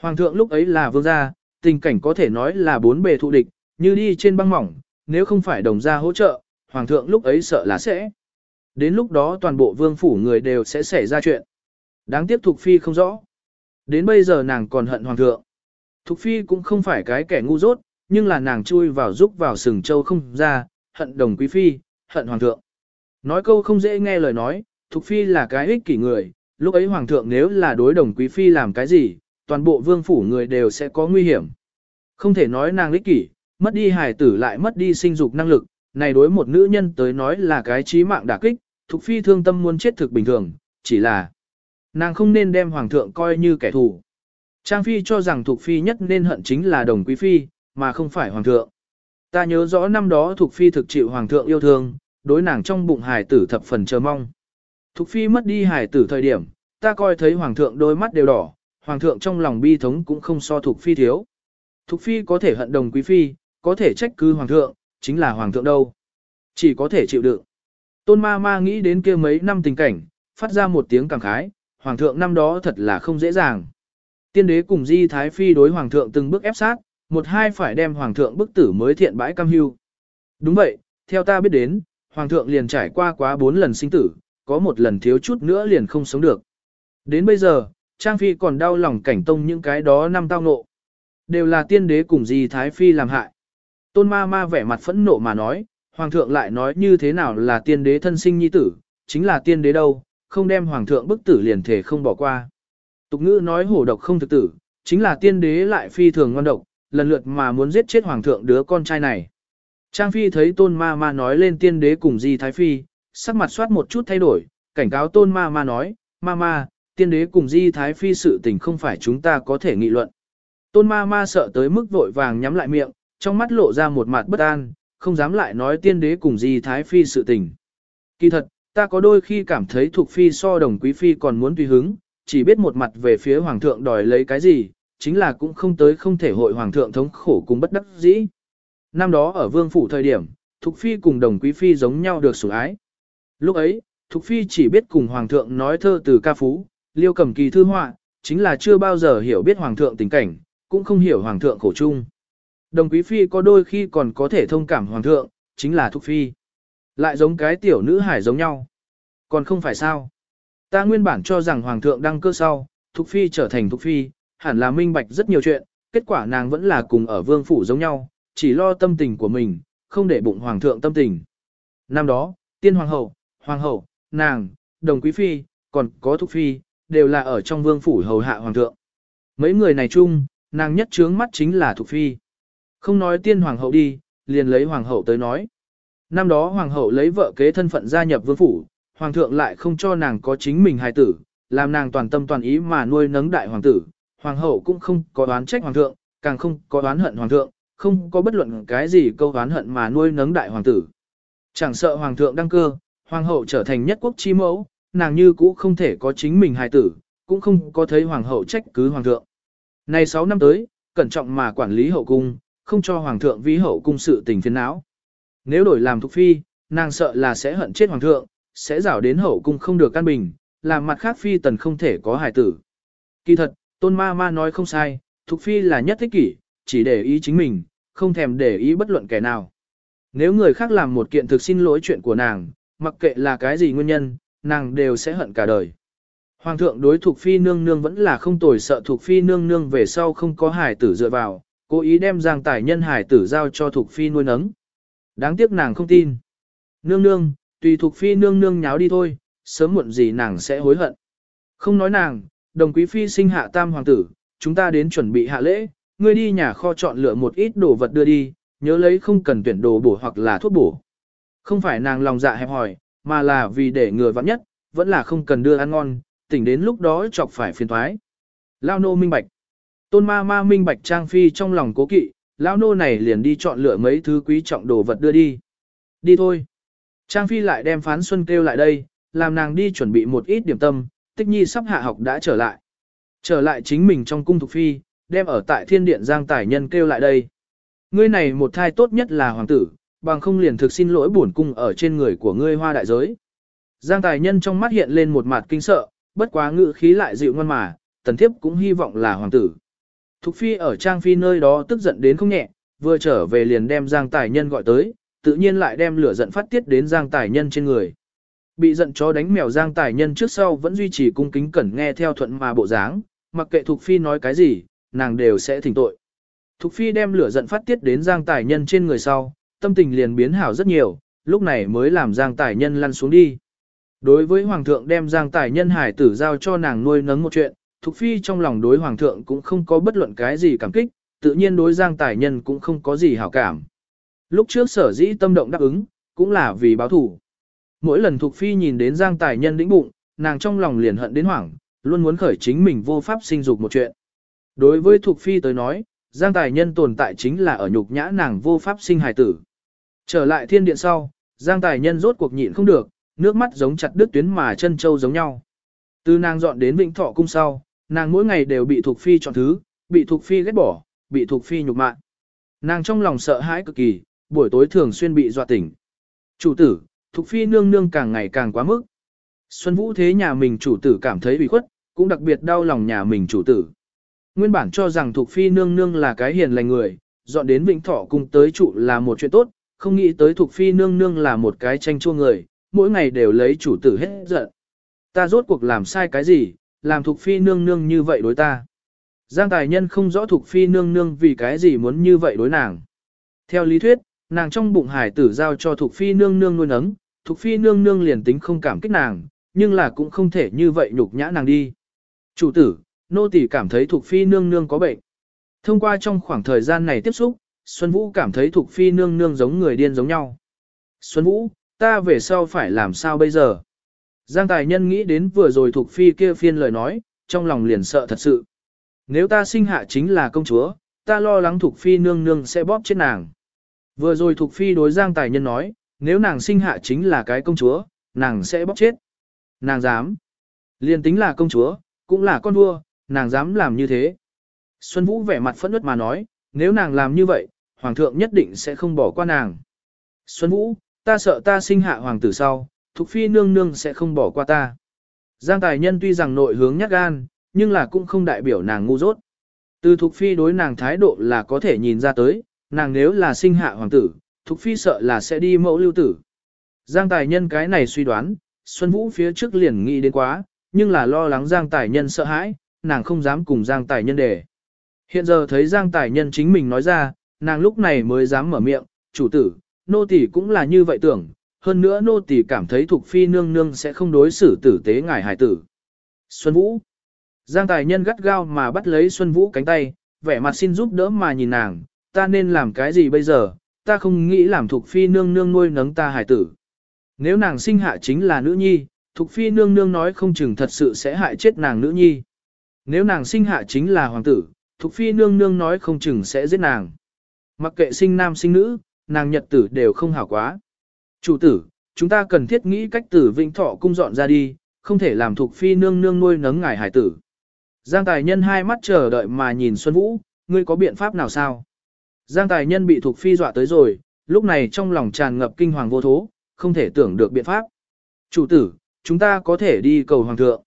Hoàng thượng lúc ấy là vương gia, tình cảnh có thể nói là bốn bề thụ địch, như đi trên băng mỏng, nếu không phải đồng gia hỗ trợ, Hoàng thượng lúc ấy sợ là sẽ. Đến lúc đó toàn bộ vương phủ người đều sẽ xảy ra chuyện. Đáng tiếc Thục Phi không rõ. Đến bây giờ nàng còn hận Hoàng thượng. Thục Phi cũng không phải cái kẻ ngu dốt, nhưng là nàng chui vào giúp vào sừng châu không ra, hận đồng quý Phi, hận Hoàng thượng. Nói câu không dễ nghe lời nói, Thục Phi là cái ích kỷ người, lúc ấy Hoàng thượng nếu là đối đồng quý Phi làm cái gì, toàn bộ vương phủ người đều sẽ có nguy hiểm. Không thể nói nàng ích kỷ, mất đi hài tử lại mất đi sinh dục năng lực, này đối một nữ nhân tới nói là cái chí mạng đả kích, Thục Phi thương tâm muốn chết thực bình thường, chỉ là nàng không nên đem Hoàng thượng coi như kẻ thù. Trang Phi cho rằng Thục Phi nhất nên hận chính là đồng quý Phi, mà không phải Hoàng thượng. Ta nhớ rõ năm đó Thục Phi thực chịu Hoàng thượng yêu thương, đối nàng trong bụng hài tử thập phần chờ mong. Thục Phi mất đi hài tử thời điểm, ta coi thấy Hoàng thượng đôi mắt đều đỏ, Hoàng thượng trong lòng bi thống cũng không so Thục Phi thiếu. Thục Phi có thể hận đồng quý Phi, có thể trách cứ Hoàng thượng, chính là Hoàng thượng đâu. Chỉ có thể chịu đựng. Tôn ma ma nghĩ đến kia mấy năm tình cảnh, phát ra một tiếng cảm khái, Hoàng thượng năm đó thật là không dễ dàng. Tiên đế cùng Di Thái Phi đối Hoàng thượng từng bước ép sát, một hai phải đem Hoàng thượng bức tử mới thiện bãi cam hưu. Đúng vậy, theo ta biết đến, Hoàng thượng liền trải qua quá bốn lần sinh tử, có một lần thiếu chút nữa liền không sống được. Đến bây giờ, Trang Phi còn đau lòng cảnh tông những cái đó năm tao nộ. Đều là tiên đế cùng Di Thái Phi làm hại. Tôn ma ma vẻ mặt phẫn nộ mà nói, Hoàng thượng lại nói như thế nào là tiên đế thân sinh nhi tử, chính là tiên đế đâu, không đem Hoàng thượng bức tử liền thể không bỏ qua. Tục ngữ nói hổ độc không thực tử, chính là tiên đế lại phi thường ngon độc, lần lượt mà muốn giết chết hoàng thượng đứa con trai này. Trang phi thấy tôn ma ma nói lên tiên đế cùng di thái phi, sắc mặt soát một chút thay đổi, cảnh cáo tôn ma ma nói, ma ma, tiên đế cùng di thái phi sự tình không phải chúng ta có thể nghị luận. Tôn ma ma sợ tới mức vội vàng nhắm lại miệng, trong mắt lộ ra một mặt bất an, không dám lại nói tiên đế cùng di thái phi sự tình. Kỳ thật, ta có đôi khi cảm thấy thuộc phi so đồng quý phi còn muốn tùy hứng, chỉ biết một mặt về phía hoàng thượng đòi lấy cái gì, chính là cũng không tới không thể hội hoàng thượng thống khổ cùng bất đắc dĩ. Năm đó ở vương phủ thời điểm, thuộc Phi cùng đồng quý phi giống nhau được sủng ái. Lúc ấy, thuộc Phi chỉ biết cùng hoàng thượng nói thơ từ ca phú, liêu cầm kỳ thư họa, chính là chưa bao giờ hiểu biết hoàng thượng tình cảnh, cũng không hiểu hoàng thượng khổ chung. Đồng quý phi có đôi khi còn có thể thông cảm hoàng thượng, chính là Thục Phi. Lại giống cái tiểu nữ hải giống nhau. Còn không phải sao. Ta nguyên bản cho rằng Hoàng thượng đăng cơ sau, Thục Phi trở thành Thục Phi, hẳn là minh bạch rất nhiều chuyện, kết quả nàng vẫn là cùng ở vương phủ giống nhau, chỉ lo tâm tình của mình, không để bụng Hoàng thượng tâm tình. Năm đó, tiên Hoàng hậu, Hoàng hậu, nàng, đồng quý Phi, còn có Thục Phi, đều là ở trong vương phủ hầu hạ Hoàng thượng. Mấy người này chung, nàng nhất trướng mắt chính là Thục Phi. Không nói tiên Hoàng hậu đi, liền lấy Hoàng hậu tới nói. Năm đó Hoàng hậu lấy vợ kế thân phận gia nhập vương phủ, hoàng thượng lại không cho nàng có chính mình hài tử, làm nàng toàn tâm toàn ý mà nuôi nấng đại hoàng tử. Hoàng hậu cũng không có đoán trách hoàng thượng, càng không có đoán hận hoàng thượng, không có bất luận cái gì câu đoán hận mà nuôi nấng đại hoàng tử. Chẳng sợ hoàng thượng đăng cơ, hoàng hậu trở thành nhất quốc chi mẫu, nàng như cũ không thể có chính mình hài tử, cũng không có thấy hoàng hậu trách cứ hoàng thượng. Này 6 năm tới, cẩn trọng mà quản lý hậu cung, không cho hoàng thượng vi hậu cung sự tình phiền não. Nếu đổi làm thuộc Phi, nàng sợ là sẽ hận chết hoàng thượng, sẽ rảo đến hậu cung không được căn bình, làm mặt khác Phi tần không thể có hài tử. Kỳ thật, tôn ma ma nói không sai, thuộc Phi là nhất thích kỷ, chỉ để ý chính mình, không thèm để ý bất luận kẻ nào. Nếu người khác làm một kiện thực xin lỗi chuyện của nàng, mặc kệ là cái gì nguyên nhân, nàng đều sẽ hận cả đời. Hoàng thượng đối thuộc phi nương nương vẫn là không tồi sợ thuộc phi nương nương về sau không có hải tử dựa vào, cố ý đem giang tài nhân hải tử giao cho Thục phi nuôi nấng. Đáng tiếc nàng không tin. Nương nương, tùy Thục phi nương nương nháo đi thôi, sớm muộn gì nàng sẽ hối hận. Không nói nàng, đồng quý phi sinh hạ tam hoàng tử, chúng ta đến chuẩn bị hạ lễ, ngươi đi nhà kho chọn lựa một ít đồ vật đưa đi, nhớ lấy không cần tuyển đồ bổ hoặc là thuốc bổ. Không phải nàng lòng dạ hẹp hòi, mà là vì để người vắng nhất, vẫn là không cần đưa ăn ngon, tỉnh đến lúc đó chọc phải phiền thoái. Lao nô minh bạch. Tôn ma ma minh bạch trang phi trong lòng cố kỵ, lão nô này liền đi chọn lựa mấy thứ quý trọng đồ vật đưa đi. Đi thôi. Trang phi lại đem phán xuân kêu lại đây, làm nàng đi chuẩn bị một ít điểm tâm, tích nhi sắp hạ học đã trở lại. Trở lại chính mình trong cung thục phi, đem ở tại thiên điện giang tài nhân kêu lại đây. Ngươi này một thai tốt nhất là hoàng tử, bằng không liền thực xin lỗi bổn cung ở trên người của ngươi hoa đại giới. Giang tài nhân trong mắt hiện lên một mặt kinh sợ, bất quá ngự khí lại dịu ngoan mà, tần thiếp cũng hy vọng là hoàng tử. Thục phi ở trang phi nơi đó tức giận đến không nhẹ, vừa trở về liền đem giang tài nhân gọi tới, tự nhiên lại đem lửa giận phát tiết đến giang tài nhân trên người. Bị giận chó đánh mèo giang tài nhân trước sau vẫn duy trì cung kính cẩn nghe theo thuận mà bộ dáng, mặc kệ Thục phi nói cái gì, nàng đều sẽ thỉnh tội. Thục phi đem lửa giận phát tiết đến giang tài nhân trên người sau, tâm tình liền biến hảo rất nhiều, lúc này mới làm giang tài nhân lăn xuống đi. Đối với Hoàng thượng đem Giang Tài Nhân hải tử giao cho nàng nuôi nấng một chuyện, Thục Phi trong lòng đối Hoàng thượng cũng không có bất luận cái gì cảm kích, tự nhiên đối Giang Tài Nhân cũng không có gì hảo cảm. Lúc trước sở dĩ tâm động đáp ứng, cũng là vì báo thủ. Mỗi lần Thục Phi nhìn đến Giang Tài Nhân đĩnh bụng, nàng trong lòng liền hận đến hoảng, luôn muốn khởi chính mình vô pháp sinh dục một chuyện. Đối với Thục Phi tới nói, Giang Tài Nhân tồn tại chính là ở nhục nhã nàng vô pháp sinh hài tử. Trở lại thiên điện sau, Giang Tài Nhân rốt cuộc nhịn không được, nước mắt giống chặt đứt tuyến mà chân châu giống nhau. Từ nàng dọn đến Vĩnh Thọ cung sau, nàng mỗi ngày đều bị thuộc phi chọn thứ, bị thuộc phi ghét bỏ, bị thuộc phi nhục mạ. Nàng trong lòng sợ hãi cực kỳ, buổi tối thường xuyên bị dọa tỉnh. Chủ tử, thuộc phi nương nương càng ngày càng quá mức. Xuân Vũ thế nhà mình chủ tử cảm thấy bị khuất, cũng đặc biệt đau lòng nhà mình chủ tử. Nguyên bản cho rằng thuộc phi nương nương là cái hiền lành người, dọn đến Vĩnh Thọ cùng tới trụ là một chuyện tốt, không nghĩ tới thuộc phi nương nương là một cái tranh chua người, mỗi ngày đều lấy chủ tử hết giận. Ta rốt cuộc làm sai cái gì, làm Thục Phi nương nương như vậy đối ta. Giang tài nhân không rõ Thục Phi nương nương vì cái gì muốn như vậy đối nàng. Theo lý thuyết, nàng trong bụng hải tử giao cho Thục Phi nương nương nuôi nấng, Thục Phi nương nương liền tính không cảm kích nàng, nhưng là cũng không thể như vậy nhục nhã nàng đi. Chủ tử, nô tỳ cảm thấy Thục Phi nương nương có bệnh. Thông qua trong khoảng thời gian này tiếp xúc, Xuân Vũ cảm thấy Thục Phi nương nương giống người điên giống nhau. Xuân Vũ, ta về sau phải làm sao bây giờ? Giang tài nhân nghĩ đến vừa rồi thuộc phi kia phiên lời nói, trong lòng liền sợ thật sự. Nếu ta sinh hạ chính là công chúa, ta lo lắng thuộc phi nương nương sẽ bóp chết nàng. Vừa rồi thuộc phi đối giang tài nhân nói, nếu nàng sinh hạ chính là cái công chúa, nàng sẽ bóp chết. Nàng dám. Liên tính là công chúa, cũng là con vua, nàng dám làm như thế. Xuân Vũ vẻ mặt phẫn nứt mà nói, nếu nàng làm như vậy, hoàng thượng nhất định sẽ không bỏ qua nàng. Xuân Vũ, ta sợ ta sinh hạ hoàng tử sau, Thục Phi nương nương sẽ không bỏ qua ta. Giang Tài Nhân tuy rằng nội hướng nhát gan, nhưng là cũng không đại biểu nàng ngu dốt. Từ Thục Phi đối nàng thái độ là có thể nhìn ra tới, nàng nếu là sinh hạ hoàng tử, Thục Phi sợ là sẽ đi mẫu lưu tử. Giang Tài Nhân cái này suy đoán, Xuân Vũ phía trước liền nghĩ đến quá, nhưng là lo lắng Giang Tài Nhân sợ hãi, nàng không dám cùng Giang Tài Nhân để. Hiện giờ thấy Giang Tài Nhân chính mình nói ra, nàng lúc này mới dám mở miệng, chủ tử, nô tỳ cũng là như vậy tưởng, hơn nữa nô tỳ cảm thấy thuộc phi nương nương sẽ không đối xử tử tế ngài hải tử. Xuân Vũ Giang tài nhân gắt gao mà bắt lấy Xuân Vũ cánh tay, vẻ mặt xin giúp đỡ mà nhìn nàng, ta nên làm cái gì bây giờ, ta không nghĩ làm thuộc phi nương nương nuôi nấng ta hải tử. Nếu nàng sinh hạ chính là nữ nhi, thuộc phi nương nương nói không chừng thật sự sẽ hại chết nàng nữ nhi. Nếu nàng sinh hạ chính là hoàng tử, thuộc phi nương nương nói không chừng sẽ giết nàng. Mặc kệ sinh nam sinh nữ, nàng nhật tử đều không hảo quá. Chủ tử, chúng ta cần thiết nghĩ cách tử vĩnh thọ cung dọn ra đi, không thể làm thuộc phi nương nương nuôi nấng ngài hải tử. Giang tài nhân hai mắt chờ đợi mà nhìn Xuân Vũ, ngươi có biện pháp nào sao? Giang tài nhân bị thuộc phi dọa tới rồi, lúc này trong lòng tràn ngập kinh hoàng vô thố, không thể tưởng được biện pháp. Chủ tử, chúng ta có thể đi cầu hoàng thượng.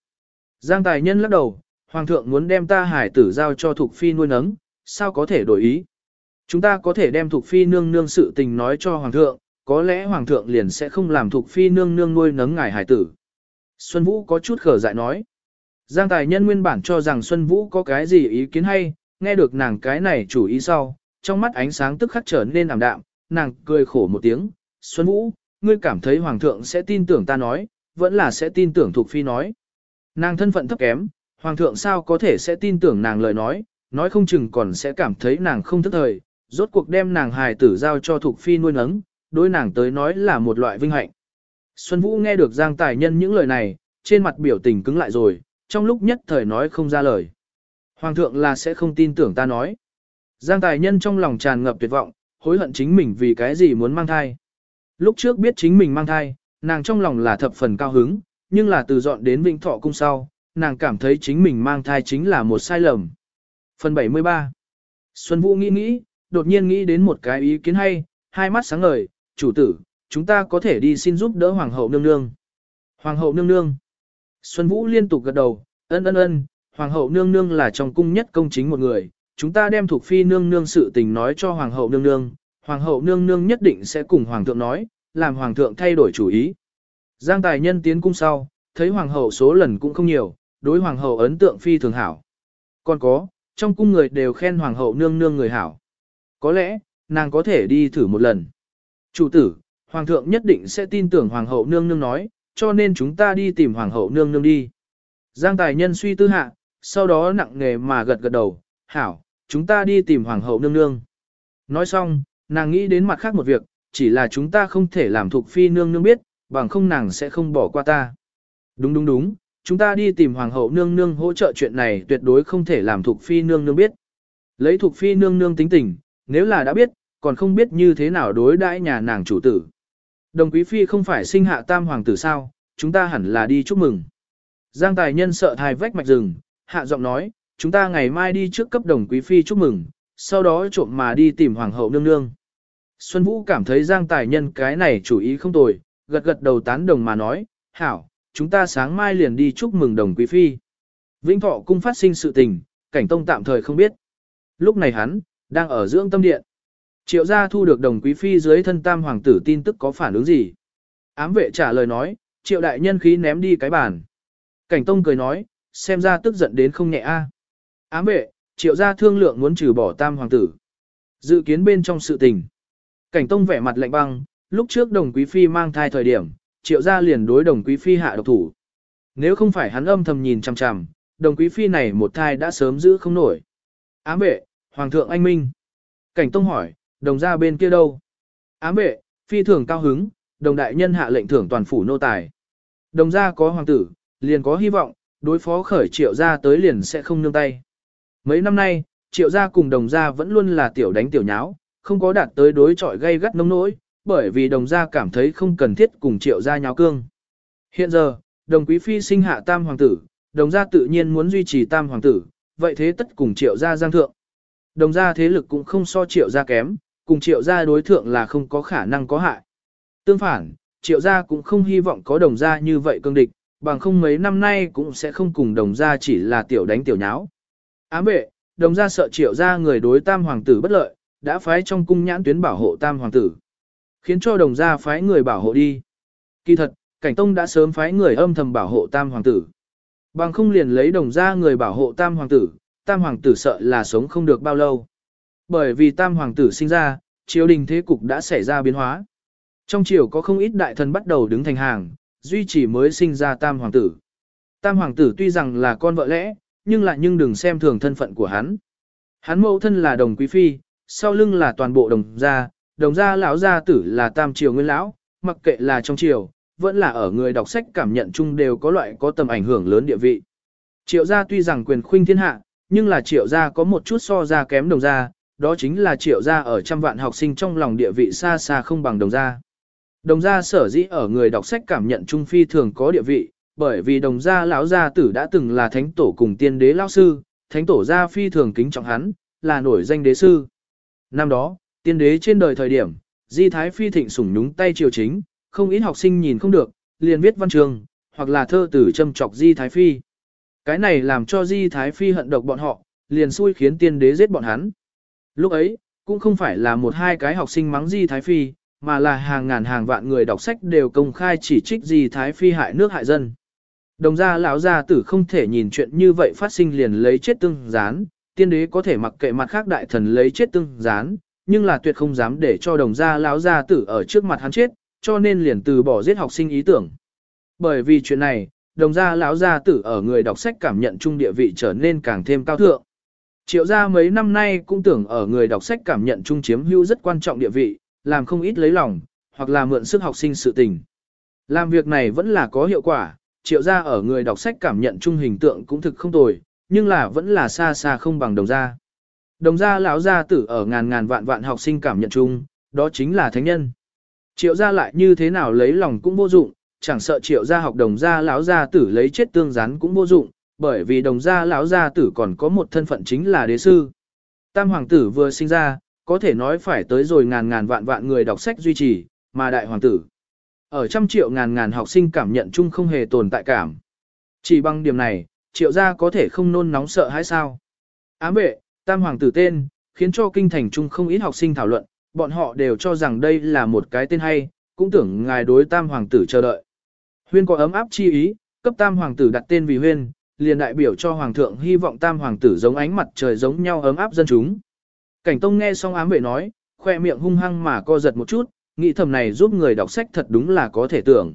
Giang tài nhân lắc đầu, hoàng thượng muốn đem ta hải tử giao cho thuộc phi nuôi nấng, sao có thể đổi ý. Chúng ta có thể đem thuộc phi nương nương sự tình nói cho hoàng thượng, có lẽ hoàng thượng liền sẽ không làm thuộc phi nương nương nuôi nấng ngài hải tử. Xuân Vũ có chút khở dại nói. Giang tài nhân nguyên bản cho rằng Xuân Vũ có cái gì ý kiến hay, nghe được nàng cái này chủ ý sau, trong mắt ánh sáng tức khắc trở nên ảm đạm, nàng cười khổ một tiếng, Xuân Vũ, ngươi cảm thấy Hoàng thượng sẽ tin tưởng ta nói, vẫn là sẽ tin tưởng thuộc Phi nói. Nàng thân phận thấp kém, Hoàng thượng sao có thể sẽ tin tưởng nàng lời nói, nói không chừng còn sẽ cảm thấy nàng không thức thời, rốt cuộc đem nàng hài tử giao cho thuộc Phi nuôi nấng, đối nàng tới nói là một loại vinh hạnh. Xuân Vũ nghe được Giang Tài Nhân những lời này, trên mặt biểu tình cứng lại rồi, trong lúc nhất thời nói không ra lời. Hoàng thượng là sẽ không tin tưởng ta nói. Giang Tài Nhân trong lòng tràn ngập tuyệt vọng, hối hận chính mình vì cái gì muốn mang thai. Lúc trước biết chính mình mang thai, nàng trong lòng là thập phần cao hứng, nhưng là từ dọn đến Vĩnh Thọ cung sau, nàng cảm thấy chính mình mang thai chính là một sai lầm. Phần 73 Xuân Vũ nghĩ nghĩ, đột nhiên nghĩ đến một cái ý kiến hay, hai mắt sáng ngời, chủ tử, chúng ta có thể đi xin giúp đỡ Hoàng hậu nương nương. Hoàng hậu nương nương. Xuân Vũ liên tục gật đầu, ân ân ân, Hoàng hậu nương nương là trong cung nhất công chính một người, chúng ta đem thuộc phi nương nương sự tình nói cho Hoàng hậu nương nương, Hoàng hậu nương nương nhất định sẽ cùng Hoàng thượng nói, làm Hoàng thượng thay đổi chủ ý. Giang tài nhân tiến cung sau, thấy Hoàng hậu số lần cũng không nhiều, đối Hoàng hậu ấn tượng phi thường hảo. Còn có, trong cung người đều khen Hoàng hậu nương nương người hảo. Có lẽ, nàng có thể đi thử một lần. Chủ tử, Hoàng thượng nhất định sẽ tin tưởng Hoàng hậu nương nương nói, cho nên chúng ta đi tìm Hoàng hậu nương nương đi. Giang tài nhân suy tư hạ, sau đó nặng nề mà gật gật đầu, hảo, chúng ta đi tìm Hoàng hậu nương nương. Nói xong, nàng nghĩ đến mặt khác một việc, chỉ là chúng ta không thể làm thuộc phi nương nương biết, bằng không nàng sẽ không bỏ qua ta. Đúng đúng đúng, chúng ta đi tìm Hoàng hậu nương nương hỗ trợ chuyện này tuyệt đối không thể làm thuộc phi nương nương biết. Lấy thuộc phi nương nương tính tình, nếu là đã biết, còn không biết như thế nào đối đãi nhà nàng chủ tử. Đồng quý phi không phải sinh hạ tam hoàng tử sao, chúng ta hẳn là đi chúc mừng. Giang tài nhân sợ thai vách mạch rừng, hạ giọng nói, chúng ta ngày mai đi trước cấp đồng quý phi chúc mừng, sau đó trộm mà đi tìm hoàng hậu nương nương. Xuân Vũ cảm thấy Giang tài nhân cái này chủ ý không tồi, gật gật đầu tán đồng mà nói, hảo, chúng ta sáng mai liền đi chúc mừng đồng quý phi. Vĩnh thọ cung phát sinh sự tình, cảnh tông tạm thời không biết. Lúc này hắn, đang ở dưỡng tâm điện. Triệu gia thu được đồng quý phi dưới thân tam hoàng tử tin tức có phản ứng gì? Ám vệ trả lời nói, triệu đại nhân khí ném đi cái bàn. Cảnh tông cười nói, xem ra tức giận đến không nhẹ a. Ám vệ, triệu gia thương lượng muốn trừ bỏ tam hoàng tử. Dự kiến bên trong sự tình. Cảnh tông vẻ mặt lạnh băng, lúc trước đồng quý phi mang thai thời điểm, triệu gia liền đối đồng quý phi hạ độc thủ. Nếu không phải hắn âm thầm nhìn chằm chằm, đồng quý phi này một thai đã sớm giữ không nổi. Ám vệ, hoàng thượng anh minh. Cảnh tông hỏi, đồng gia bên kia đâu? Ám vệ, phi thường cao hứng, đồng đại nhân hạ lệnh thưởng toàn phủ nô tài. Đồng gia có hoàng tử, liền có hy vọng, đối phó khởi triệu gia tới liền sẽ không nương tay. Mấy năm nay, triệu gia cùng đồng gia vẫn luôn là tiểu đánh tiểu nháo, không có đạt tới đối trọi gây gắt nông nỗi, bởi vì đồng gia cảm thấy không cần thiết cùng triệu gia nháo cương. Hiện giờ, đồng quý phi sinh hạ tam hoàng tử, đồng gia tự nhiên muốn duy trì tam hoàng tử, vậy thế tất cùng triệu gia giang thượng. Đồng gia thế lực cũng không so triệu gia kém, cùng triệu gia đối thượng là không có khả năng có hại. Tương phản, triệu gia cũng không hy vọng có đồng gia như vậy cương địch, bằng không mấy năm nay cũng sẽ không cùng đồng gia chỉ là tiểu đánh tiểu nháo. Ám vệ, đồng gia sợ triệu gia người đối tam hoàng tử bất lợi, đã phái trong cung nhãn tuyến bảo hộ tam hoàng tử. Khiến cho đồng gia phái người bảo hộ đi. Kỳ thật, cảnh tông đã sớm phái người âm thầm bảo hộ tam hoàng tử. Bằng không liền lấy đồng gia người bảo hộ tam hoàng tử, tam hoàng tử sợ là sống không được bao lâu. Bởi vì tam hoàng tử sinh ra, triều đình thế cục đã xảy ra biến hóa. Trong triều có không ít đại thần bắt đầu đứng thành hàng, duy trì mới sinh ra tam hoàng tử. Tam hoàng tử tuy rằng là con vợ lẽ, nhưng lại nhưng đừng xem thường thân phận của hắn. Hắn mẫu thân là đồng quý phi, sau lưng là toàn bộ đồng gia, đồng gia lão gia tử là tam triều nguyên lão, mặc kệ là trong triều, vẫn là ở người đọc sách cảm nhận chung đều có loại có tầm ảnh hưởng lớn địa vị. Triệu gia tuy rằng quyền khuynh thiên hạ, nhưng là triệu gia có một chút so ra kém đồng gia, đó chính là triệu gia ở trăm vạn học sinh trong lòng địa vị xa xa không bằng đồng gia. Đồng gia sở dĩ ở người đọc sách cảm nhận trung phi thường có địa vị, bởi vì đồng gia lão gia tử đã từng là thánh tổ cùng tiên đế lão sư, thánh tổ gia phi thường kính trọng hắn, là nổi danh đế sư. Năm đó, tiên đế trên đời thời điểm, Di Thái Phi thịnh sủng nhúng tay triều chính, không ít học sinh nhìn không được, liền viết văn trường, hoặc là thơ tử châm chọc Di Thái Phi. Cái này làm cho Di Thái Phi hận độc bọn họ, liền xui khiến tiên đế giết bọn hắn. Lúc ấy, cũng không phải là một hai cái học sinh mắng Di Thái Phi, mà là hàng ngàn hàng vạn người đọc sách đều công khai chỉ trích Di Thái Phi hại nước hại dân. Đồng gia lão gia tử không thể nhìn chuyện như vậy phát sinh liền lấy chết tương gián, tiên đế có thể mặc kệ mặt khác đại thần lấy chết tương gián, nhưng là tuyệt không dám để cho đồng gia lão gia tử ở trước mặt hắn chết, cho nên liền từ bỏ giết học sinh ý tưởng. Bởi vì chuyện này, đồng gia lão gia tử ở người đọc sách cảm nhận chung địa vị trở nên càng thêm cao thượng. Triệu gia mấy năm nay cũng tưởng ở người đọc sách cảm nhận chung chiếm hữu rất quan trọng địa vị, làm không ít lấy lòng, hoặc là mượn sức học sinh sự tình. Làm việc này vẫn là có hiệu quả, triệu gia ở người đọc sách cảm nhận chung hình tượng cũng thực không tồi, nhưng là vẫn là xa xa không bằng đồng gia. Đồng gia lão gia tử ở ngàn ngàn vạn vạn học sinh cảm nhận chung, đó chính là thánh nhân. Triệu gia lại như thế nào lấy lòng cũng vô dụng, chẳng sợ triệu gia học đồng gia lão gia tử lấy chết tương rán cũng vô dụng, bởi vì đồng gia lão gia tử còn có một thân phận chính là đế sư. Tam hoàng tử vừa sinh ra, có thể nói phải tới rồi ngàn ngàn vạn vạn người đọc sách duy trì, mà đại hoàng tử. Ở trăm triệu ngàn ngàn học sinh cảm nhận chung không hề tồn tại cảm. Chỉ bằng điểm này, triệu gia có thể không nôn nóng sợ hay sao? Ám vệ, tam hoàng tử tên, khiến cho kinh thành chung không ít học sinh thảo luận, bọn họ đều cho rằng đây là một cái tên hay, cũng tưởng ngài đối tam hoàng tử chờ đợi. Huyên có ấm áp chi ý, cấp tam hoàng tử đặt tên vì huyên, liền đại biểu cho hoàng thượng hy vọng tam hoàng tử giống ánh mặt trời giống nhau ấm áp dân chúng. Cảnh tông nghe xong ám vệ nói, khoe miệng hung hăng mà co giật một chút, nghĩ thầm này giúp người đọc sách thật đúng là có thể tưởng.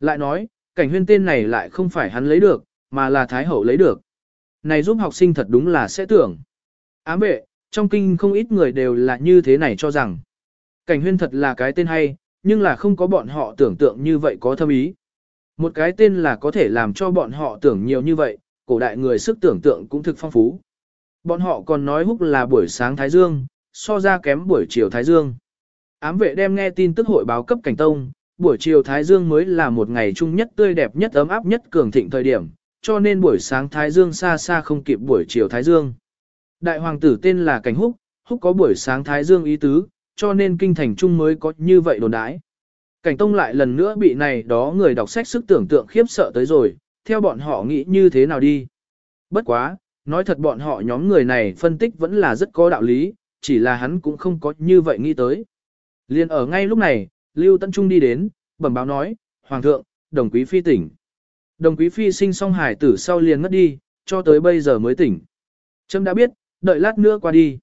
Lại nói, cảnh huyên tên này lại không phải hắn lấy được, mà là Thái Hậu lấy được. Này giúp học sinh thật đúng là sẽ tưởng. Ám vệ, trong kinh không ít người đều là như thế này cho rằng. Cảnh huyên thật là cái tên hay, nhưng là không có bọn họ tưởng tượng như vậy có thâm ý. Một cái tên là có thể làm cho bọn họ tưởng nhiều như vậy, cổ đại người sức tưởng tượng cũng thực phong phú. Bọn họ còn nói húc là buổi sáng Thái Dương, so ra kém buổi chiều Thái Dương. Ám vệ đem nghe tin tức hội báo cấp cảnh tông, buổi chiều Thái Dương mới là một ngày chung nhất tươi đẹp nhất ấm áp nhất cường thịnh thời điểm, cho nên buổi sáng Thái Dương xa xa không kịp buổi chiều Thái Dương. Đại hoàng tử tên là Cảnh Húc, Húc có buổi sáng Thái Dương ý tứ, cho nên kinh thành trung mới có như vậy đồn đãi. Cảnh Tông lại lần nữa bị này đó người đọc sách sức tưởng tượng khiếp sợ tới rồi, theo bọn họ nghĩ như thế nào đi. Bất quá, nói thật bọn họ nhóm người này phân tích vẫn là rất có đạo lý, chỉ là hắn cũng không có như vậy nghĩ tới. Liên ở ngay lúc này, Lưu Tân Trung đi đến, bẩm báo nói, Hoàng thượng, đồng quý phi tỉnh. Đồng quý phi sinh xong hải tử sau liền ngất đi, cho tới bây giờ mới tỉnh. Trâm đã biết, đợi lát nữa qua đi.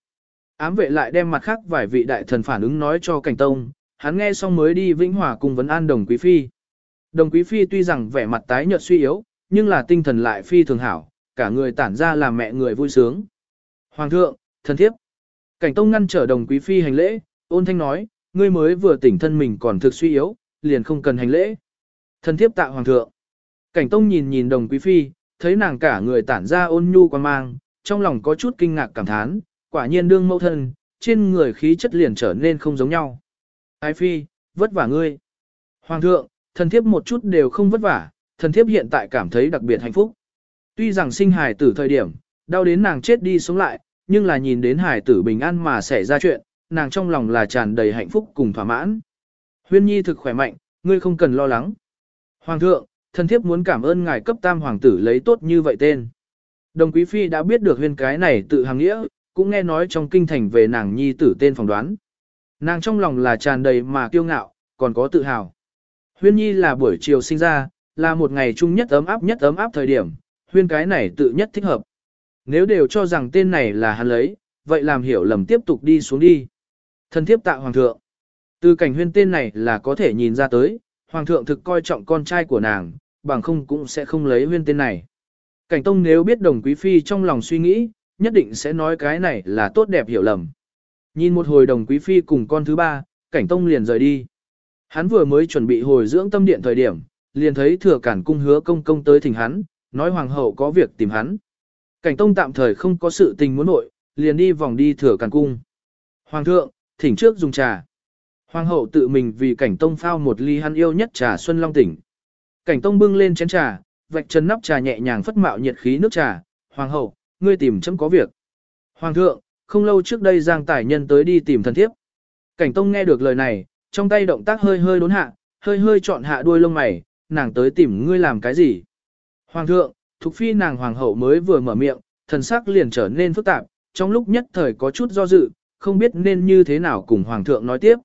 Ám vệ lại đem mặt khác vài vị đại thần phản ứng nói cho cảnh tông, hắn nghe xong mới đi Vĩnh Hòa cùng vấn an đồng quý phi. Đồng quý phi tuy rằng vẻ mặt tái nhợt suy yếu, nhưng là tinh thần lại phi thường hảo, cả người tản ra làm mẹ người vui sướng. Hoàng thượng, thân thiếp. Cảnh tông ngăn trở đồng quý phi hành lễ, ôn thanh nói, ngươi mới vừa tỉnh thân mình còn thực suy yếu, liền không cần hành lễ. Thân thiếp tạ hoàng thượng. Cảnh tông nhìn nhìn đồng quý phi, thấy nàng cả người tản ra ôn nhu quan mang, trong lòng có chút kinh ngạc cảm thán, quả nhiên đương mẫu thân, trên người khí chất liền trở nên không giống nhau. Ái phi, vất vả ngươi. Hoàng thượng, thần thiếp một chút đều không vất vả, thần thiếp hiện tại cảm thấy đặc biệt hạnh phúc. Tuy rằng sinh hài tử thời điểm, đau đến nàng chết đi sống lại, nhưng là nhìn đến hài tử bình an mà xảy ra chuyện, nàng trong lòng là tràn đầy hạnh phúc cùng thỏa mãn. Huyên nhi thực khỏe mạnh, ngươi không cần lo lắng. Hoàng thượng, thần thiếp muốn cảm ơn ngài cấp tam hoàng tử lấy tốt như vậy tên. Đồng quý phi đã biết được huyên cái này tự hàng nghĩa, cũng nghe nói trong kinh thành về nàng nhi tử tên phỏng đoán. Nàng trong lòng là tràn đầy mà kiêu ngạo, còn có tự hào. Huyên nhi là buổi chiều sinh ra, là một ngày chung nhất ấm áp nhất ấm áp thời điểm, huyên cái này tự nhất thích hợp. Nếu đều cho rằng tên này là hắn lấy, vậy làm hiểu lầm tiếp tục đi xuống đi. Thân thiếp tạ hoàng thượng. Từ cảnh huyên tên này là có thể nhìn ra tới, hoàng thượng thực coi trọng con trai của nàng, bằng không cũng sẽ không lấy huyên tên này. Cảnh tông nếu biết đồng quý phi trong lòng suy nghĩ, nhất định sẽ nói cái này là tốt đẹp hiểu lầm. Nhìn một hồi đồng quý phi cùng con thứ ba, cảnh tông liền rời đi. Hắn vừa mới chuẩn bị hồi dưỡng tâm điện thời điểm, liền thấy thừa cản cung hứa công công tới thỉnh hắn, nói hoàng hậu có việc tìm hắn. Cảnh tông tạm thời không có sự tình muốn nội, liền đi vòng đi thừa cản cung. Hoàng thượng, thỉnh trước dùng trà. Hoàng hậu tự mình vì cảnh tông phao một ly hắn yêu nhất trà xuân long tỉnh. Cảnh tông bưng lên chén trà, vạch chân nắp trà nhẹ nhàng phất mạo nhiệt khí nước trà. Hoàng hậu, ngươi tìm chấm có việc. Hoàng thượng, không lâu trước đây Giang Tài Nhân tới đi tìm thần thiếp. Cảnh Tông nghe được lời này, trong tay động tác hơi hơi đốn hạ, hơi hơi chọn hạ đuôi lông mày, nàng tới tìm ngươi làm cái gì? Hoàng thượng, Thục Phi nàng hoàng hậu mới vừa mở miệng, thần sắc liền trở nên phức tạp, trong lúc nhất thời có chút do dự, không biết nên như thế nào cùng hoàng thượng nói tiếp.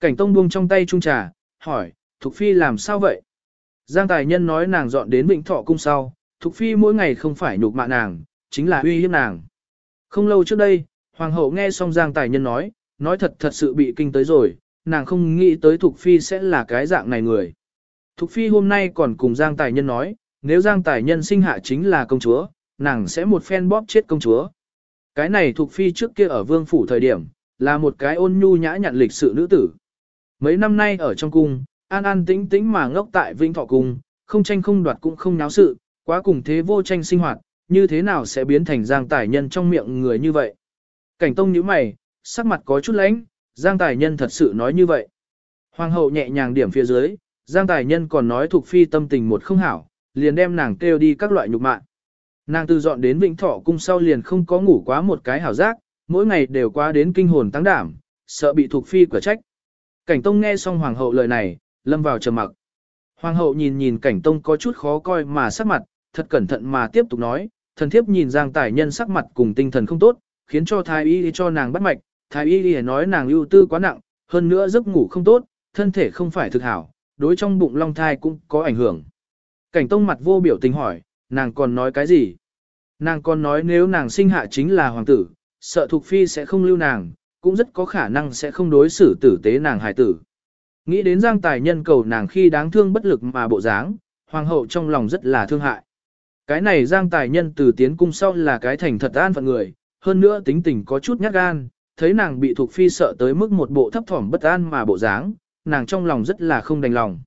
Cảnh Tông buông trong tay trung trà, hỏi, Thục Phi làm sao vậy? Giang Tài Nhân nói nàng dọn đến Vĩnh Thọ cung sau, Thục Phi mỗi ngày không phải nhục mạ nàng, chính là uy hiếp nàng. Không lâu trước đây, Hoàng hậu nghe xong Giang Tài Nhân nói, nói thật thật sự bị kinh tới rồi, nàng không nghĩ tới Thục Phi sẽ là cái dạng này người. Thục Phi hôm nay còn cùng Giang Tài Nhân nói, nếu Giang Tài Nhân sinh hạ chính là công chúa, nàng sẽ một phen bóp chết công chúa. Cái này Thục Phi trước kia ở vương phủ thời điểm, là một cái ôn nhu nhã nhặn lịch sự nữ tử. Mấy năm nay ở trong cung, an an tĩnh tĩnh mà ngốc tại Vĩnh Thọ Cung, không tranh không đoạt cũng không náo sự, quá cùng thế vô tranh sinh hoạt, như thế nào sẽ biến thành Giang Tài Nhân trong miệng người như vậy. Cảnh Tông nhíu mày, sắc mặt có chút lãnh, Giang Tài Nhân thật sự nói như vậy. Hoàng hậu nhẹ nhàng điểm phía dưới, Giang Tài Nhân còn nói thuộc phi tâm tình một không hảo, liền đem nàng kêu đi các loại nhục mạ. Nàng từ dọn đến Vĩnh Thọ cung sau liền không có ngủ quá một cái hảo giác, mỗi ngày đều qua đến kinh hồn tăng đảm, sợ bị thuộc phi quả trách. Cảnh Tông nghe xong hoàng hậu lời này, lâm vào trầm mặc. Hoàng hậu nhìn nhìn cảnh Tông có chút khó coi mà sắc mặt, thật cẩn thận mà tiếp tục nói, thần thiếp nhìn Giang Tài Nhân sắc mặt cùng tinh thần không tốt, khiến cho thái y cho nàng bắt mạch, thái y nói nàng ưu tư quá nặng, hơn nữa giấc ngủ không tốt, thân thể không phải thực hảo, đối trong bụng long thai cũng có ảnh hưởng. Cảnh tông mặt vô biểu tình hỏi, nàng còn nói cái gì? Nàng còn nói nếu nàng sinh hạ chính là hoàng tử, sợ thuộc phi sẽ không lưu nàng, cũng rất có khả năng sẽ không đối xử tử tế nàng hài tử. Nghĩ đến giang tài nhân cầu nàng khi đáng thương bất lực mà bộ dáng, hoàng hậu trong lòng rất là thương hại. Cái này giang tài nhân từ tiến cung sau là cái thành thật an phận người, hơn nữa tính tình có chút nhát gan, thấy nàng bị Thục phi sợ tới mức một bộ thấp thỏm bất an mà bộ dáng, nàng trong lòng rất là không đành lòng.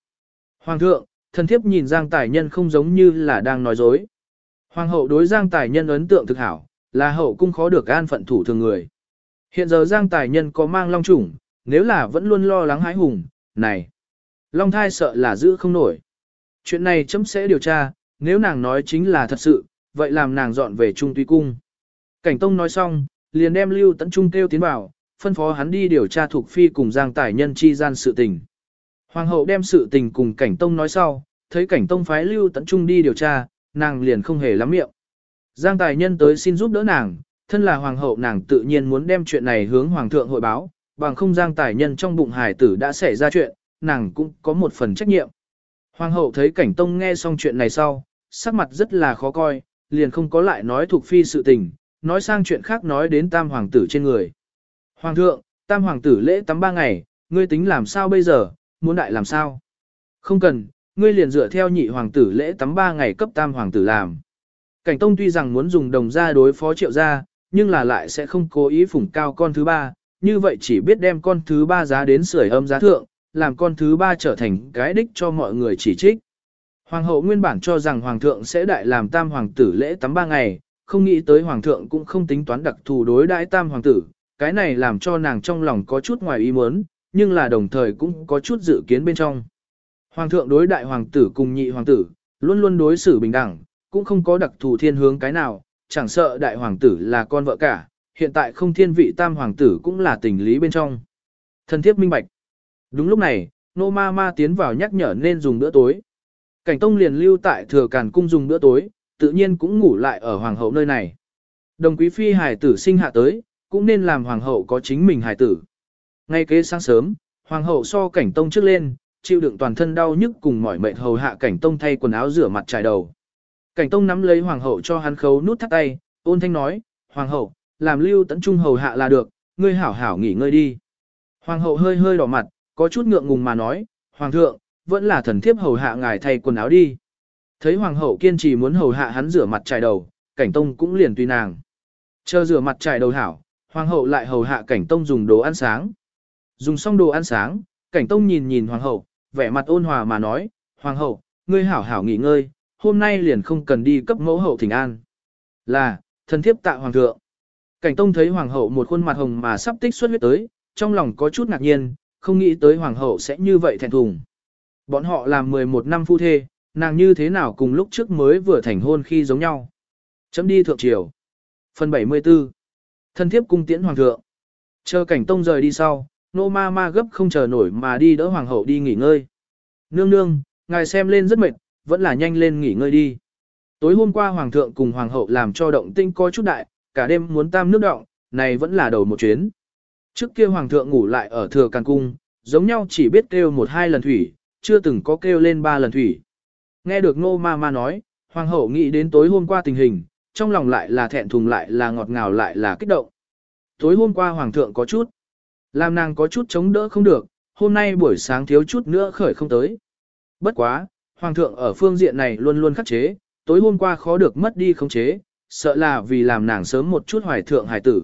Hoàng thượng, thần thiếp nhìn Giang Tài Nhân không giống như là đang nói dối. Hoàng hậu đối Giang Tài Nhân ấn tượng thực hảo, là hậu cung khó được an phận thủ thường người. Hiện giờ Giang Tài Nhân có mang long chủng, nếu là vẫn luôn lo lắng hái hùng, này, long thai sợ là giữ không nổi. Chuyện này chấm sẽ điều tra, nếu nàng nói chính là thật sự, vậy làm nàng dọn về Trung Tuy Cung. Cảnh Tông nói xong, liền đem Lưu Tấn Trung kêu tiến vào, phân phó hắn đi điều tra thuộc phi cùng Giang Tài Nhân chi gian sự tình. Hoàng hậu đem sự tình cùng Cảnh Tông nói sau, thấy Cảnh Tông phái Lưu Tấn Trung đi điều tra, nàng liền không hề lắm miệng. Giang Tài Nhân tới xin giúp đỡ nàng, thân là hoàng hậu nàng tự nhiên muốn đem chuyện này hướng hoàng thượng hội báo, bằng không Giang Tài Nhân trong bụng hải tử đã xảy ra chuyện, nàng cũng có một phần trách nhiệm. Hoàng hậu thấy Cảnh Tông nghe xong chuyện này sau, sắc mặt rất là khó coi, liền không có lại nói thuộc phi sự tình, nói sang chuyện khác nói đến tam hoàng tử trên người. Hoàng thượng, tam hoàng tử lễ tắm ba ngày, ngươi tính làm sao bây giờ, muốn đại làm sao? Không cần, ngươi liền dựa theo nhị hoàng tử lễ tắm ba ngày cấp tam hoàng tử làm. Cảnh Tông tuy rằng muốn dùng đồng gia đối phó triệu gia, nhưng là lại sẽ không cố ý phủng cao con thứ ba, như vậy chỉ biết đem con thứ ba giá đến sưởi âm giá thượng, làm con thứ ba trở thành cái đích cho mọi người chỉ trích. Hoàng hậu nguyên bản cho rằng hoàng thượng sẽ đại làm tam hoàng tử lễ tắm ba ngày, không nghĩ tới hoàng thượng cũng không tính toán đặc thù đối đãi tam hoàng tử, cái này làm cho nàng trong lòng có chút ngoài ý muốn, nhưng là đồng thời cũng có chút dự kiến bên trong. Hoàng thượng đối đại hoàng tử cùng nhị hoàng tử, luôn luôn đối xử bình đẳng, cũng không có đặc thù thiên hướng cái nào, chẳng sợ đại hoàng tử là con vợ cả, hiện tại không thiên vị tam hoàng tử cũng là tình lý bên trong. Thân thiết minh bạch. Đúng lúc này, nô ma ma tiến vào nhắc nhở nên dùng bữa tối. Cảnh tông liền lưu tại thừa càn cung dùng bữa tối, tự nhiên cũng ngủ lại ở hoàng hậu nơi này. Đồng quý phi hài tử sinh hạ tới, cũng nên làm hoàng hậu có chính mình hài tử. Ngay kế sáng sớm, hoàng hậu so cảnh tông trước lên, chịu đựng toàn thân đau nhức cùng mỏi mệt hầu hạ cảnh tông thay quần áo rửa mặt trải đầu. Cảnh tông nắm lấy hoàng hậu cho hắn khấu nút thắt tay, ôn thanh nói, hoàng hậu, làm lưu tấn trung hầu hạ là được, ngươi hảo hảo nghỉ ngơi đi. Hoàng hậu hơi hơi đỏ mặt, có chút ngượng ngùng mà nói, hoàng thượng, vẫn là thần thiếp hầu hạ ngài thay quần áo đi. Thấy hoàng hậu kiên trì muốn hầu hạ hắn rửa mặt trải đầu, cảnh tông cũng liền tùy nàng. Chờ rửa mặt trải đầu hảo, hoàng hậu lại hầu hạ cảnh tông dùng đồ ăn sáng. Dùng xong đồ ăn sáng, cảnh tông nhìn nhìn hoàng hậu, vẻ mặt ôn hòa mà nói, hoàng hậu, ngươi hảo hảo nghỉ ngơi, hôm nay liền không cần đi cấp mẫu hậu thỉnh an. Là, thân thiếp tạ hoàng thượng. Cảnh tông thấy hoàng hậu một khuôn mặt hồng mà sắp tích xuất huyết tới, trong lòng có chút ngạc nhiên, không nghĩ tới hoàng hậu sẽ như vậy thẹn thùng. Bọn họ làm 11 năm phu thê, nàng như thế nào cùng lúc trước mới vừa thành hôn khi giống nhau. Chấm đi thượng triều. Phần 74 Thân thiếp cung tiễn hoàng thượng. Chờ cảnh tông rời đi sau, nô ma ma gấp không chờ nổi mà đi đỡ hoàng hậu đi nghỉ ngơi. Nương nương, ngài xem lên rất mệt, vẫn là nhanh lên nghỉ ngơi đi. Tối hôm qua hoàng thượng cùng hoàng hậu làm cho động tinh coi chút đại, cả đêm muốn tam nước động, này vẫn là đầu một chuyến. Trước kia hoàng thượng ngủ lại ở thừa càn cung, giống nhau chỉ biết kêu một hai lần thủy, chưa từng có kêu lên ba lần thủy. Nghe được nô ma ma nói, hoàng hậu nghĩ đến tối hôm qua tình hình, trong lòng lại là thẹn thùng lại là ngọt ngào lại là kích động. Tối hôm qua hoàng thượng có chút, làm nàng có chút chống đỡ không được, hôm nay buổi sáng thiếu chút nữa khởi không tới. Bất quá, hoàng thượng ở phương diện này luôn luôn khắc chế, tối hôm qua khó được mất đi khống chế, sợ là vì làm nàng sớm một chút hoài thượng hài tử.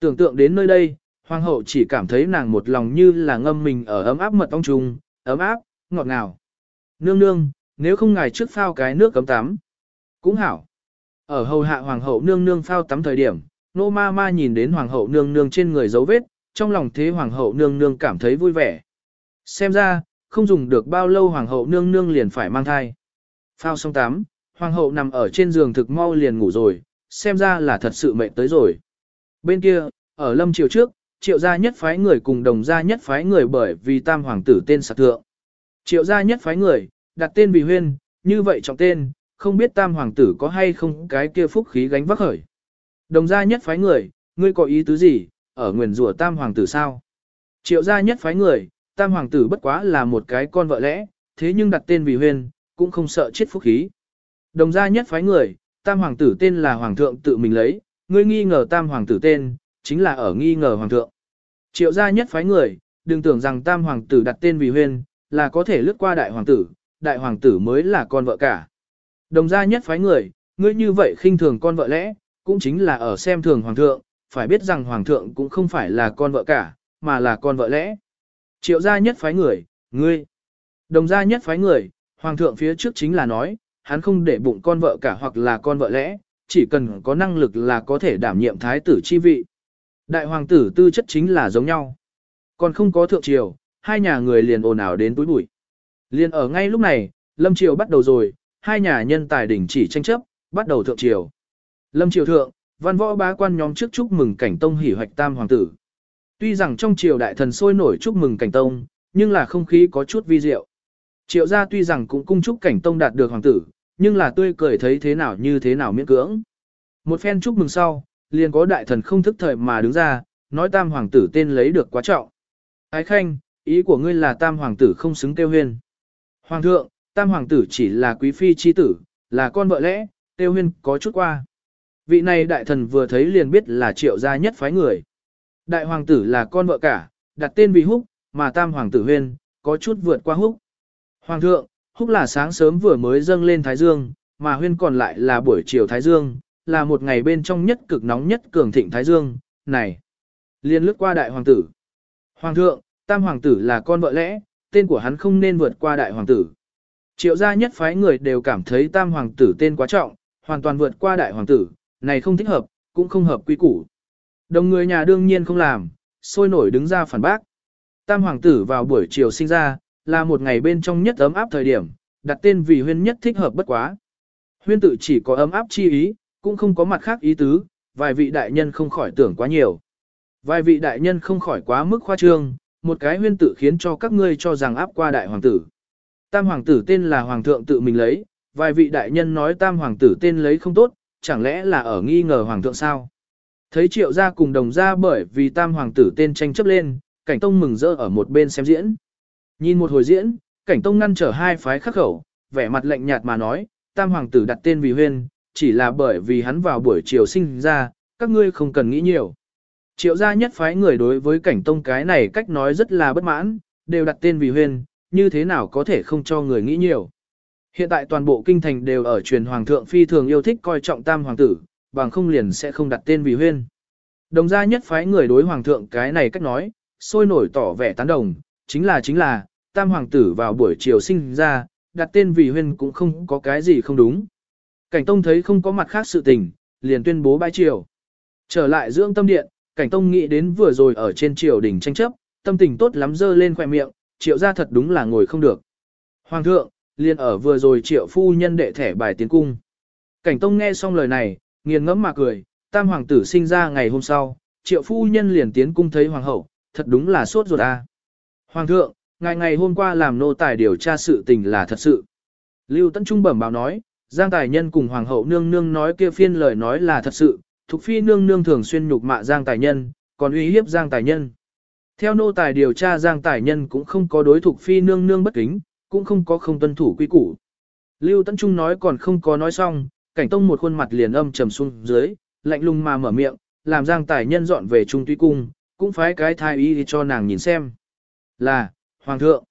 Tưởng tượng đến nơi đây, hoàng hậu chỉ cảm thấy nàng một lòng như là ngâm mình ở ấm áp mật ong trùng, ấm áp, ngọt ngào. Nương nương, nếu không ngài trước phao cái nước cấm tắm. Cũng hảo. Ở hầu hạ hoàng hậu nương nương phao tắm thời điểm, nô ma ma nhìn đến hoàng hậu nương nương trên người dấu vết, trong lòng thế hoàng hậu nương nương cảm thấy vui vẻ. Xem ra, không dùng được bao lâu hoàng hậu nương nương liền phải mang thai. Phao xong tắm, hoàng hậu nằm ở trên giường thực mau liền ngủ rồi, xem ra là thật sự mệt tới rồi. Bên kia, ở lâm triều trước, triệu gia nhất phái người cùng đồng gia nhất phái người bởi vì tam hoàng tử tên sạc thượng. Triệu gia nhất phái người, đặt tên vì huyên, như vậy trọng tên, không biết tam hoàng tử có hay không cái kia phúc khí gánh vác khởi. Đồng gia nhất phái người, ngươi có ý tứ gì, ở nguyền rủa tam hoàng tử sao? Triệu gia nhất phái người, tam hoàng tử bất quá là một cái con vợ lẽ, thế nhưng đặt tên vì huyên, cũng không sợ chết phúc khí. Đồng gia nhất phái người, tam hoàng tử tên là hoàng thượng tự mình lấy, ngươi nghi ngờ tam hoàng tử tên, chính là ở nghi ngờ hoàng thượng. Triệu gia nhất phái người, đừng tưởng rằng tam hoàng tử đặt tên vì huyên, là có thể lướt qua đại hoàng tử, đại hoàng tử mới là con vợ cả. Đồng gia nhất phái người, ngươi như vậy khinh thường con vợ lẽ, cũng chính là ở xem thường hoàng thượng, phải biết rằng hoàng thượng cũng không phải là con vợ cả, mà là con vợ lẽ. Triệu gia nhất phái người, ngươi. Đồng gia nhất phái người, hoàng thượng phía trước chính là nói, hắn không để bụng con vợ cả hoặc là con vợ lẽ, chỉ cần có năng lực là có thể đảm nhiệm thái tử chi vị. Đại hoàng tử tư chất chính là giống nhau. Còn không có thượng triều, hai nhà người liền ồn ào đến túi bụi. Liền ở ngay lúc này, lâm triều bắt đầu rồi, hai nhà nhân tài đỉnh chỉ tranh chấp, bắt đầu thượng triều. Lâm triều thượng, văn võ bá quan nhóm trước chúc mừng cảnh tông hỉ hoạch tam hoàng tử. Tuy rằng trong triều đại thần sôi nổi chúc mừng cảnh tông, nhưng là không khí có chút vi diệu. Triệu gia tuy rằng cũng cung chúc cảnh tông đạt được hoàng tử, nhưng là tươi cười thấy thế nào như thế nào miễn cưỡng. Một phen chúc mừng sau, liền có đại thần không thức thời mà đứng ra, nói tam hoàng tử tên lấy được quá trọng. Ái khanh, ý của ngươi là tam hoàng tử không xứng kêu huyên. Hoàng thượng, tam hoàng tử chỉ là quý phi chi tử, là con vợ lẽ, tiêu huyên có chút qua. Vị này đại thần vừa thấy liền biết là triệu gia nhất phái người. Đại hoàng tử là con vợ cả, đặt tên vì húc, mà tam hoàng tử huyên, có chút vượt qua húc. Hoàng thượng, húc là sáng sớm vừa mới dâng lên Thái Dương, mà huyên còn lại là buổi chiều Thái Dương, là một ngày bên trong nhất cực nóng nhất cường thịnh Thái Dương, này. Liên lướt qua đại hoàng tử. Hoàng thượng, tam hoàng tử là con vợ lẽ, tên của hắn không nên vượt qua đại hoàng tử. Triệu gia nhất phái người đều cảm thấy tam hoàng tử tên quá trọng, hoàn toàn vượt qua đại hoàng tử, này không thích hợp, cũng không hợp quy củ. Đồng người nhà đương nhiên không làm, sôi nổi đứng ra phản bác. Tam hoàng tử vào buổi chiều sinh ra, là một ngày bên trong nhất ấm áp thời điểm, đặt tên vì huyên nhất thích hợp bất quá. Huyên tự chỉ có ấm áp chi ý, cũng không có mặt khác ý tứ, vài vị đại nhân không khỏi tưởng quá nhiều. Vài vị đại nhân không khỏi quá mức khoa trương, một cái huyên tự khiến cho các ngươi cho rằng áp qua đại hoàng tử. Tam hoàng tử tên là hoàng thượng tự mình lấy, vài vị đại nhân nói tam hoàng tử tên lấy không tốt, chẳng lẽ là ở nghi ngờ hoàng thượng sao? Thấy triệu gia cùng đồng gia bởi vì tam hoàng tử tên tranh chấp lên, cảnh tông mừng rỡ ở một bên xem diễn. Nhìn một hồi diễn, cảnh tông ngăn trở hai phái khắc khẩu, vẻ mặt lạnh nhạt mà nói, tam hoàng tử đặt tên vì huyên, chỉ là bởi vì hắn vào buổi chiều sinh ra, các ngươi không cần nghĩ nhiều. Triệu gia nhất phái người đối với cảnh tông cái này cách nói rất là bất mãn, đều đặt tên vì huyên, như thế nào có thể không cho người nghĩ nhiều. Hiện tại toàn bộ kinh thành đều ở truyền hoàng thượng phi thường yêu thích coi trọng tam hoàng tử, bằng không liền sẽ không đặt tên vì huyên. Đồng gia nhất phái người đối hoàng thượng cái này cách nói, sôi nổi tỏ vẻ tán đồng, chính là chính là, tam hoàng tử vào buổi chiều sinh ra, đặt tên vì huyên cũng không có cái gì không đúng. Cảnh Tông thấy không có mặt khác sự tình, liền tuyên bố bãi triều. Trở lại dưỡng tâm điện, Cảnh Tông nghĩ đến vừa rồi ở trên triều đình tranh chấp, tâm tình tốt lắm dơ lên khỏe miệng, triệu ra thật đúng là ngồi không được. Hoàng thượng, liền ở vừa rồi triệu phu nhân đệ thẻ bài tiến cung. Cảnh Tông nghe xong lời này, nghiền ngẫm mà cười, tam hoàng tử sinh ra ngày hôm sau, triệu phu nhân liền tiến cung thấy hoàng hậu, thật đúng là sốt ruột a. Hoàng thượng, ngày ngày hôm qua làm nô tài điều tra sự tình là thật sự. Lưu Tấn Trung bẩm báo nói, Giang Tài Nhân cùng Hoàng hậu nương nương nói kia phiên lời nói là thật sự, Thục Phi nương nương thường xuyên nhục mạ Giang Tài Nhân, còn uy hiếp Giang Tài Nhân. Theo nô tài điều tra Giang Tài Nhân cũng không có đối Thục Phi nương nương bất kính, cũng không có không tuân thủ quy củ. Lưu Tấn Trung nói còn không có nói xong, cảnh tông một khuôn mặt liền âm trầm xuống dưới, lạnh lùng mà mở miệng, làm Giang Tài Nhân dọn về Trung Tuy Cung, cũng phái cái thai ý cho nàng nhìn xem. Là, Hoàng thượng,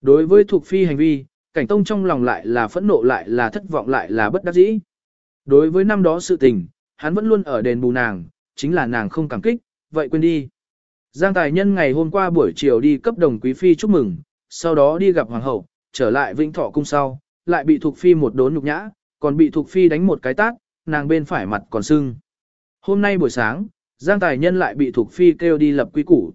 đối với Thục Phi hành vi, cảnh tông trong lòng lại là phẫn nộ lại là thất vọng lại là bất đắc dĩ. Đối với năm đó sự tình, hắn vẫn luôn ở đền bù nàng, chính là nàng không cảm kích, vậy quên đi. Giang Tài Nhân ngày hôm qua buổi chiều đi cấp đồng quý phi chúc mừng, sau đó đi gặp hoàng hậu, trở lại Vĩnh Thọ cung sau, lại bị Thục Phi một đốn nhục nhã, còn bị Thục Phi đánh một cái tát, nàng bên phải mặt còn sưng. Hôm nay buổi sáng, Giang Tài Nhân lại bị Thục Phi kêu đi lập quy củ.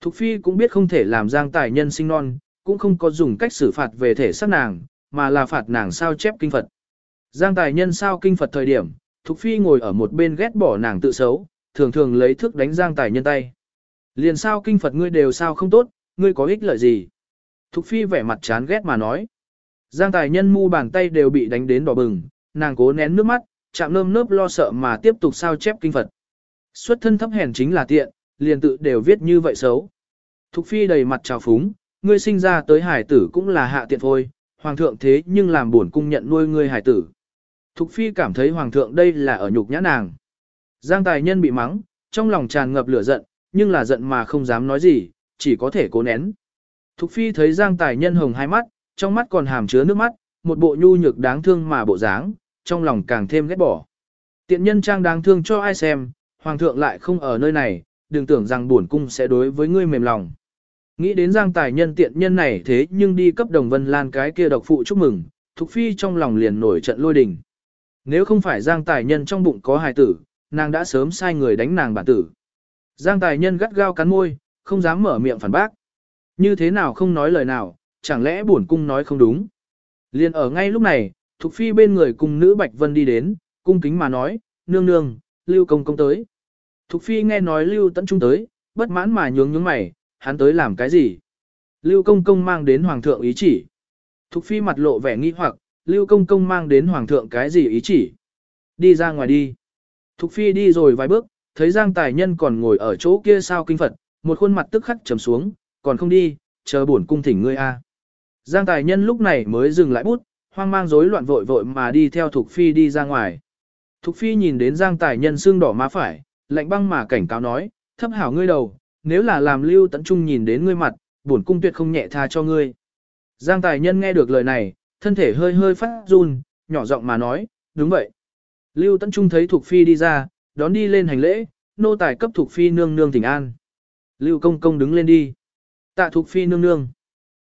Thục Phi cũng biết không thể làm Giang Tài Nhân sinh non, cũng không có dùng cách xử phạt về thể xác nàng, mà là phạt nàng sao chép kinh Phật. Giang Tài Nhân sao kinh Phật thời điểm, Thục Phi ngồi ở một bên ghét bỏ nàng tự xấu, thường thường lấy thước đánh Giang Tài Nhân tay. Liền sao kinh Phật ngươi đều sao không tốt, ngươi có ích lợi gì? Thục Phi vẻ mặt chán ghét mà nói. Giang Tài Nhân mu bàn tay đều bị đánh đến đỏ bừng, nàng cố nén nước mắt, chạm nơm nớp lo sợ mà tiếp tục sao chép kinh Phật. Xuất thân thấp hèn chính là tiện, liền tự đều viết như vậy xấu. Thục Phi đầy mặt trào phúng, ngươi sinh ra tới hải tử cũng là hạ tiện thôi, hoàng thượng thế nhưng làm buồn cung nhận nuôi ngươi hải tử. Thục Phi cảm thấy hoàng thượng đây là ở nhục nhã nàng. Giang Tài Nhân bị mắng, trong lòng tràn ngập lửa giận, nhưng là giận mà không dám nói gì, chỉ có thể cố nén. Thục Phi thấy Giang Tài Nhân hồng hai mắt, trong mắt còn hàm chứa nước mắt, một bộ nhu nhược đáng thương mà bộ dáng, trong lòng càng thêm ghét bỏ. Tiện nhân trang đáng thương cho ai xem, hoàng thượng lại không ở nơi này, đừng tưởng rằng buồn cung sẽ đối với ngươi mềm lòng. Nghĩ đến Giang Tài Nhân tiện nhân này thế nhưng đi cấp đồng vân lan cái kia độc phụ chúc mừng, Thục Phi trong lòng liền nổi trận lôi đình. Nếu không phải Giang Tài Nhân trong bụng có hài tử, nàng đã sớm sai người đánh nàng bản tử. Giang Tài Nhân gắt gao cắn môi, không dám mở miệng phản bác. Như thế nào không nói lời nào, chẳng lẽ bổn cung nói không đúng. Liên ở ngay lúc này, Thục Phi bên người cùng nữ Bạch Vân đi đến, cung kính mà nói, nương nương, Lưu Công Công tới. Thục Phi nghe nói Lưu Tấn Trung tới, bất mãn mà nhướng nhướng mày, hắn tới làm cái gì? Lưu Công Công mang đến Hoàng thượng ý chỉ. Thục Phi mặt lộ vẻ nghi hoặc, Lưu Công Công mang đến Hoàng thượng cái gì ý chỉ? Đi ra ngoài đi. Thục Phi đi rồi vài bước, thấy Giang Tài Nhân còn ngồi ở chỗ kia sao kinh Phật, một khuôn mặt tức khắc trầm xuống, còn không đi, chờ bổn cung thỉnh ngươi a. Giang Tài Nhân lúc này mới dừng lại bút, hoang mang rối loạn vội vội mà đi theo Thục Phi đi ra ngoài. Thục Phi nhìn đến Giang Tài Nhân xương đỏ má phải, lạnh băng mà cảnh cáo nói, thấp hảo ngươi đầu, nếu là làm lưu Tấn trung nhìn đến ngươi mặt, bổn cung tuyệt không nhẹ tha cho ngươi. Giang Tài Nhân nghe được lời này, thân thể hơi hơi phát run, nhỏ giọng mà nói, đúng vậy. Lưu Tấn Trung thấy Thục Phi đi ra, đón đi lên hành lễ, nô tài cấp Thục Phi nương nương thỉnh an. Lưu Công Công đứng lên đi. Tạ Thục Phi nương nương.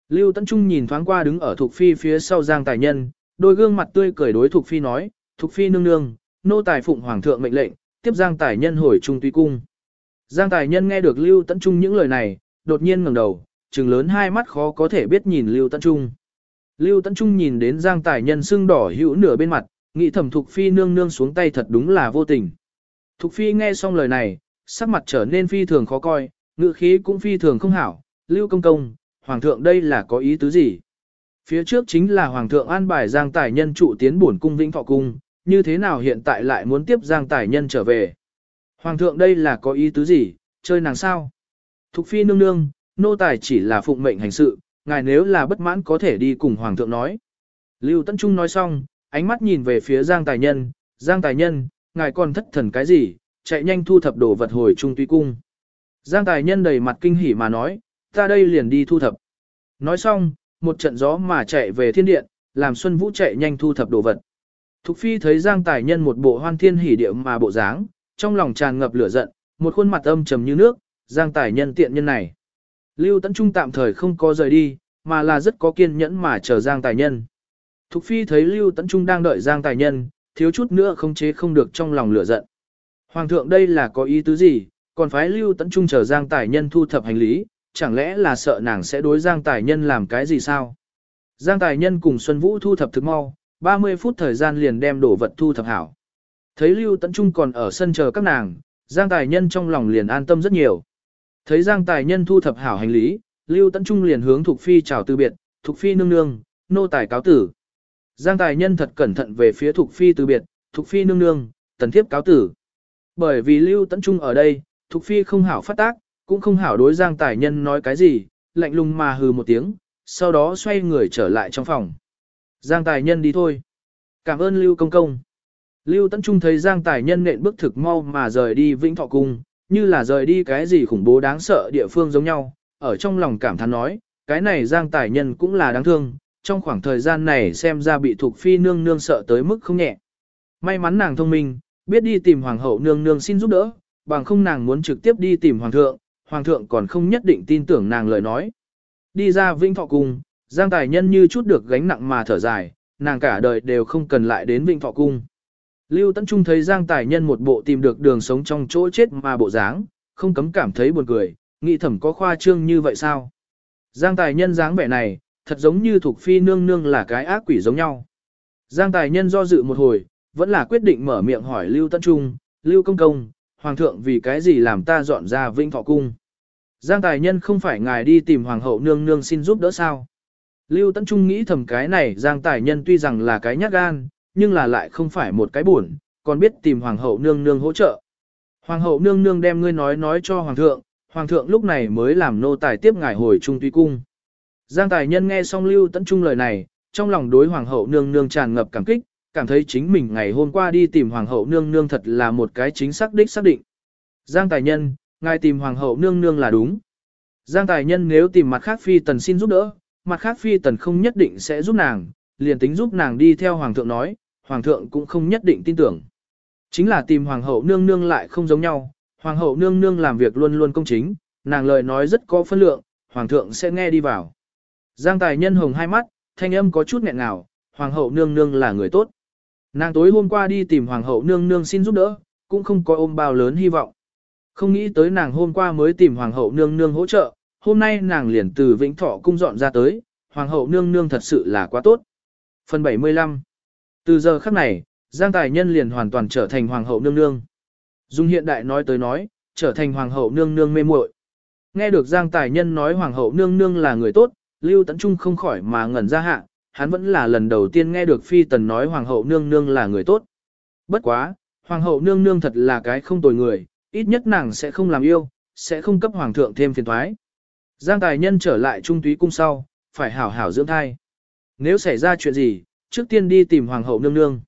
Lưu Tấn Trung nhìn thoáng qua đứng ở Thục Phi phía sau Giang Tài Nhân, đôi gương mặt tươi cười đối Thục Phi nói, Thục Phi nương nương, nô tài phụng Hoàng thượng mệnh lệnh, tiếp Giang Tài Nhân hồi trung tuy cung. Giang Tài Nhân nghe được Lưu Tấn Trung những lời này, đột nhiên ngẩng đầu, trừng lớn hai mắt khó có thể biết nhìn Lưu Tấn Trung. Lưu Tấn Trung nhìn đến Giang Tài Nhân sưng đỏ hữu nửa bên mặt, nghĩ thầm Thục Phi nương nương xuống tay thật đúng là vô tình. Thục Phi nghe xong lời này, sắc mặt trở nên phi thường khó coi, ngữ khí cũng phi thường không hảo, Lưu Công Công, Hoàng thượng đây là có ý tứ gì? Phía trước chính là Hoàng thượng an bài Giang Tài Nhân trụ tiến bổn cung Vĩnh Thọ Cung, như thế nào hiện tại lại muốn tiếp Giang Tài Nhân trở về? Hoàng thượng đây là có ý tứ gì, chơi nàng sao? Thục Phi nương nương, nô tài chỉ là phụng mệnh hành sự, ngài nếu là bất mãn có thể đi cùng Hoàng thượng nói. Lưu Tấn Trung nói xong, ánh mắt nhìn về phía Giang Tài Nhân, Giang Tài Nhân, ngài còn thất thần cái gì, chạy nhanh thu thập đồ vật hồi trung tuy cung. Giang Tài Nhân đầy mặt kinh hỉ mà nói, ta đây liền đi thu thập. Nói xong, một trận gió mà chạy về thiên điện, làm Xuân Vũ chạy nhanh thu thập đồ vật. Thục Phi thấy Giang Tài Nhân một bộ hoan thiên hỉ điệu mà bộ dáng, trong lòng tràn ngập lửa giận, một khuôn mặt âm trầm như nước, Giang Tài Nhân tiện nhân này. Lưu Tấn Trung tạm thời không có rời đi, mà là rất có kiên nhẫn mà chờ Giang Tài Nhân. Thục Phi thấy Lưu Tấn Trung đang đợi Giang Tài Nhân, thiếu chút nữa không chế không được trong lòng lửa giận. Hoàng thượng đây là có ý tứ gì, còn phái Lưu Tấn Trung chờ Giang Tài Nhân thu thập hành lý, chẳng lẽ là sợ nàng sẽ đối Giang Tài Nhân làm cái gì sao? Giang Tài Nhân cùng Xuân Vũ thu thập thực mau, 30 phút thời gian liền đem đồ vật thu thập hảo. Thấy Lưu Tấn Trung còn ở sân chờ các nàng, Giang Tài Nhân trong lòng liền an tâm rất nhiều. Thấy Giang Tài Nhân thu thập hảo hành lý, Lưu Tấn Trung liền hướng Thục Phi chào từ biệt, Thục Phi nương nương, nô tài cáo tử. Giang Tài Nhân thật cẩn thận về phía Thục Phi từ biệt, Thục Phi nương nương, tần thiếp cáo tử. Bởi vì Lưu Tấn Trung ở đây, Thục Phi không hảo phát tác, cũng không hảo đối Giang Tài Nhân nói cái gì, lạnh lùng mà hừ một tiếng, sau đó xoay người trở lại trong phòng. Giang Tài Nhân đi thôi. Cảm ơn Lưu Công Công. Lưu Tấn Trung thấy Giang Tài Nhân nện bước thực mau mà rời đi Vĩnh Thọ Cung, như là rời đi cái gì khủng bố đáng sợ địa phương giống nhau, ở trong lòng cảm thán nói, cái này Giang Tài Nhân cũng là đáng thương, trong khoảng thời gian này xem ra bị thuộc phi nương nương sợ tới mức không nhẹ. May mắn nàng thông minh, biết đi tìm hoàng hậu nương nương xin giúp đỡ, bằng không nàng muốn trực tiếp đi tìm hoàng thượng, hoàng thượng còn không nhất định tin tưởng nàng lời nói. Đi ra vinh Thọ Cung, Giang Tài Nhân như chút được gánh nặng mà thở dài, nàng cả đời đều không cần lại đến vinh Thọ Cung. Lưu Tấn Trung thấy Giang Tài Nhân một bộ tìm được đường sống trong chỗ chết mà bộ dáng, không cấm cảm thấy buồn cười, nghĩ thẩm có khoa trương như vậy sao? Giang Tài Nhân dáng vẻ này, thật giống như thuộc phi nương nương là cái ác quỷ giống nhau. Giang Tài Nhân do dự một hồi, vẫn là quyết định mở miệng hỏi Lưu Tấn Trung, Lưu Công Công, Hoàng thượng vì cái gì làm ta dọn ra Vĩnh Thọ Cung? Giang Tài Nhân không phải ngài đi tìm Hoàng hậu nương nương xin giúp đỡ sao? Lưu Tấn Trung nghĩ thầm cái này Giang Tài Nhân tuy rằng là cái nhát gan, nhưng là lại không phải một cái buồn, còn biết tìm Hoàng hậu nương nương hỗ trợ. Hoàng hậu nương nương đem ngươi nói nói cho Hoàng thượng, Hoàng thượng lúc này mới làm nô tài tiếp ngài hồi trung tuy cung. Giang Tài Nhân nghe xong Lưu Tấn Trung lời này, trong lòng đối Hoàng hậu nương nương tràn ngập cảm kích, cảm thấy chính mình ngày hôm qua đi tìm Hoàng hậu nương nương thật là một cái chính xác đích xác định. Giang Tài Nhân, ngài tìm Hoàng hậu nương nương là đúng. Giang Tài Nhân nếu tìm mặt khác phi tần xin giúp đỡ, mặt khác phi tần không nhất định sẽ giúp nàng, liền tính giúp nàng đi theo Hoàng thượng nói, Hoàng thượng cũng không nhất định tin tưởng. Chính là tìm Hoàng hậu nương nương lại không giống nhau, Hoàng hậu nương nương làm việc luôn luôn công chính, nàng lời nói rất có phân lượng, Hoàng thượng sẽ nghe đi vào. Giang Tài Nhân hồng hai mắt, thanh âm có chút nghẹn ngào, Hoàng hậu nương nương là người tốt. Nàng tối hôm qua đi tìm Hoàng hậu nương nương xin giúp đỡ, cũng không có ôm bao lớn hy vọng. Không nghĩ tới nàng hôm qua mới tìm Hoàng hậu nương nương hỗ trợ, hôm nay nàng liền từ Vĩnh Thọ cung dọn ra tới, Hoàng hậu nương nương thật sự là quá tốt. Phần 75 từ giờ khắc này, Giang Tài Nhân liền hoàn toàn trở thành Hoàng hậu nương nương. Dung hiện đại nói tới nói, trở thành Hoàng hậu nương nương mê muội. Nghe được Giang Tài Nhân nói Hoàng hậu nương nương là người tốt, Lưu Tấn Trung không khỏi mà ngẩn ra hạ, hắn vẫn là lần đầu tiên nghe được Phi Tần nói Hoàng hậu nương nương là người tốt. Bất quá, Hoàng hậu nương nương thật là cái không tồi người, ít nhất nàng sẽ không làm yêu, sẽ không cấp Hoàng thượng thêm phiền toái. Giang Tài Nhân trở lại trung túy cung sau, phải hảo hảo dưỡng thai. Nếu xảy ra chuyện gì, trước tiên đi tìm Hoàng hậu nương nương.